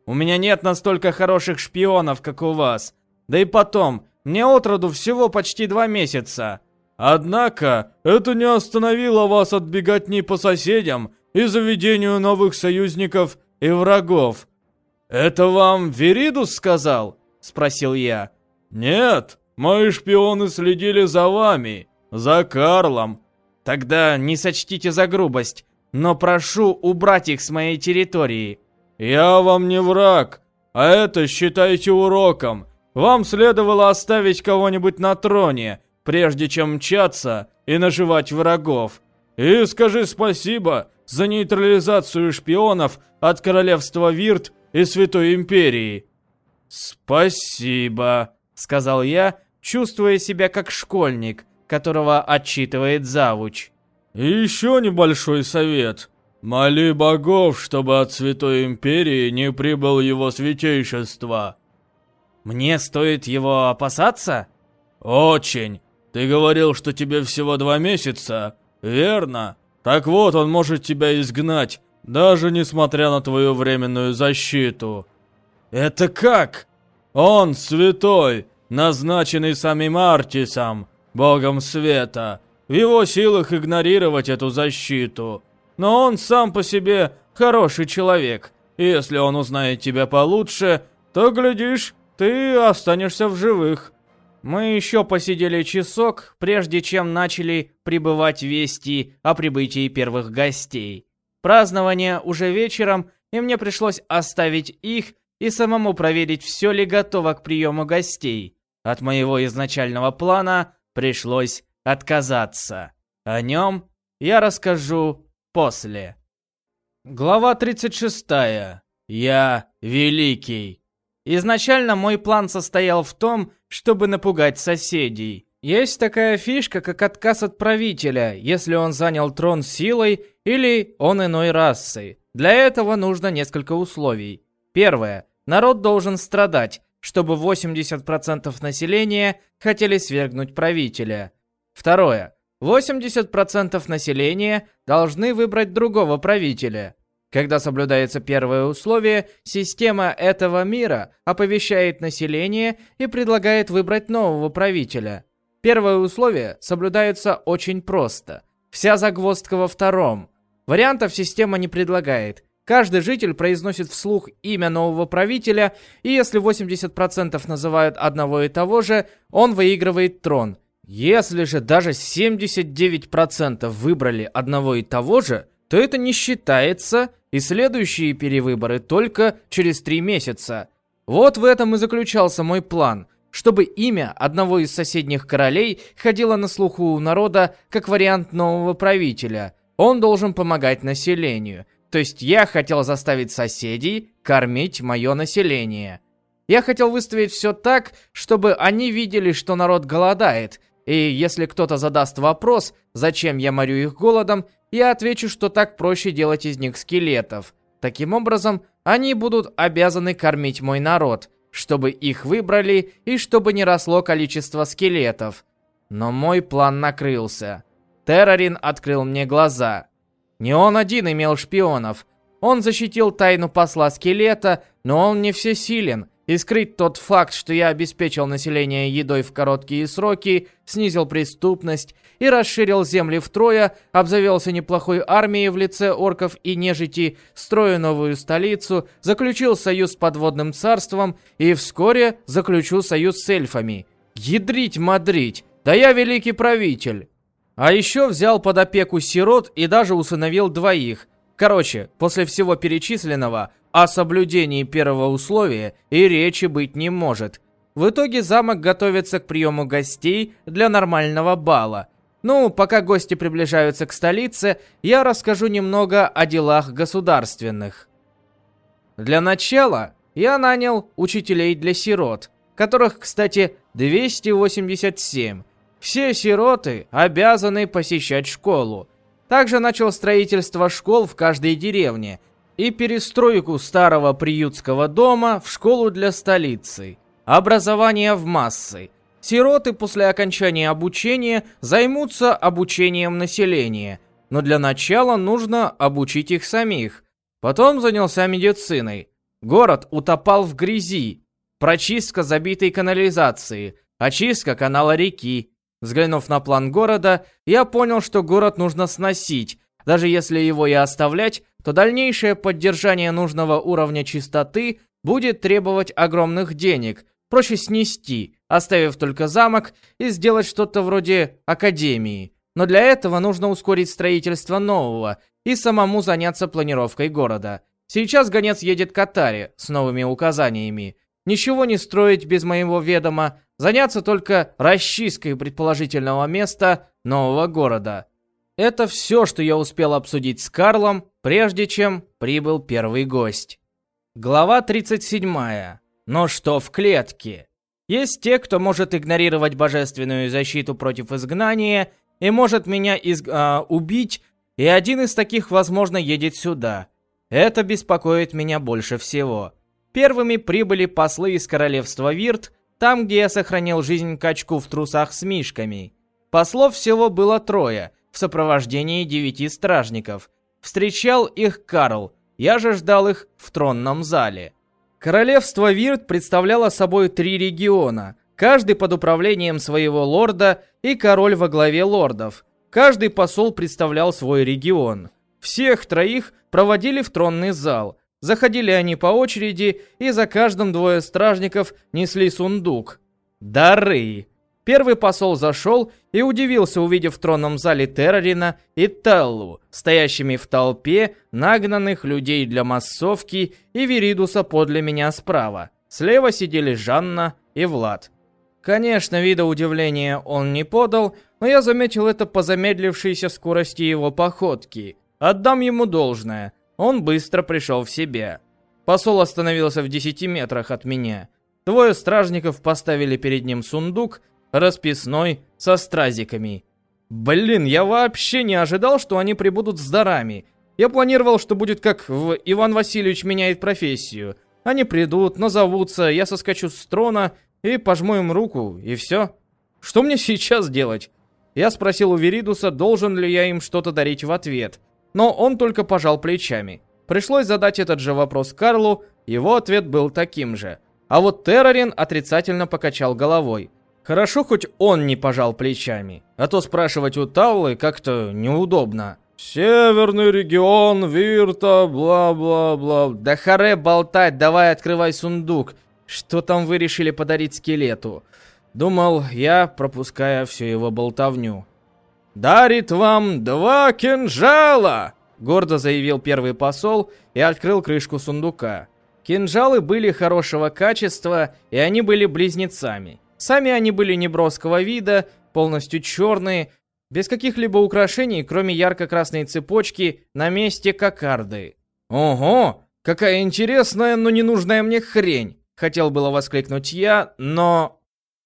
У меня нет настолько хороших шпионов, как у вас. Да и потом, мне отроду всего почти два месяца. Однако, это не остановило вас от беготни по соседям и заведению новых союзников и врагов. «Это вам Веридус сказал?» – спросил я. «Нет, мои шпионы следили за вами, за Карлом». «Тогда не сочтите за грубость, но прошу убрать их с моей территории». «Я вам не враг, а это считайте уроком. Вам следовало оставить кого-нибудь на троне, прежде чем мчаться и наживать врагов. И скажи спасибо за нейтрализацию шпионов от королевства Вирт и Святой Империи». «Спасибо», — сказал я, чувствуя себя как школьник, которого отчитывает завуч. «И еще небольшой совет. Моли богов, чтобы от Святой Империи не прибыл его святейшество». «Мне стоит его опасаться?» «Очень. Ты говорил, что тебе всего два месяца, верно? Так вот, он может тебя изгнать, даже несмотря на твою временную защиту. Это как? Он святой, назначенный самим Артисом, богом света. В его силах игнорировать эту защиту. Но он сам по себе хороший человек. Если он узнает тебя получше, то, глядишь, ты останешься в живых. Мы еще посидели часок, прежде чем начали прибывать вести о прибытии первых гостей. Празднование уже вечером, и мне пришлось оставить их и самому проверить, все ли готово к приему гостей. От моего изначального плана пришлось отказаться. О нем я расскажу после. Глава 36. Я великий. Изначально мой план состоял в том, чтобы напугать соседей. Есть такая фишка, как отказ от правителя, если он занял трон силой или он иной расы. Для этого нужно несколько условий. Первое. Народ должен страдать, чтобы 80% населения хотели свергнуть правителя. Второе. 80% населения должны выбрать другого правителя. Когда соблюдается первое условие, система этого мира оповещает население и предлагает выбрать нового правителя. Первое условие соблюдается очень просто. Вся загвоздка во втором. Вариантов система не предлагает. Каждый житель произносит вслух имя нового правителя, и если 80% называют одного и того же, он выигрывает трон. Если же даже 79% выбрали одного и того же, то это не считается, и следующие перевыборы только через 3 месяца. Вот в этом и заключался мой план, чтобы имя одного из соседних королей ходило на слуху у народа как вариант нового правителя. Он должен помогать населению – то есть я хотел заставить соседей кормить мое население. Я хотел выставить все так, чтобы они видели, что народ голодает. И если кто-то задаст вопрос, зачем я морю их голодом, я отвечу, что так проще делать из них скелетов. Таким образом, они будут обязаны кормить мой народ, чтобы их выбрали и чтобы не росло количество скелетов. Но мой план накрылся. Террорин открыл мне глаза. Не он один имел шпионов. Он защитил тайну посла скелета, но он не всесилен, и скрыть тот факт, что я обеспечил население едой в короткие сроки, снизил преступность и расширил земли втрое, обзавелся неплохой армией в лице орков и нежити, строю новую столицу, заключил союз с подводным царством и вскоре заключу союз с эльфами. Ядрить-мадрить, да я великий правитель. А еще взял под опеку сирот и даже усыновил двоих. Короче, после всего перечисленного, о соблюдении первого условия и речи быть не может. В итоге замок готовится к приему гостей для нормального бала. Ну, пока гости приближаются к столице, я расскажу немного о делах государственных. Для начала я нанял учителей для сирот, которых, кстати, 287. Все сироты обязаны посещать школу. Также начал строительство школ в каждой деревне и перестройку старого приютского дома в школу для столицы. Образование в массы. Сироты после окончания обучения займутся обучением населения, но для начала нужно обучить их самих. Потом занялся медициной. Город утопал в грязи. Прочистка забитой канализации, очистка канала реки, Взглянув на план города, я понял, что город нужно сносить. Даже если его и оставлять, то дальнейшее поддержание нужного уровня чистоты будет требовать огромных денег. Проще снести, оставив только замок и сделать что-то вроде академии. Но для этого нужно ускорить строительство нового и самому заняться планировкой города. Сейчас гонец едет к Атаре с новыми указаниями. Ничего не строить без моего ведома, заняться только расчисткой предположительного места нового города. Это все, что я успел обсудить с Карлом, прежде чем прибыл первый гость. Глава 37. Но что в клетке? Есть те, кто может игнорировать божественную защиту против изгнания и может меня из... э, убить, и один из таких, возможно, едет сюда. Это беспокоит меня больше всего. Первыми прибыли послы из королевства Вирт, там, где я сохранил жизнь качку в трусах с мишками. Послов всего было трое, в сопровождении девяти стражников. Встречал их Карл, я же ждал их в тронном зале. Королевство Вирт представляло собой три региона, каждый под управлением своего лорда и король во главе лордов. Каждый посол представлял свой регион. Всех троих проводили в тронный зал – Заходили они по очереди, и за каждым двое стражников несли сундук. Дары. Первый посол зашел и удивился, увидев в тронном зале Террорина и Теллу, стоящими в толпе нагнанных людей для массовки и Веридуса подле меня справа. Слева сидели Жанна и Влад. Конечно, вида удивления он не подал, но я заметил это по замедлившейся скорости его походки. Отдам ему должное, он быстро пришел в себя. Посол остановился в 10 метрах от меня. Двое стражников поставили перед ним сундук, расписной, со стразиками. Блин, я вообще не ожидал, что они прибудут с дарами. Я планировал, что будет как в «Иван Васильевич меняет профессию». Они придут, назовутся, я соскочу с трона и пожму им руку, и все. Что мне сейчас делать? Я спросил у Веридуса, должен ли я им что-то дарить в ответ. Но он только пожал плечами. Пришлось задать этот же вопрос Карлу, его ответ был таким же. А вот Террорин отрицательно покачал головой. Хорошо, хоть он не пожал плечами, а то спрашивать у Таллы как-то неудобно. «Северный регион, Вирта, бла-бла-бла...» «Да харе болтать, давай открывай сундук. Что там вы решили подарить скелету?» Думал я, пропуская всю его болтовню. «Дарит вам два кинжала!» Гордо заявил первый посол и открыл крышку сундука. Кинжалы были хорошего качества, и они были близнецами. Сами они были неброского вида, полностью черные, без каких-либо украшений, кроме ярко-красной цепочки на месте кокарды. «Ого, какая интересная, но ненужная мне хрень!» Хотел было воскликнуть я, но...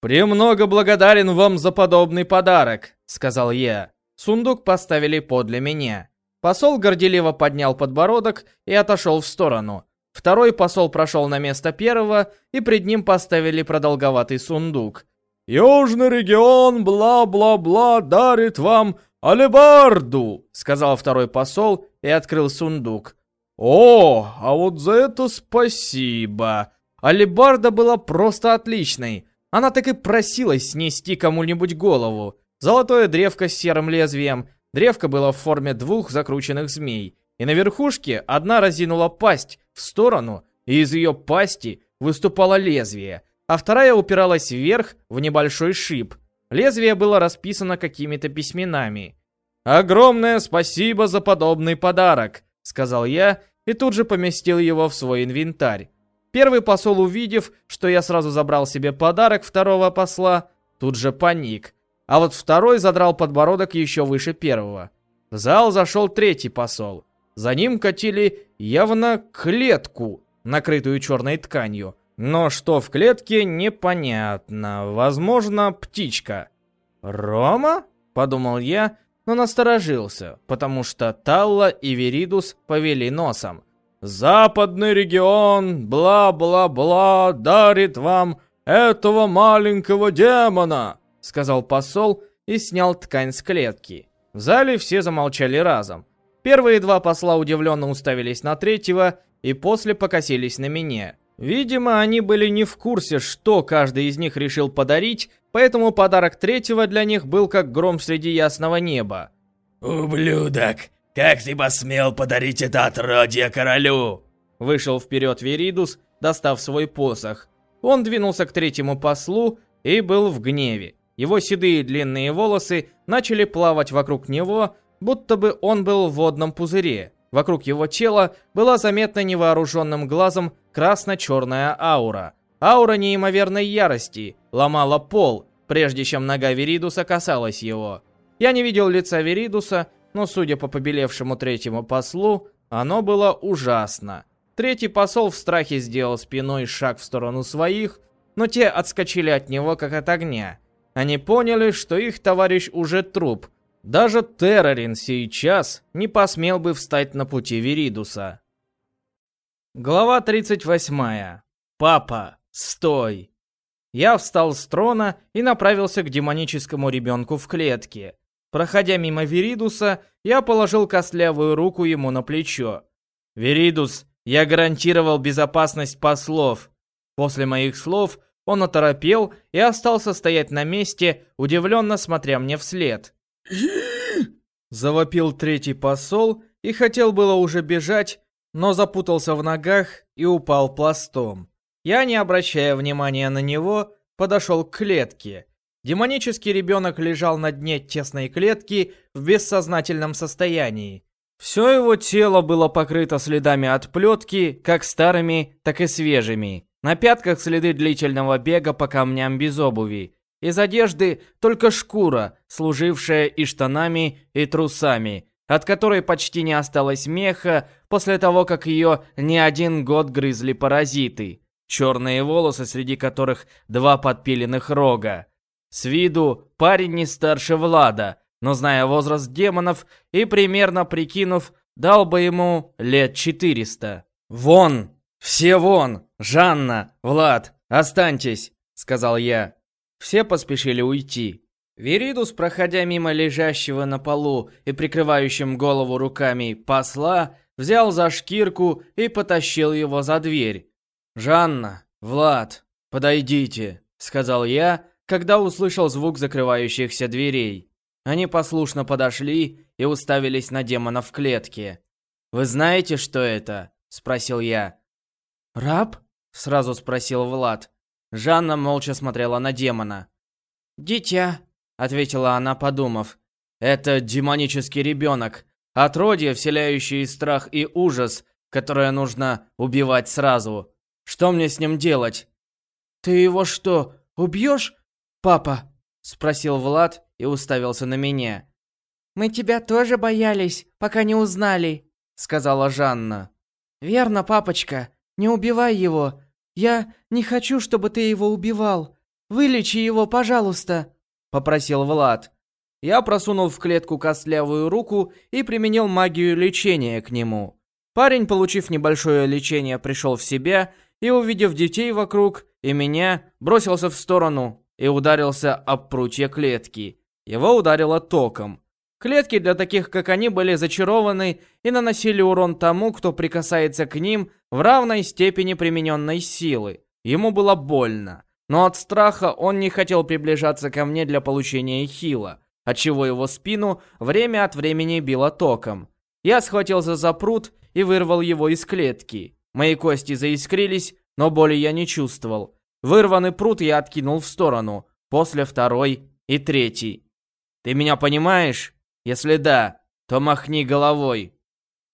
«Премного благодарен вам за подобный подарок», — сказал я. Сундук поставили подле меня. Посол горделиво поднял подбородок и отошел в сторону. Второй посол прошел на место первого, и пред ним поставили продолговатый сундук. «Южный регион, бла-бла-бла, дарит вам алебарду», сказал второй посол и открыл сундук. «О, а вот за это спасибо!» Алебарда была просто отличной. Она так и просилась снести кому-нибудь голову. Золотое древко с серым лезвием. Древко было в форме двух закрученных змей и на верхушке одна разинула пасть в сторону, и из ее пасти выступало лезвие, а вторая упиралась вверх в небольшой шип. Лезвие было расписано какими-то письменами. «Огромное спасибо за подобный подарок», — сказал я, и тут же поместил его в свой инвентарь. Первый посол, увидев, что я сразу забрал себе подарок второго посла, тут же паник. А вот второй задрал подбородок еще выше первого. В зал зашел третий посол. За ним катили явно клетку, накрытую черной тканью. Но что в клетке, непонятно. Возможно, птичка. «Рома?» — подумал я, но насторожился, потому что Талла и Веридус повели носом. «Западный регион, бла-бла-бла, дарит вам этого маленького демона!» — сказал посол и снял ткань с клетки. В зале все замолчали разом. Первые два посла удивленно уставились на третьего и после покосились на меня. Видимо, они были не в курсе, что каждый из них решил подарить, поэтому подарок третьего для них был как гром среди ясного неба. «Ублюдок! Как ты посмел подарить это отродье королю?» Вышел вперед Веридус, достав свой посох. Он двинулся к третьему послу и был в гневе. Его седые длинные волосы начали плавать вокруг него, будто бы он был в водном пузыре. Вокруг его тела была заметна невооруженным глазом красно-черная аура. Аура неимоверной ярости ломала пол, прежде чем нога Веридуса касалась его. Я не видел лица Веридуса, но судя по побелевшему третьему послу, оно было ужасно. Третий посол в страхе сделал спиной шаг в сторону своих, но те отскочили от него как от огня. Они поняли, что их товарищ уже труп, даже Террорин сейчас не посмел бы встать на пути Веридуса. Глава 38. Папа, стой! Я встал с трона и направился к демоническому ребенку в клетке. Проходя мимо Веридуса, я положил костлявую руку ему на плечо. «Веридус, я гарантировал безопасность послов». После моих слов он оторопел и остался стоять на месте, удивленно смотря мне вслед. *clears throat* Завопил третий посол и хотел было уже бежать, но запутался в ногах и упал пластом. Я, не обращая внимания на него, подошел к клетке. Демонический ребенок лежал на дне тесной клетки в бессознательном состоянии. Все его тело было покрыто следами от плетки, как старыми, так и свежими. На пятках следы длительного бега по камням без обуви. Из одежды только шкура, служившая и штанами, и трусами, от которой почти не осталось меха после того, как ее не один год грызли паразиты. Черные волосы, среди которых два подпиленных рога. С виду парень не старше Влада, но зная возраст демонов и примерно прикинув, дал бы ему лет 400. «Вон! Все вон! Жанна! Влад! Останьтесь!» — сказал я. Все поспешили уйти. Веридус, проходя мимо лежащего на полу и прикрывающим голову руками посла, взял за шкирку и потащил его за дверь. «Жанна, Влад, подойдите», — сказал я, когда услышал звук закрывающихся дверей. Они послушно подошли и уставились на демона в клетке. «Вы знаете, что это?» – спросил я. «Раб?» – сразу спросил Влад. Жанна молча смотрела на демона. «Дитя», – ответила она, подумав. «Это демонический ребенок, отродье, вселяющее страх и ужас, которое нужно убивать сразу. Что мне с ним делать?» «Ты его что, убьешь, папа?» – спросил Влад и уставился на меня. «Мы тебя тоже боялись, пока не узнали», — сказала Жанна. «Верно, папочка, не убивай его. Я не хочу, чтобы ты его убивал. Вылечи его, пожалуйста», — попросил Влад. Я просунул в клетку костлявую руку и применил магию лечения к нему. Парень, получив небольшое лечение, пришел в себя и, увидев детей вокруг и меня, бросился в сторону и ударился об прутья клетки. Его ударило током. Клетки для таких, как они, были зачарованы и наносили урон тому, кто прикасается к ним в равной степени примененной силы. Ему было больно, но от страха он не хотел приближаться ко мне для получения хила, отчего его спину время от времени било током. Я схватился за прут и вырвал его из клетки. Мои кости заискрились, но боли я не чувствовал. Вырванный прут я откинул в сторону, после второй и третий. Ты меня понимаешь? Если да, то махни головой.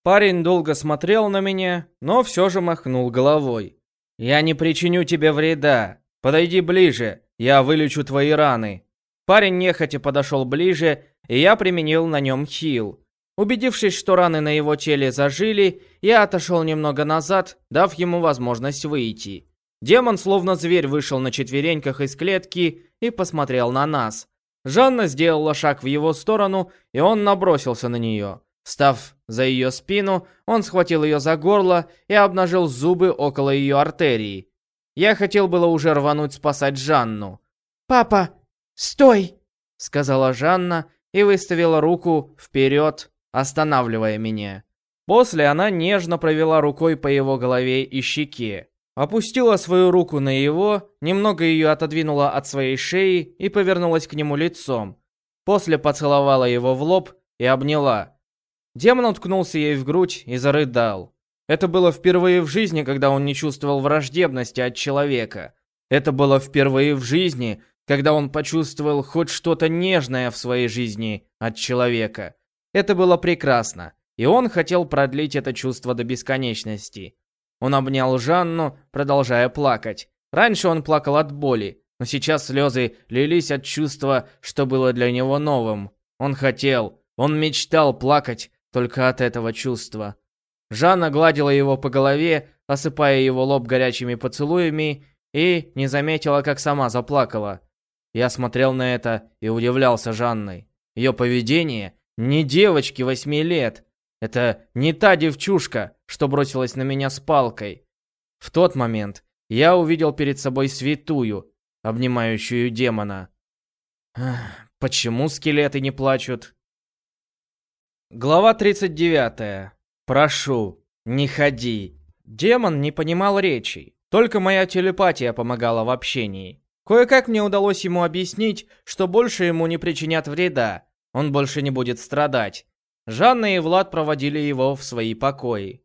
Парень долго смотрел на меня, но все же махнул головой. Я не причиню тебе вреда. Подойди ближе, я вылечу твои раны. Парень нехотя подошел ближе, и я применил на нем хил. Убедившись, что раны на его теле зажили, я отошел немного назад, дав ему возможность выйти. Демон, словно зверь, вышел на четвереньках из клетки и посмотрел на нас. Жанна сделала шаг в его сторону, и он набросился на нее. Став за ее спину, он схватил ее за горло и обнажил зубы около ее артерии. Я хотел было уже рвануть спасать Жанну. «Папа, стой!» — сказала Жанна и выставила руку вперед, останавливая меня. После она нежно провела рукой по его голове и щеке. Опустила свою руку на его, немного ее отодвинула от своей шеи и повернулась к нему лицом. После поцеловала его в лоб и обняла. Демон уткнулся ей в грудь и зарыдал. Это было впервые в жизни, когда он не чувствовал враждебности от человека. Это было впервые в жизни, когда он почувствовал хоть что-то нежное в своей жизни от человека. Это было прекрасно, и он хотел продлить это чувство до бесконечности. Он обнял Жанну, продолжая плакать. Раньше он плакал от боли, но сейчас слезы лились от чувства, что было для него новым. Он хотел, он мечтал плакать только от этого чувства. Жанна гладила его по голове, осыпая его лоб горячими поцелуями, и не заметила, как сама заплакала. Я смотрел на это и удивлялся Жанной. Ее поведение не девочки восьми лет. Это не та девчушка, что бросилась на меня с палкой. В тот момент я увидел перед собой святую, обнимающую демона. Почему скелеты не плачут? Глава 39. Прошу, не ходи. Демон не понимал речи. Только моя телепатия помогала в общении. Кое-как мне удалось ему объяснить, что больше ему не причинят вреда. Он больше не будет страдать. Жанна и Влад проводили его в свои покои.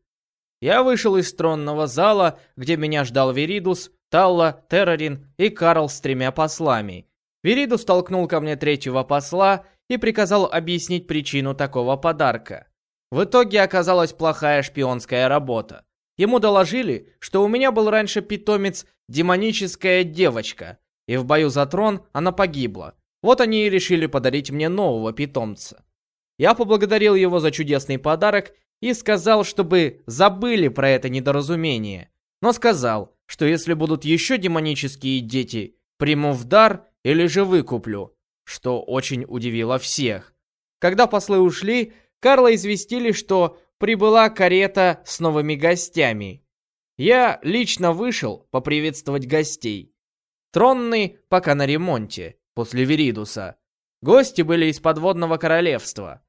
Я вышел из тронного зала, где меня ждал Веридус, Талла, Террорин и Карл с тремя послами. Вериду столкнул ко мне третьего посла и приказал объяснить причину такого подарка. В итоге оказалась плохая шпионская работа. Ему доложили, что у меня был раньше питомец демоническая девочка, и в бою за трон она погибла. Вот они и решили подарить мне нового питомца. Я поблагодарил его за чудесный подарок и сказал, чтобы забыли про это недоразумение. Но сказал, что если будут еще демонические дети, приму в дар или же выкуплю, что очень удивило всех. Когда послы ушли, Карла известили, что прибыла карета с новыми гостями. Я лично вышел поприветствовать гостей. Тронный пока на ремонте, после Веридуса. Гости были из подводного королевства.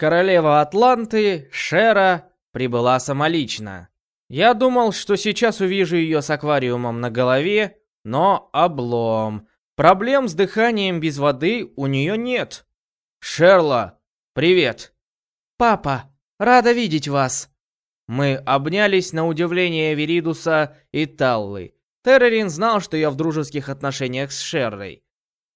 Королева Атланты, Шера, прибыла самолично. Я думал, что сейчас увижу ее с аквариумом на голове, но облом. Проблем с дыханием без воды у нее нет. Шерла, привет. Папа, рада видеть вас. Мы обнялись на удивление Веридуса и Таллы. Террорин знал, что я в дружеских отношениях с Шеррой.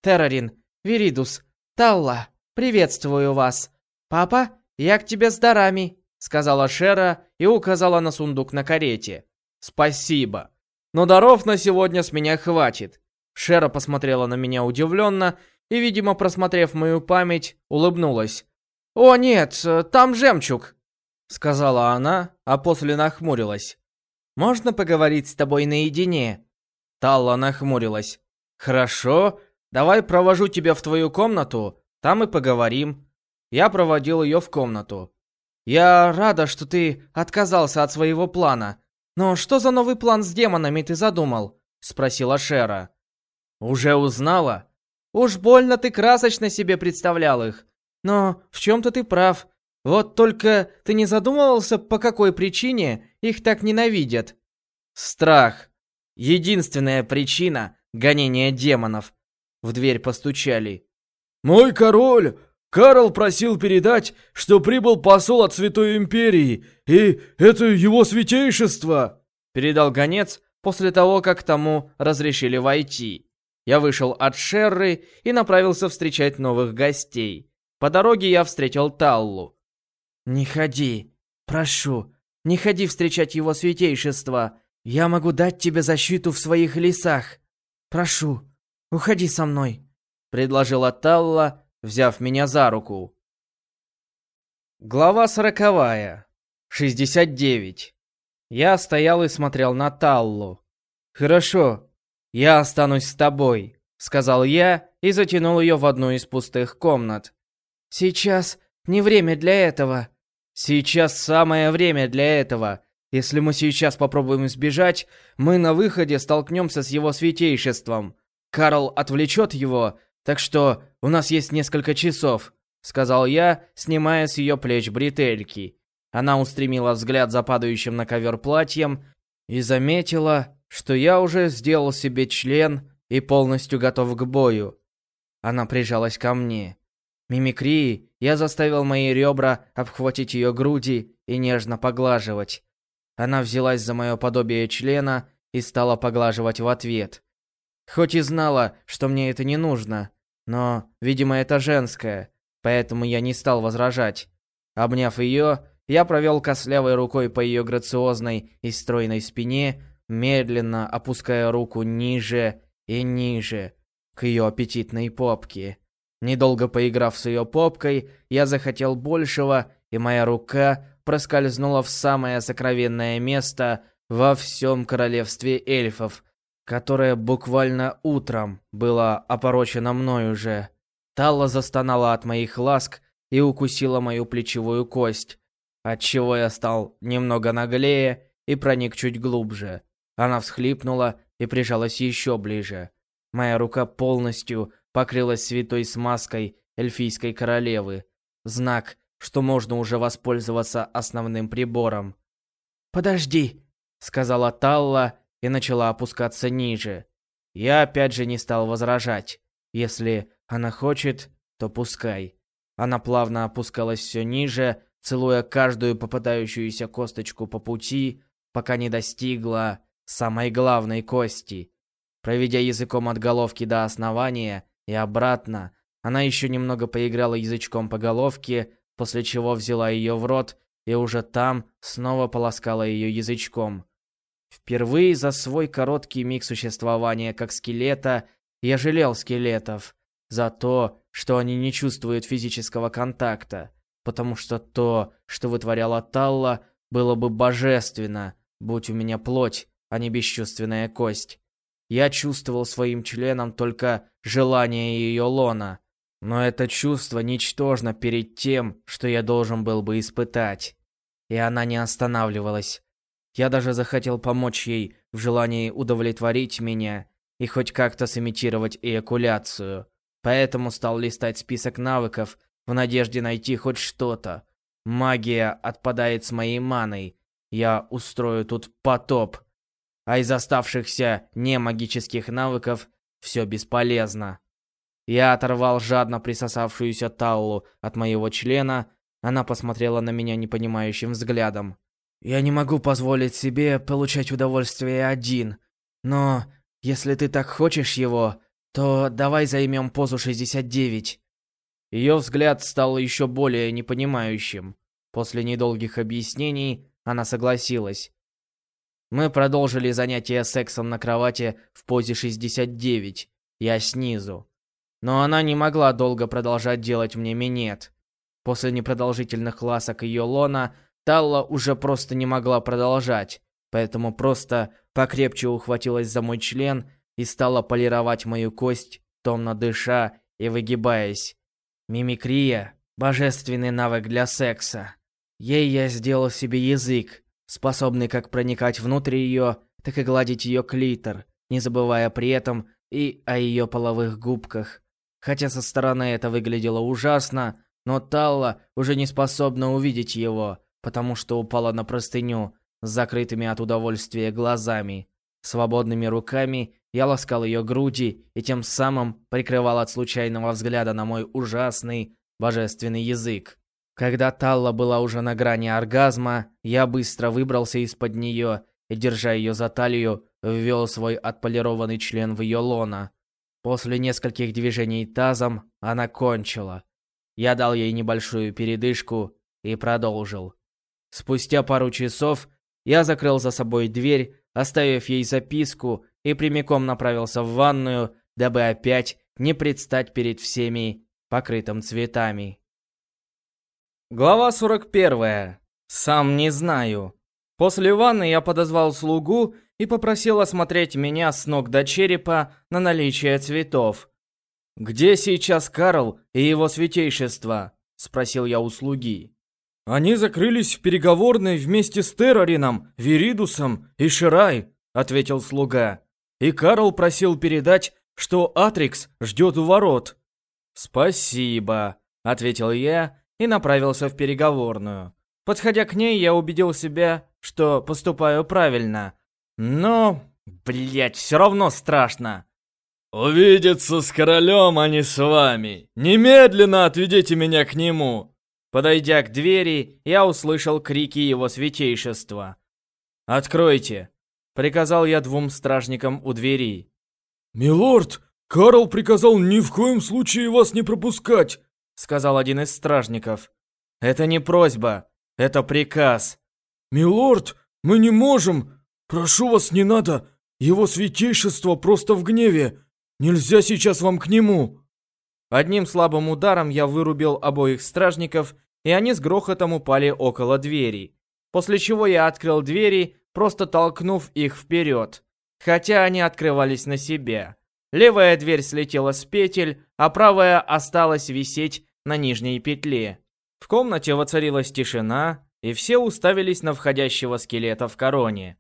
Террорин, Веридус, Талла, приветствую вас. Папа, я к тебе с дарами, сказала Шера и указала на сундук на карете. Спасибо. Но даров на сегодня с меня хватит. Шера посмотрела на меня удивленно и, видимо, просмотрев мою память, улыбнулась. «О, нет, там жемчуг!» Сказала она, а после нахмурилась. «Можно поговорить с тобой наедине?» Талла нахмурилась. «Хорошо, давай провожу тебя в твою комнату, там и поговорим». Я проводил ее в комнату. «Я рада, что ты отказался от своего плана. Но что за новый план с демонами ты задумал?» Спросила Шера. «Уже узнала? Уж больно ты красочно себе представлял их. Но в чем-то ты прав. Вот только ты не задумывался, по какой причине их так ненавидят?» «Страх. Единственная причина гонения демонов». В дверь постучали. «Мой король! Карл просил передать, что прибыл посол от Святой Империи, и это его святейшество!» Передал гонец после того, как тому разрешили войти. Я вышел от Шерры и направился встречать новых гостей. По дороге я встретил Таллу. «Не ходи, прошу, не ходи встречать его святейшество. Я могу дать тебе защиту в своих лесах. Прошу, уходи со мной», — предложила Талла, взяв меня за руку. Глава сороковая. 69. Я стоял и смотрел на Таллу. «Хорошо, «Я останусь с тобой», — сказал я и затянул ее в одну из пустых комнат. «Сейчас не время для этого». «Сейчас самое время для этого. Если мы сейчас попробуем сбежать, мы на выходе столкнемся с его святейшеством. Карл отвлечет его, так что у нас есть несколько часов», — сказал я, снимая с ее плеч бретельки. Она устремила взгляд за падающим на ковер платьем и заметила, что я уже сделал себе член и полностью готов к бою. Она прижалась ко мне. Мимикрией я заставил мои ребра обхватить ее груди и нежно поглаживать. Она взялась за мое подобие члена и стала поглаживать в ответ. Хоть и знала, что мне это не нужно, но, видимо, это женское, поэтому я не стал возражать. Обняв ее, я провел костлявой рукой по ее грациозной и стройной спине, медленно опуская руку ниже и ниже, к ее аппетитной попке. Недолго поиграв с ее попкой, я захотел большего, и моя рука проскользнула в самое сокровенное место во всем королевстве эльфов, которое буквально утром было опорочено мною же. Талла застонала от моих ласк и укусила мою плечевую кость, отчего я стал немного наглее и проник чуть глубже. Она всхлипнула и прижалась еще ближе. Моя рука полностью покрылась святой смазкой эльфийской королевы. Знак, что можно уже воспользоваться основным прибором. «Подожди», — сказала Талла и начала опускаться ниже. Я опять же не стал возражать. Если она хочет, то пускай. Она плавно опускалась все ниже, целуя каждую попадающуюся косточку по пути, пока не достигла самой главной кости. Проведя языком от головки до основания, и обратно. Она еще немного поиграла язычком по головке, после чего взяла ее в рот и уже там снова полоскала ее язычком. Впервые за свой короткий миг существования как скелета я жалел скелетов за то, что они не чувствуют физического контакта, потому что то, что вытворяла Талла, было бы божественно, будь у меня плоть, а не бесчувственная кость. Я чувствовал своим членом только желание ее лона, но это чувство ничтожно перед тем, что я должен был бы испытать. И она не останавливалась. Я даже захотел помочь ей в желании удовлетворить меня и хоть как-то сымитировать эякуляцию. Поэтому стал листать список навыков в надежде найти хоть что-то. Магия отпадает с моей маной. Я устрою тут потоп. А из оставшихся немагических навыков все бесполезно. Я оторвал жадно присосавшуюся Таллу от моего члена. Она посмотрела на меня непонимающим взглядом. «Я не могу позволить себе получать удовольствие один. Но если ты так хочешь его, то давай займем позу 69». Ее взгляд стал еще более непонимающим. После недолгих объяснений она согласилась. Мы продолжили занятие сексом на кровати в позе 69. Я снизу. Но она не могла долго продолжать делать мне минет. После непродолжительных ласок ее лона, Талла уже просто не могла продолжать, поэтому просто покрепче ухватилась за мой член и стала полировать мою кость, томно дыша и выгибаясь. Мимикрия – божественный навык для секса. Ей я сделал себе язык, способный как проникать внутрь ее, так и гладить ее клитор, не забывая при этом и о ее половых губках. Хотя со стороны это выглядело ужасно, но Талла уже не способна увидеть его, потому что упала на простыню с закрытыми от удовольствия глазами. Свободными руками я ласкал ее груди и тем самым прикрывал от случайного взгляда на мой ужасный божественный язык. Когда Талла была уже на грани оргазма, я быстро выбрался из-под нее и, держа ее за талию, ввел свой отполированный член в ее лона. После нескольких движений тазом она кончила. Я дал ей небольшую передышку и продолжил. Спустя пару часов я закрыл за собой дверь, оставив ей записку и прямиком направился в ванную, дабы опять не предстать перед всеми покрытым цветами. Глава 41. Сам не знаю. После ванны я подозвал слугу и попросил осмотреть меня с ног до черепа на наличие цветов. «Где сейчас Карл и его святейшество?» – спросил я у слуги. «Они закрылись в переговорной вместе с Террорином, Виридусом и Ширай», – ответил слуга. «И Карл просил передать, что Атрикс ждет у ворот». «Спасибо», – ответил я и направился в переговорную. Подходя к ней, я убедил себя, что поступаю правильно. Но, блять, все равно страшно. «Увидеться с королем, а не с вами! Немедленно отведите меня к нему!» Подойдя к двери, я услышал крики его святейшества. «Откройте!» — приказал я двум стражникам у двери. «Милорд, Карл приказал ни в коем случае вас не пропускать!» — сказал один из стражников. «Это не просьба, это приказ». «Милорд, мы не можем! Прошу вас, не надо! Его святейшество просто в гневе! Нельзя сейчас вам к нему!» Одним слабым ударом я вырубил обоих стражников, и они с грохотом упали около двери. После чего я открыл двери, просто толкнув их вперед. Хотя они открывались на себе. Левая дверь слетела с петель, а правая осталась висеть на нижней петле. В комнате воцарилась тишина, и все уставились на входящего скелета в короне.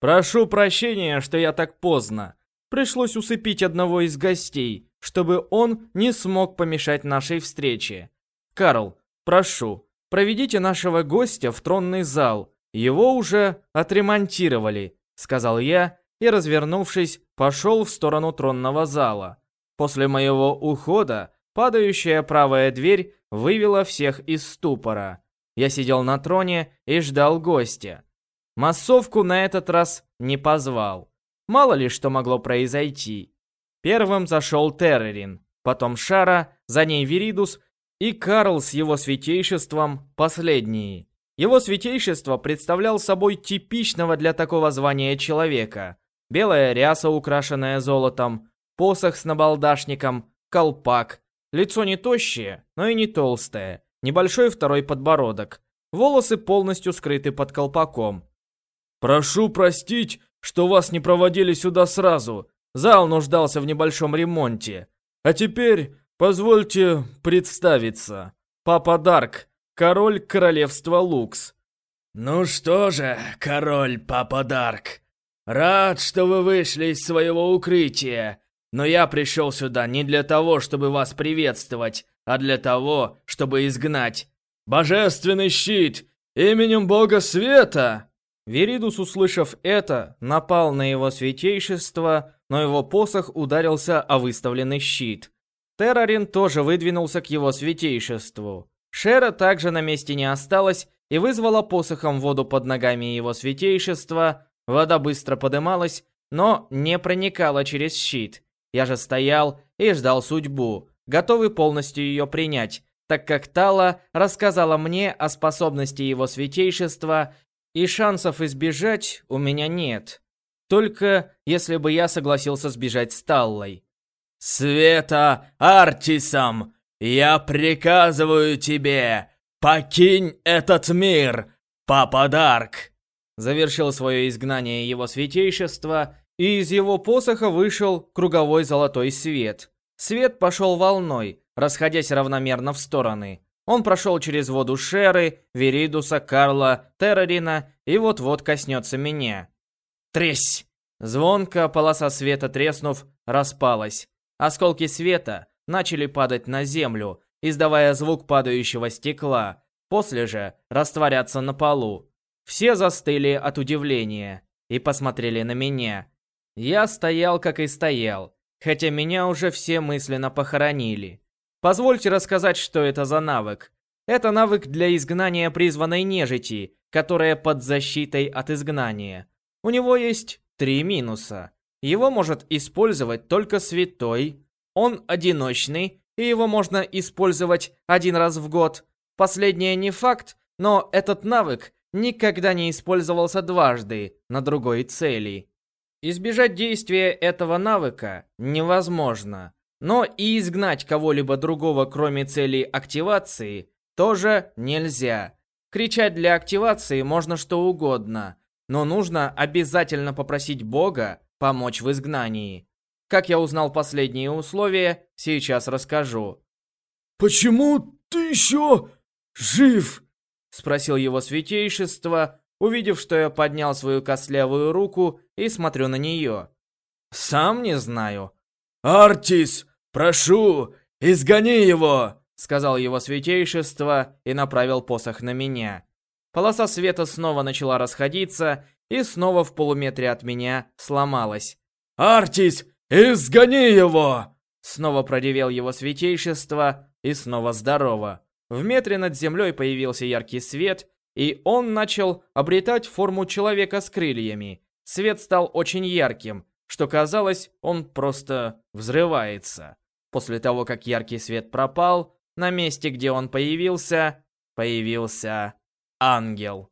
«Прошу прощения, что я так поздно. Пришлось усыпить одного из гостей, чтобы он не смог помешать нашей встрече. Карл, прошу, проведите нашего гостя в тронный зал. Его уже отремонтировали», — сказал я, и, развернувшись, пошел в сторону тронного зала. После моего ухода падающая правая дверь вывела всех из ступора. Я сидел на троне и ждал гостя. Массовку на этот раз не позвал. Мало ли что могло произойти. Первым зашел Террорин. потом Шара, за ней Виридус и Карл с его святейшеством последний. Его святейшество представлял собой типичного для такого звания человека. Белая ряса, украшенная золотом, посох с набалдашником, колпак. Лицо не тощее, но и не толстое. Небольшой второй подбородок. Волосы полностью скрыты под колпаком. «Прошу простить, что вас не проводили сюда сразу. Зал нуждался в небольшом ремонте. А теперь позвольте представиться. Папа Дарк, король королевства Лукс». «Ну что же, король Папа Дарк, рад, что вы вышли из своего укрытия. Но я пришел сюда не для того, чтобы вас приветствовать, а для того, чтобы изгнать. Божественный щит! Именем Бога Света!» Веридус, услышав это, напал на его святейшество, но его посох ударился о выставленный щит. Террорин тоже выдвинулся к его святейшеству. Шера также на месте не осталась и вызвала посохом воду под ногами его святейшества. Вода быстро подымалась, но не проникала через щит. Я же стоял и ждал судьбу, готовый полностью ее принять, так как Тала рассказала мне о способности его святейшества, и шансов избежать у меня нет. Только если бы я согласился сбежать с Таллой. «Света Артисом, я приказываю тебе, покинь этот мир, Папа Дарк!» Завершил свое изгнание его святейшество, и из его посоха вышел круговой золотой свет. Свет пошел волной, расходясь равномерно в стороны. Он прошел через воду Шеры, Веридуса, Карла, Террорина и вот-вот коснется меня. Тресь! Звонко полоса света треснув, распалась. Осколки света начали падать на землю, издавая звук падающего стекла, после же растворяться на полу. Все застыли от удивления и посмотрели на меня. Я стоял, как и стоял, хотя меня уже все мысленно похоронили. Позвольте рассказать, что это за навык. Это навык для изгнания призванной нежити, которая под защитой от изгнания. У него есть три минуса. Его может использовать только святой. Он одиночный, и его можно использовать один раз в год. Последнее не факт, но этот навык никогда не использовался дважды на другой цели. Избежать действия этого навыка невозможно, но и изгнать кого-либо другого, кроме цели активации, тоже нельзя. Кричать для активации можно что угодно, но нужно обязательно попросить Бога помочь в изгнании. Как я узнал последние условия, сейчас расскажу. «Почему ты еще жив?» Спросил его святейшество, увидев, что я поднял свою костлявую руку и смотрю на нее. «Сам не знаю». «Артис, прошу, изгони его!» Сказал его святейшество и направил посох на меня. Полоса света снова начала расходиться и снова в полуметре от меня сломалась. «Артис, изгони его!» Снова продевел его святейшество и снова здорово. В метре над землей появился яркий свет, и он начал обретать форму человека с крыльями. Свет стал очень ярким, что казалось, он просто взрывается. После того, как яркий свет пропал, на месте, где он появился, появился ангел.